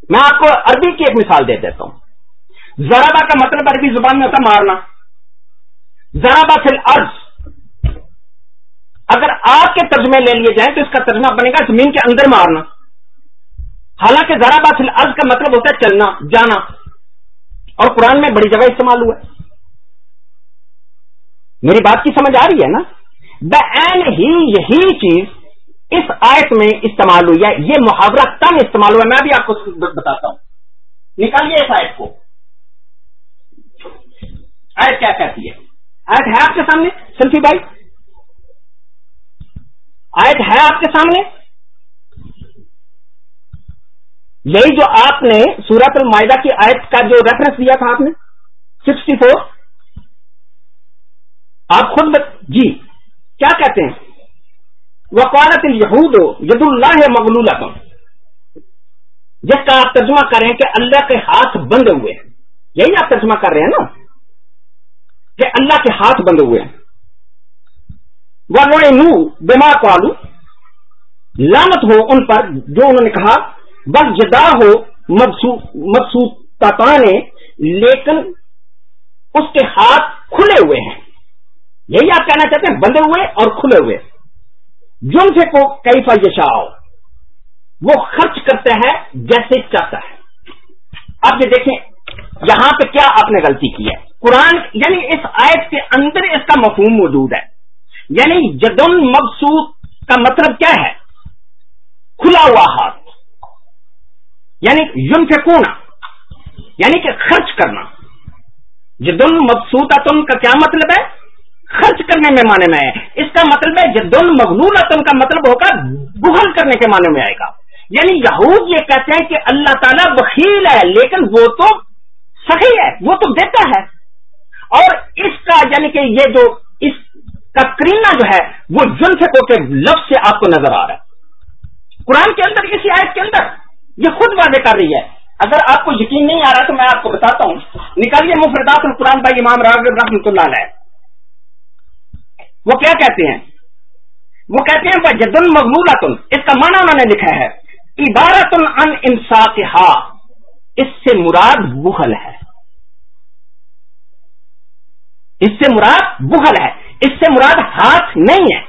میں آپ کو عربی کی ایک مثال دے دیتا ہوں۔ ذرا کا مطلب عربی زبان میں ہوتا مارنا۔ ذرا فل ارض اگر آپ کے ترجمے لے لیے جائیں تو اس کا ترجمہ بنے گا زمین کے اندر مارنا۔ حالانکہ ذرا بات عرض کا مطلب ہوتا ہے چلنا، جانا۔ اور قرآن میں بڑی جگہ استعمال ہوا ہے۔ میری بات کی سمجھ آ رہی ہے نا؟ دا این ہی یہی چیز اس آیت میں استعمال ہوئی ہے، یہ محاورہ تب استعمال ہوا، میں بھی آپ کو بتاتا ہوں۔ نکالیے اس آیت کو۔ آیت کیا کہتی ہے؟ آیت ہے آپ کے سامنے سلفی بھائی؟ آیت ہے آپ کے سامنے؟ یہی جو آپ نے سورت المائدہ کی آیت کا جو ریفرنس دیا تھا آپ نے سکسٹی فور آپ خود جی کیا کہتے ہیں؟ وقالت یہود ید اللہ مغلول جس کا آپ ترجمہ کریں کہ اللہ کے ہاتھ بند ہوئے ہیں. یہی آپ ترجمہ کر رہے ہیں نا؟ کہ اللہ کے ہاتھ بند ہوئے ہیں. وہ نو بیما کو لانت ہو ان پر، جو انہوں نے کہا بس جدا ہو مبسوط نے لیکن اس کے ہاتھ کھلے ہوئے ہیں. یہی آپ کہنا چاہتے ہیں، بندے ہوئے اور کھلے ہوئے. جن سے کو کئی فائشا وہ خرچ کرتا ہے جیسے چاہتا ہے۔ اب یہ دیکھیں، یہاں پہ کیا آپ نے غلطی کی ہے؟ قرآن یعنی اس آیت کے اندر اس کا مفہوم موجود ہے۔ یعنی جدن مبسوط کا مطلب کیا ہے؟ کھلا ہوا ہاتھ۔ یعنی یون کونا یعنی کہ خرچ کرنا۔ جدن مبسوط اتم کا کیا مطلب ہے؟ خرچ کرنے میں معنی میں ہے اس کا مطلب ہے جدن مغلول اتم کا مطلب ہوگا بہل کرنے کے معنی میں آئے گا۔ یعنی یہود یہ کہتے ہیں کہ اللہ تعالیٰ بخیل ہے، لیکن وہ تو صحیح ہے، وہ تو دیتا ہے۔ اور اس کا یعنی کہ یہ جو اس کا کرینا جو ہے، وہ جن کے لفظ سے آپ کو نظر آ رہا ہے۔ قرآن کے اندر کسی آیت کے اندر یہ خود واضح کر رہی ہے۔ اگر آپ کو یقین نہیں آ رہا تو میں آپ کو بتاتا ہوں۔ نکالیے مفردات القرآن بھائی امام راغب رحمۃ اللہ علیہ۔ وہ کیا کہتے ہیں؟ وہ کہتے ہیں جدن مغلول اس کا معنی انہوں نے لکھا ہے۔ عبارت ان انصاف اس سے مراد بخل ہے۔ اس سے مراد بخل ہے۔ اس سے مراد ہاتھ نہیں ہے۔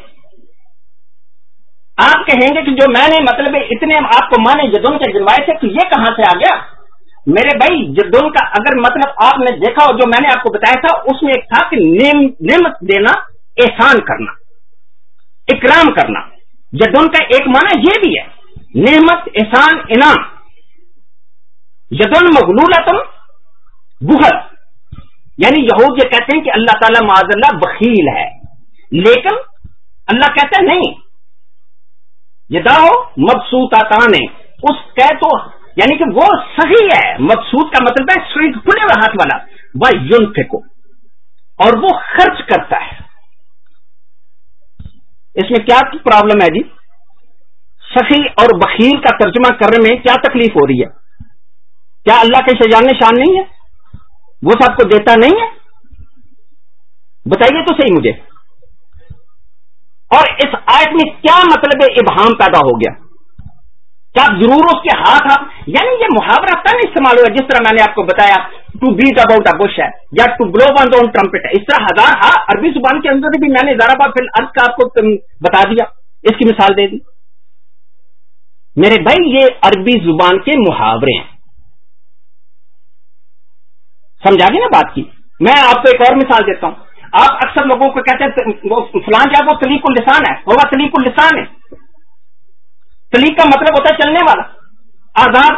آپ کہیں گے کہ جو میں نے مطلب اتنے آپ کو مانے جدون کے گنوائے تھے، تو یہ کہاں سے آ گیا؟ میرے بھائی جدون کا اگر مطلب آپ نے دیکھا جو میں نے آپ کو بتایا تھا، اس میں ایک تھا کہ نعمت دینا احسان کرنا، اکرام کرنا۔ جدون کا ایک معنی یہ بھی ہے، نعمت، احسان، انعام۔ جدون مغلول تم بہت یعنی یہود یہ کہتے ہیں کہ اللہ تعالی معذ اللہ بخیل ہے۔ لیکن اللہ کہتا ہے نہیں۔ ہو مبسوط آنے اس کہ تو یعنی کہ وہ صحیح ہے۔ مقصود کا مطلب ہے کھلے ہوئے ہاتھ والا۔ وہ یون کو اور وہ خرچ کرتا ہے۔ اس میں کیا پرابلم ہے جی؟ سخی اور بخیل کا ترجمہ کرنے میں کیا تکلیف ہو رہی ہے؟ کیا اللہ کے شجان شان نہیں ہے؟ وہ سب کو دیتا نہیں ہے؟ بتائیے تو صحیح مجھے۔ اور اس آیت میں کیا مطلب ابہام پیدا ہو گیا؟ کیا ضرور اس کے ہاتھ آپ یعنی یہ محاورہ تب استعمال ہوا جس طرح میں نے آپ کو بتایا to beat about a bush ہے یا to blow one own trumpet ہے اس طرح ہزار ہاں عربی زبان کے اندر بھی میں نے ادارہ بار ارد کا آپ کو بتا دیا۔ اس کی مثال دے دی۔ میرے بھائی، یہ عربی زبان کے محاورے ہیں۔ سمجھا گی نا بات کی؟ میں آپ کو ایک اور مثال دیتا ہوں۔ آپ اکثر لوگوں کو کہتے ہیں فلان جا وہ سلیق السان ہے، وہ سلیق السان ہے۔ سلیق کا مطلب ہوتا ہے چلنے والا، آزاد۔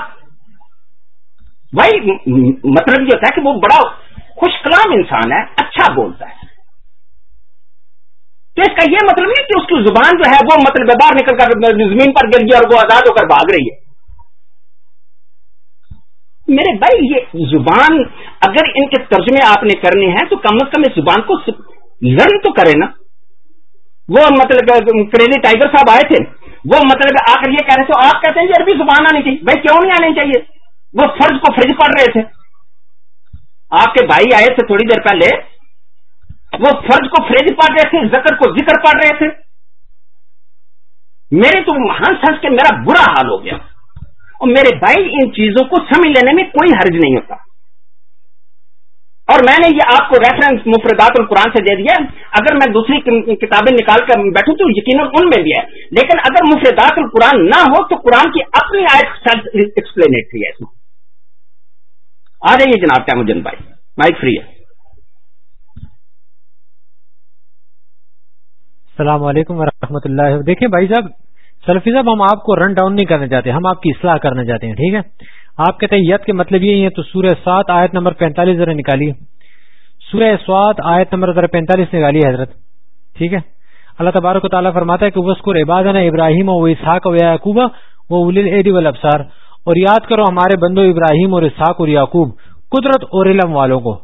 بھائی مطلب یہ ہوتا ہے کہ وہ بڑا خوش کلام انسان ہے اچھا بولتا ہے۔ تو اس کا یہ مطلب نہیں کہ اس کی زبان جو ہے وہ مطلب باہر نکل کر زمین پر گر گئی اور وہ آزاد ہو کر بھاگ رہی ہے۔ میرے بھائی، یہ زبان اگر ان کے ترجمے آپ نے کرنے ہیں تو کم از کم اس زبان کو لرن تو کرے نا۔ وہ مطلب کریلی ٹائیگر صاحب آئے تھے۔ وہ مطلب آ کر یہ کہہ رہے تھے، آپ کہتے ہیں یہ عربی زبان آنی چاہیے۔ بھائی کیوں نہیں آنی چاہیے؟ وہ فرض کو فرض پڑھ رہے تھے۔ آپ کے بھائی آئے تھے تھوڑی دیر پہلے۔ وہ فرض کو فرض پڑھ رہے تھے ذکر کو ذکر پڑھ رہے تھے۔ میرے تو ہنس ہنس کے میرا برا حال ہو گیا۔ اور میرے بھائی ان چیزوں کو سمجھ لینے میں کوئی حرج نہیں ہوتا۔ اور میں نے یہ آپ کو ریفرنس مفردات القرآن سے دے دیا اگر میں دوسری کتابیں نکال کر بیٹھوں تو یقیناً ان میں بھی ہے۔ لیکن اگر مفردات القرآن نہ ہو تو قرآن کی اپنی آیت ایکسپلینیٹری ہے اس میں۔ آ جائیے جناب تیمجن بھائی مائک فری ہے۔ السلام علیکم ورحمۃ اللہ دیکھیں بھائی صاحب، سلفی صاحب، ہم آپ کو رن ڈاؤن نہیں کرنا چاہتے، ہم آپ کی اصلاح کرنا چاہتے ہیں، ٹھیک ہے؟ آپ کہتے ہیں ید کے مطلب یہی ہے تو سورہ سات آیت نمبر پینتالیس ذرا نکالیے۔ سورہ سوات آیت نمبر ذرا پینتالیس نکالی حضرت۔ ٹھیک ہے؟ اللہ تبارک و تعالیٰ فرماتا ہے کہ وسکر عبادنا ابراہیم و اسحاق و یعقوبہ وہ ابسار اور یاد کرو ہمارے بندو ابراہیم اور اسحاق اور یعقوب، قدرت اور علم والوں کو۔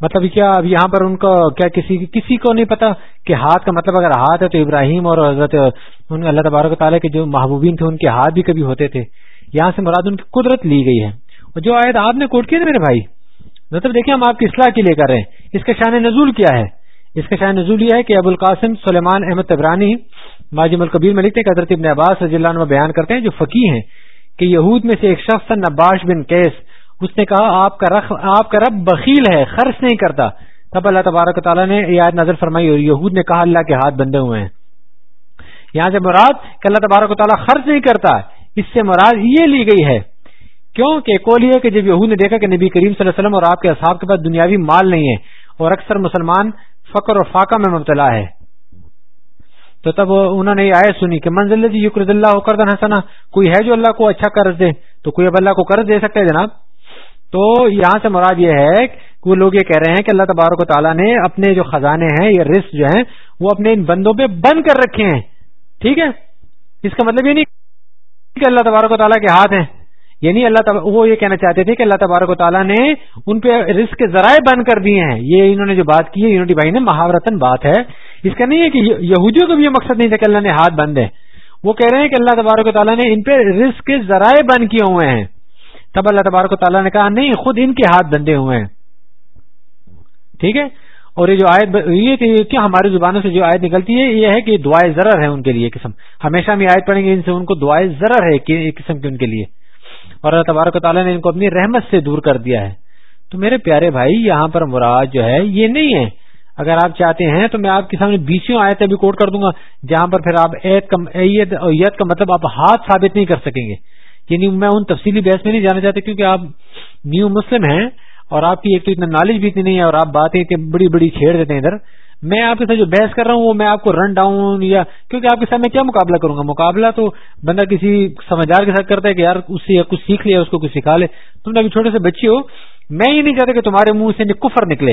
مطلب کیا اب یہاں پر ان کو کیا کسی کسی کو نہیں پتا کہ ہاتھ کا مطلب اگر ہاتھ ہے تو ابراہیم اور حضرت اللہ تبارک تعالیٰ کے جو محبوبین تھے، ان کے ہاتھ بھی کبھی ہوتے تھے۔ یہاں سے مراد ان کی قدرت لی گئی ہے۔ اور جو آیت آپ نے کوٹ کی نا میرے بھائی مطلب دیکھیں ہم آپ کی اصلاح کے لیے کر رہے ہیں۔ اس کا شان نزول کیا ہے؟ اس کا شان نزول یہ ہے کہ ابو القاسم سلیمان احمد تبرانی ماجم القبیر میں لکھتے حضرت ابن عباس رضی اللہ عنہ بیان کرتے ہیں، جو فقی ہیں، کہ یہود میں سے ایک شخص نباش بن کیس اس نے کہا، آپ کا رخ، آپ کا رب بخیل ہے، خرچ نہیں کرتا۔ تب اللہ تبارک تعالیٰ نے یاد نظر فرمائی اور یہود نے کہا، اللہ کے ہاتھ بندے ہوئے ہیں۔ یہاں سے مراد کہ اللہ تبارک و تعالیٰ خرچ نہیں کرتا۔ اس سے مراد یہ لی گئی ہے کیوں کہ کول یہ کہ جب یہود نے دیکھا کہ نبی کریم صلی اللہ علیہ وسلم اور آپ کے اصحاب کے پاس دنیاوی مال نہیں ہے اور اکثر مسلمان فقر اور فاقہ میں مبتلا ہے۔ تو تب انہوں نے یہ آئے سنی کہ منزل جی یقر اللہ کردن حسنا، کوئی ہے جو اللہ کو اچھا قرض دے؟ تو کوئی اب اللہ کو قرض دے سکتا ہے جناب؟ تو یہاں سے مراد یہ ہے کہ وہ لوگ یہ کہہ رہے ہیں کہ اللہ تبارک و تعالیٰ نے اپنے جو خزانے ہیں یا رسک جو ہیں، وہ اپنے ان بندوں پہ بند کر رکھے ہیں۔ ٹھیک ہے؟ اس کا مطلب یہ نہیں کہ اللہ تبارک و تعالیٰ کے ہاتھ ہیں۔ یعنی اللہ تب... وہ یہ کہنا چاہتے تھے کہ اللہ تبارک و تعالیٰ نے ان پہ رسک کے ذرائع بند کر دیے ہیں۔ یہ انہوں نے جو بات کی ہے، یونٹی بھائی نے محاورتن بات ہے۔ اس کا نہیں ہے کہ یہودیوں کا بھی یہ مقصد نہیں تھا کہ اللہ نے ہاتھ بند ہے۔ وہ کہہ رہے ہیں کہ اللہ تبارک و تعالیٰ نے ان پہ رسک کے ذرائع بند کیے ہوئے ہیں۔ تب اللہ تبارک و تعالیٰ نے کہا، نہیں، خود ان کے ہاتھ بندے ہوئے ہیں۔ ٹھیک ہے؟ اور یہ جو آیت یہ کیا ہماری زبانوں سے جو آیت نکلتی ہے، یہ ہے کہ دعائیں ضرر ہے ان کے لیے قسم۔ ہمیشہ ہم یہ آیت پڑھیں گے، ان سے ان کو دعائیں ضرر ہے ایک قسم کی ان کے لیے۔ اور اللہ تبارک و تعالیٰ نے ان کو اپنی رحمت سے دور کر دیا ہے۔ تو میرے پیارے بھائی، یہاں پر مراد جو ہے، یہ نہیں ہے۔ اگر آپ چاہتے ہیں تو میں آپ کے سامنے بیسوں آیتیں بھی کوٹ کر دوں گا، جہاں پر پھر آپ عید کا مطلب آپ ہاتھ ثابت نہیں کر سکیں گے۔ یعنی میں ان تفصیلی بحث میں نہیں جانا چاہتا کیونکہ آپ نیو مسلم ہیں۔ اور آپ کی ایک تو اتنا نالج بھی اتنی نہیں ہے اور آپ باتیں اتنی بڑی بڑی چھیڑ دیتے ہیں ادھر۔ میں آپ کے ساتھ جو بحث کر رہا ہوں وہ میں آپ کو رن ڈاؤن یا کیونکہ آپ کے ساتھ میں کیا مقابلہ کروں گا؟ مقابلہ تو بندہ کسی سمجھدار کے ساتھ کرتا ہے کہ یار اس سے کچھ سیکھ لیا اس کو کچھ سکھا لے۔ تم نے ابھی چھوٹے سے بچے ہو، میں یہ نہیں چاہتا کہ تمہارے منہ سے کفر نکلے۔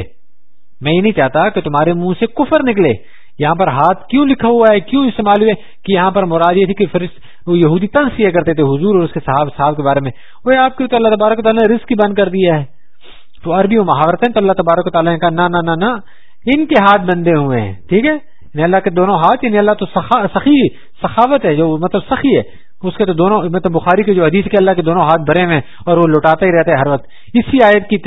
میں یہ نہیں چاہتا کہ تمہارے منہ سے کفر نکلے۔ یہاں پر ہاتھ کیوں لکھا ہوا ہے؟ کیوں استعمال ہوئے؟ کہ یہاں پر مراد یہ تھی کہ فرسٹ وہ یہودی تنس کیا کرتے تھے، حضور اور اس کے صاحب صاحب کے بارے میں۔ وہ آپ کی تو اللہ تبارک تعالیٰ نے رسک ہی بند کر دیا ہے۔ تو عربی و محاورت تو اللہ تبارک و تعالیٰ نے کہا نہ نہ ان کے ہاتھ بندے ہوئے ہیں، ٹھیک ہے؟ یعنی اللہ کے دونوں ہاتھ یعنی اللہ تو سخی، سخاوت ہے، جو مطلب سخی ہے۔ اس کے تو دونوں مطلب بخاری کے جو حدیث کے اللہ کے دونوں ہاتھ بھرے ہوئے اور وہ لوٹاتا ہی رہتا ہے ہر وقت۔ اسی آیت کی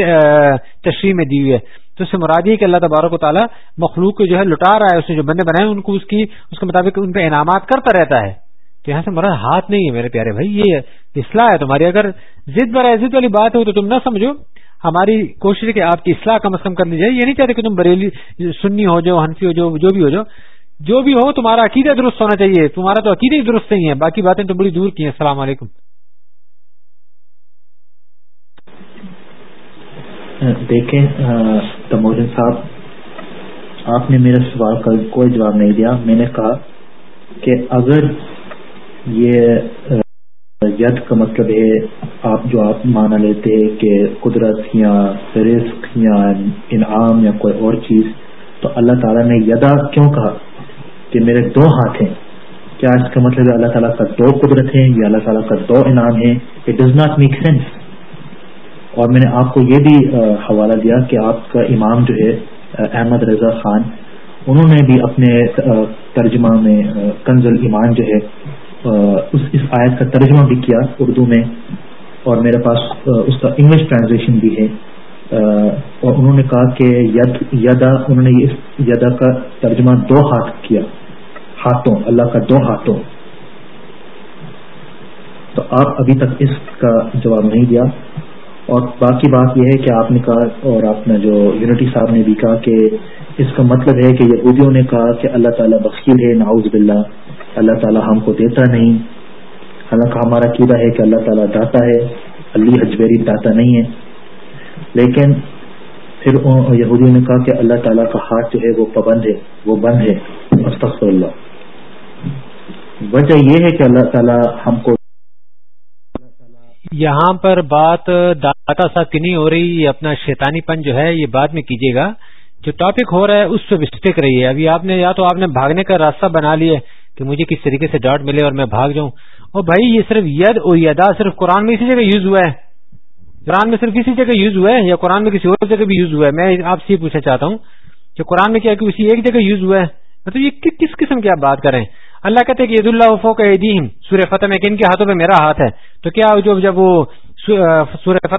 تشریح میں دی ہوئی ہے۔ تو اس سے مرادی کہ اللہ تبارک و تعالیٰ مخلوق کو جو ہے لٹا رہا ہے، اس نے جو بندے بنائے ان کو اس کی، اس کے مطابق ان پہ انعامات کرتا رہتا ہے۔ تو یہاں سے مراد ہاتھ نہیں ہے، میرے پیارے بھائی، یہ اصلاح ہے۔ تمہاری اگر ضد پر ضد والی بات ہو تو تم نہ سمجھو۔ ہماری کوشش ہے کہ آپ کی اصلاح کم از کم کر لی جائے یہ نہیں چاہتے کہ تم بریلی سنی ہو جو ہنسی ہو جو جو بھی ہو جو۔ جو بھی ہو، تمہارا عقیدہ درست ہونا چاہیے۔ تمہارا تو عقیدہ ہی درست نہیں ہے۔ باقی باتیں تو بڑی دور کی ہیں۔ السلام علیکم۔ دیکھیں تموجن صاحب، آپ نے میرے سوال کا کوئی جواب نہیں دیا۔ میں نے کہا کہ اگر یہ ید کا مطلب ہے آپ جو آپ مانا لیتے ہیں کہ قدرت یا رزق یا انعام یا کوئی اور چیز، تو اللہ تعالیٰ نے یدا کیوں کہا کہ میرے دو ہاتھ ہیں؟ کیا اس کا مطلب ہے اللہ تعالیٰ کا دو قدرت ہے یا اللہ تعالیٰ کا دو انعام ہے it does not make sense اور میں نے آپ کو یہ بھی حوالہ دیا کہ آپ کا امام جو ہے احمد رضا خان، انہوں نے بھی اپنے ترجمہ میں کنزل ایمان جو ہے اس اس آیت کا ترجمہ بھی کیا اردو میں، اور میرے پاس اس کا انگلش ٹرانسلیشن بھی ہے۔ اور انہوں نے کہا کہ ید، یدا، انہوں نے اس یدا کا ترجمہ دو ہاتھ کیا۔ ہاتھوں، اللہ کا دو ہاتھوں۔ تو آپ ابھی تک اس کا جواب نہیں دیا۔ اور باقی بات یہ ہے کہ آپ نے کہا، اور آپ نے جو یونٹی صاحب نے بھی کہا کہ اس کا مطلب ہے کہ یہودیوں نے کہا کہ اللہ تعالیٰ بخیل ہے ناؤز باللہ۔ اللہ تعالیٰ ہم کو دیتا نہیں۔ حالانکہ ہمارا قیدا ہے کہ اللہ تعالیٰ داتا ہے، علی حجبیری داتا نہیں ہے۔ لیکن پھر یہودیوں نے کہا کہ اللہ تعالیٰ کا ہاتھ جو ہے وہ پابند ہے، وہ بند ہے۔ استغفر اللہ۔ وجہ یہ ہے کہ اللہ تعالیٰ ہم کو یہاں پر بات داتا صاحب کی نہیں ہو رہی، یہ اپنا شیطانی پن جو ہے، یہ بعد میں کیجیے گا۔ جو ٹاپک ہو رہا ہے، اس پہ اسٹک رہی ہے ابھی آپ نے، یا تو آپ نے بھاگنے کا راستہ بنا لیا کہ مجھے کس طریقے سے ڈاٹ ملے اور میں بھاگ جاؤں۔ اور بھائی، یہ صرف ید اور یدا صرف قرآن میں اسی جگہ یوز ہوا ہے۔ قرآن میں صرف کسی جگہ یوز ہوا ہے یا قرآن میں کسی اور جگہ بھی یوز ہوا ہے؟ میں آپ سے یہ پوچھنا چاہتا ہوں کہ قرآن میں کیا کہ اسی ایک جگہ یوز ہوا ہے؟ مطلب یہ کس قسم کی آپ بات کریں اللہ کہتے ہیں کہ عید اللہ وفو کا عیدیم سورہ فتح میں کن کے ہاتھوں پہ میرا ہاتھ ہے؟ تو کیا جو جب وہ سورہ فتح